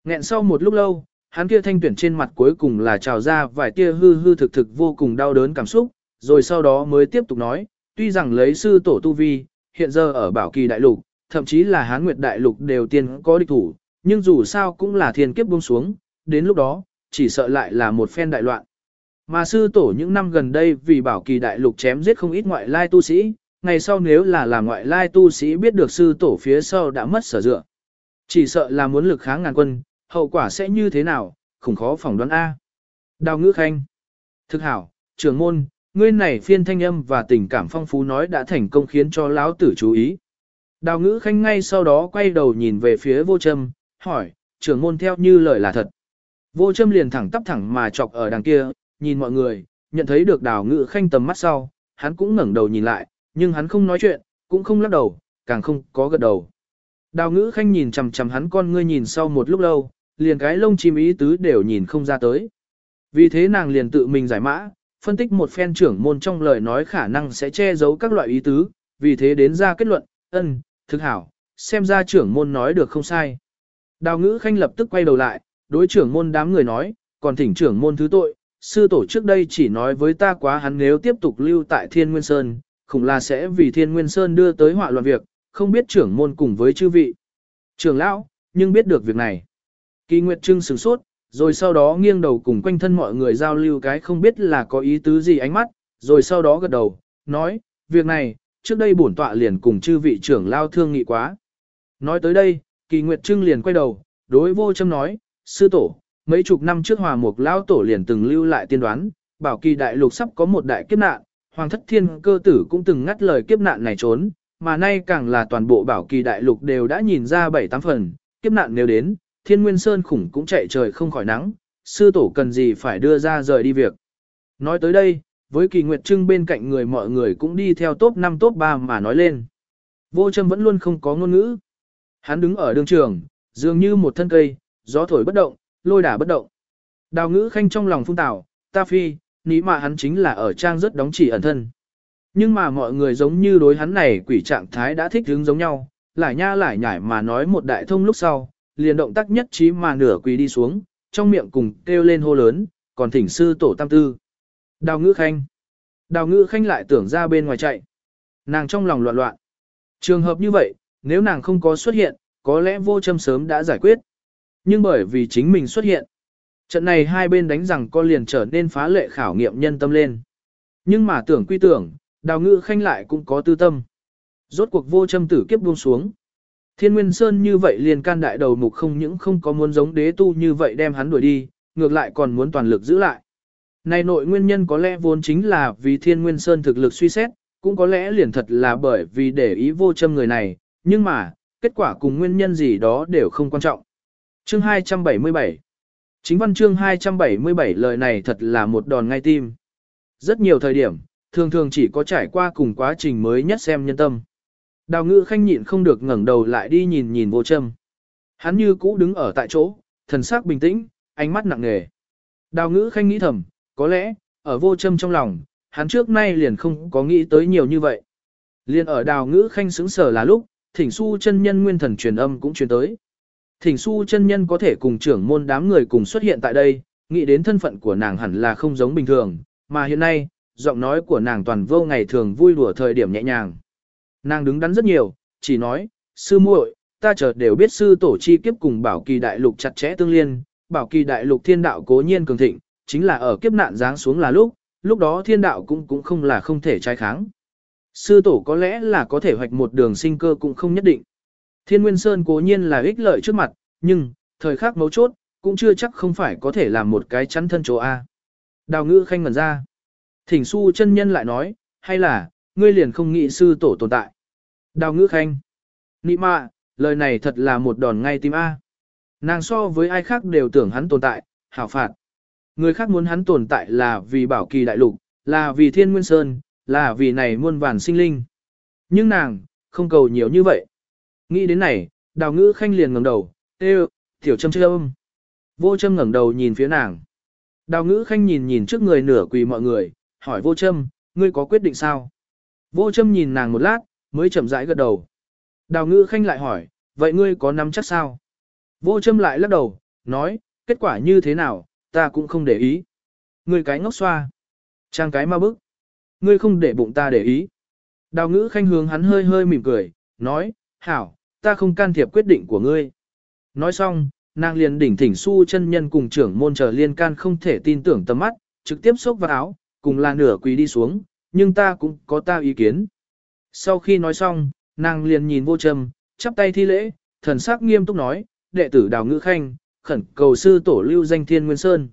Nghẹn sau một lúc lâu, hắn kia thanh tuyển trên mặt cuối cùng là trào ra vài tia hư hư thực thực vô cùng đau đớn cảm xúc, rồi sau đó mới tiếp tục nói, tuy rằng lấy sư tổ tu vi, hiện giờ ở bảo kỳ đại lục, thậm chí là hán nguyệt đại lục đều tiên có địch thủ, nhưng dù sao cũng là thiên kiếp buông xuống, đến lúc đó, chỉ sợ lại là một phen đại loạn. Mà sư tổ những năm gần đây vì bảo kỳ đại lục chém giết không ít ngoại lai tu sĩ, ngày sau nếu là là ngoại lai tu sĩ biết được sư tổ phía sau đã mất sở dựa. Chỉ sợ là muốn lực kháng ngàn quân, hậu quả sẽ như thế nào, khủng khó phỏng đoán A. Đào ngữ khanh. Thực hảo, trưởng môn, ngươi này phiên thanh âm và tình cảm phong phú nói đã thành công khiến cho lão tử chú ý. Đào ngữ khanh ngay sau đó quay đầu nhìn về phía vô châm, hỏi, trưởng môn theo như lời là thật. Vô châm liền thẳng tắp thẳng mà chọc ở đằng kia, nhìn mọi người, nhận thấy được đào ngữ khanh tầm mắt sau, hắn cũng ngẩng đầu nhìn lại, nhưng hắn không nói chuyện, cũng không lắc đầu, càng không có gật đầu. Đào ngữ khanh nhìn chằm chằm hắn con ngươi nhìn sau một lúc lâu, liền cái lông chim ý tứ đều nhìn không ra tới. Vì thế nàng liền tự mình giải mã, phân tích một phen trưởng môn trong lời nói khả năng sẽ che giấu các loại ý tứ, vì thế đến ra kết luận, ân, thực hảo, xem ra trưởng môn nói được không sai. Đào ngữ khanh lập tức quay đầu lại, đối trưởng môn đám người nói, còn thỉnh trưởng môn thứ tội, sư tổ trước đây chỉ nói với ta quá hắn nếu tiếp tục lưu tại Thiên Nguyên Sơn, khủng là sẽ vì Thiên Nguyên Sơn đưa tới họa loạn việc, không biết trưởng môn cùng với chư vị. Trưởng lão, nhưng biết được việc này. Kỳ Nguyệt Trưng sửng sốt, rồi sau đó nghiêng đầu cùng quanh thân mọi người giao lưu cái không biết là có ý tứ gì ánh mắt, rồi sau đó gật đầu, nói, việc này, trước đây bổn tọa liền cùng chư vị trưởng lao thương nghị quá. Nói tới đây, Kỳ Nguyệt Trưng liền quay đầu, đối vô châm nói, sư tổ, mấy chục năm trước hòa mục lao tổ liền từng lưu lại tiên đoán, bảo kỳ đại lục sắp có một đại kiếp nạn, hoàng thất thiên cơ tử cũng từng ngắt lời kiếp nạn này trốn, mà nay càng là toàn bộ bảo kỳ đại lục đều đã nhìn ra bảy tám phần, kiếp nạn nếu đến, thiên nguyên sơn khủng cũng chạy trời không khỏi nắng, sư tổ cần gì phải đưa ra rời đi việc. Nói tới đây, với kỳ nguyệt trưng bên cạnh người mọi người cũng đi theo top 5 top 3 mà nói lên. Vô châm vẫn luôn không có ngôn ngữ. Hắn đứng ở đường trường, dường như một thân cây, gió thổi bất động, lôi đả bất động. Đào ngữ khanh trong lòng phung tảo, ta phi, ní mà hắn chính là ở trang rất đóng chỉ ẩn thân. Nhưng mà mọi người giống như đối hắn này quỷ trạng thái đã thích hướng giống nhau, lại nha lại nhải mà nói một đại thông lúc sau, liền động tác nhất trí mà nửa quỳ đi xuống, trong miệng cùng kêu lên hô lớn, còn thỉnh sư tổ tam tư. Đào ngữ khanh. Đào ngữ khanh lại tưởng ra bên ngoài chạy. Nàng trong lòng loạn loạn. Trường hợp như vậy, nếu nàng không có xuất hiện, có lẽ vô châm sớm đã giải quyết. Nhưng bởi vì chính mình xuất hiện, trận này hai bên đánh rằng con liền trở nên phá lệ khảo nghiệm nhân tâm lên. Nhưng mà tưởng quy tưởng, đào ngữ khanh lại cũng có tư tâm. Rốt cuộc vô châm tử kiếp buông xuống. Thiên Nguyên Sơn như vậy liền can đại đầu mục không những không có muốn giống đế tu như vậy đem hắn đuổi đi, ngược lại còn muốn toàn lực giữ lại. Này nội nguyên nhân có lẽ vốn chính là vì Thiên Nguyên Sơn thực lực suy xét, cũng có lẽ liền thật là bởi vì để ý vô châm người này, nhưng mà, kết quả cùng nguyên nhân gì đó đều không quan trọng. Chương 277 Chính văn chương 277 lời này thật là một đòn ngay tim. Rất nhiều thời điểm, thường thường chỉ có trải qua cùng quá trình mới nhất xem nhân tâm. Đào ngữ khanh nhịn không được ngẩng đầu lại đi nhìn nhìn vô châm. Hắn như cũ đứng ở tại chỗ, thần sắc bình tĩnh, ánh mắt nặng nề. Đào ngữ khanh nghĩ thầm, có lẽ, ở vô châm trong lòng, hắn trước nay liền không có nghĩ tới nhiều như vậy. Liền ở đào ngữ khanh xứng sở là lúc, thỉnh su chân nhân nguyên thần truyền âm cũng truyền tới. Thỉnh su chân nhân có thể cùng trưởng môn đám người cùng xuất hiện tại đây, nghĩ đến thân phận của nàng hẳn là không giống bình thường, mà hiện nay, giọng nói của nàng toàn vô ngày thường vui đùa thời điểm nhẹ nhàng. Nàng đứng đắn rất nhiều, chỉ nói, sư muội, ta chợt đều biết sư tổ chi kiếp cùng bảo kỳ đại lục chặt chẽ tương liên, bảo kỳ đại lục thiên đạo cố nhiên cường thịnh, chính là ở kiếp nạn giáng xuống là lúc, lúc đó thiên đạo cũng cũng không là không thể trái kháng. Sư tổ có lẽ là có thể hoạch một đường sinh cơ cũng không nhất định. Thiên Nguyên Sơn cố nhiên là ích lợi trước mặt, nhưng, thời khắc mấu chốt, cũng chưa chắc không phải có thể làm một cái chắn thân chỗ A. Đào ngữ khanh ngần ra. Thỉnh su chân nhân lại nói, hay là, ngươi liền không nghĩ sư tổ tồn tại. Đào ngữ khanh. Nị mạ, lời này thật là một đòn ngay tim A. Nàng so với ai khác đều tưởng hắn tồn tại, hảo phạt. Người khác muốn hắn tồn tại là vì bảo kỳ đại lục, là vì thiên nguyên sơn, là vì này muôn vàn sinh linh. Nhưng nàng, không cầu nhiều như vậy. Nghĩ đến này, đào ngữ khanh liền ngẩng đầu, tê tiểu châm châm. Vô châm ngẩng đầu nhìn phía nàng. Đào ngữ khanh nhìn nhìn trước người nửa quỳ mọi người, hỏi vô châm, ngươi có quyết định sao? Vô châm nhìn nàng một lát, mới chậm rãi gật đầu. Đào ngữ khanh lại hỏi, vậy ngươi có nắm chắc sao? Vô châm lại lắc đầu, nói, kết quả như thế nào, ta cũng không để ý. Ngươi cái ngốc xoa. Trang cái ma bức. Ngươi không để bụng ta để ý. Đào ngữ khanh hướng hắn hơi hơi mỉm cười, nói, hảo, ta không can thiệp quyết định của ngươi. Nói xong, nàng liền đỉnh thỉnh su chân nhân cùng trưởng môn trở liên can không thể tin tưởng tầm mắt, trực tiếp xốc vào áo, cùng là nửa quỳ đi xuống, nhưng ta cũng có ta ý kiến. Sau khi nói xong, nàng liền nhìn vô trầm, chắp tay thi lễ, thần sắc nghiêm túc nói, đệ tử đào ngữ khanh, khẩn cầu sư tổ lưu danh thiên nguyên sơn.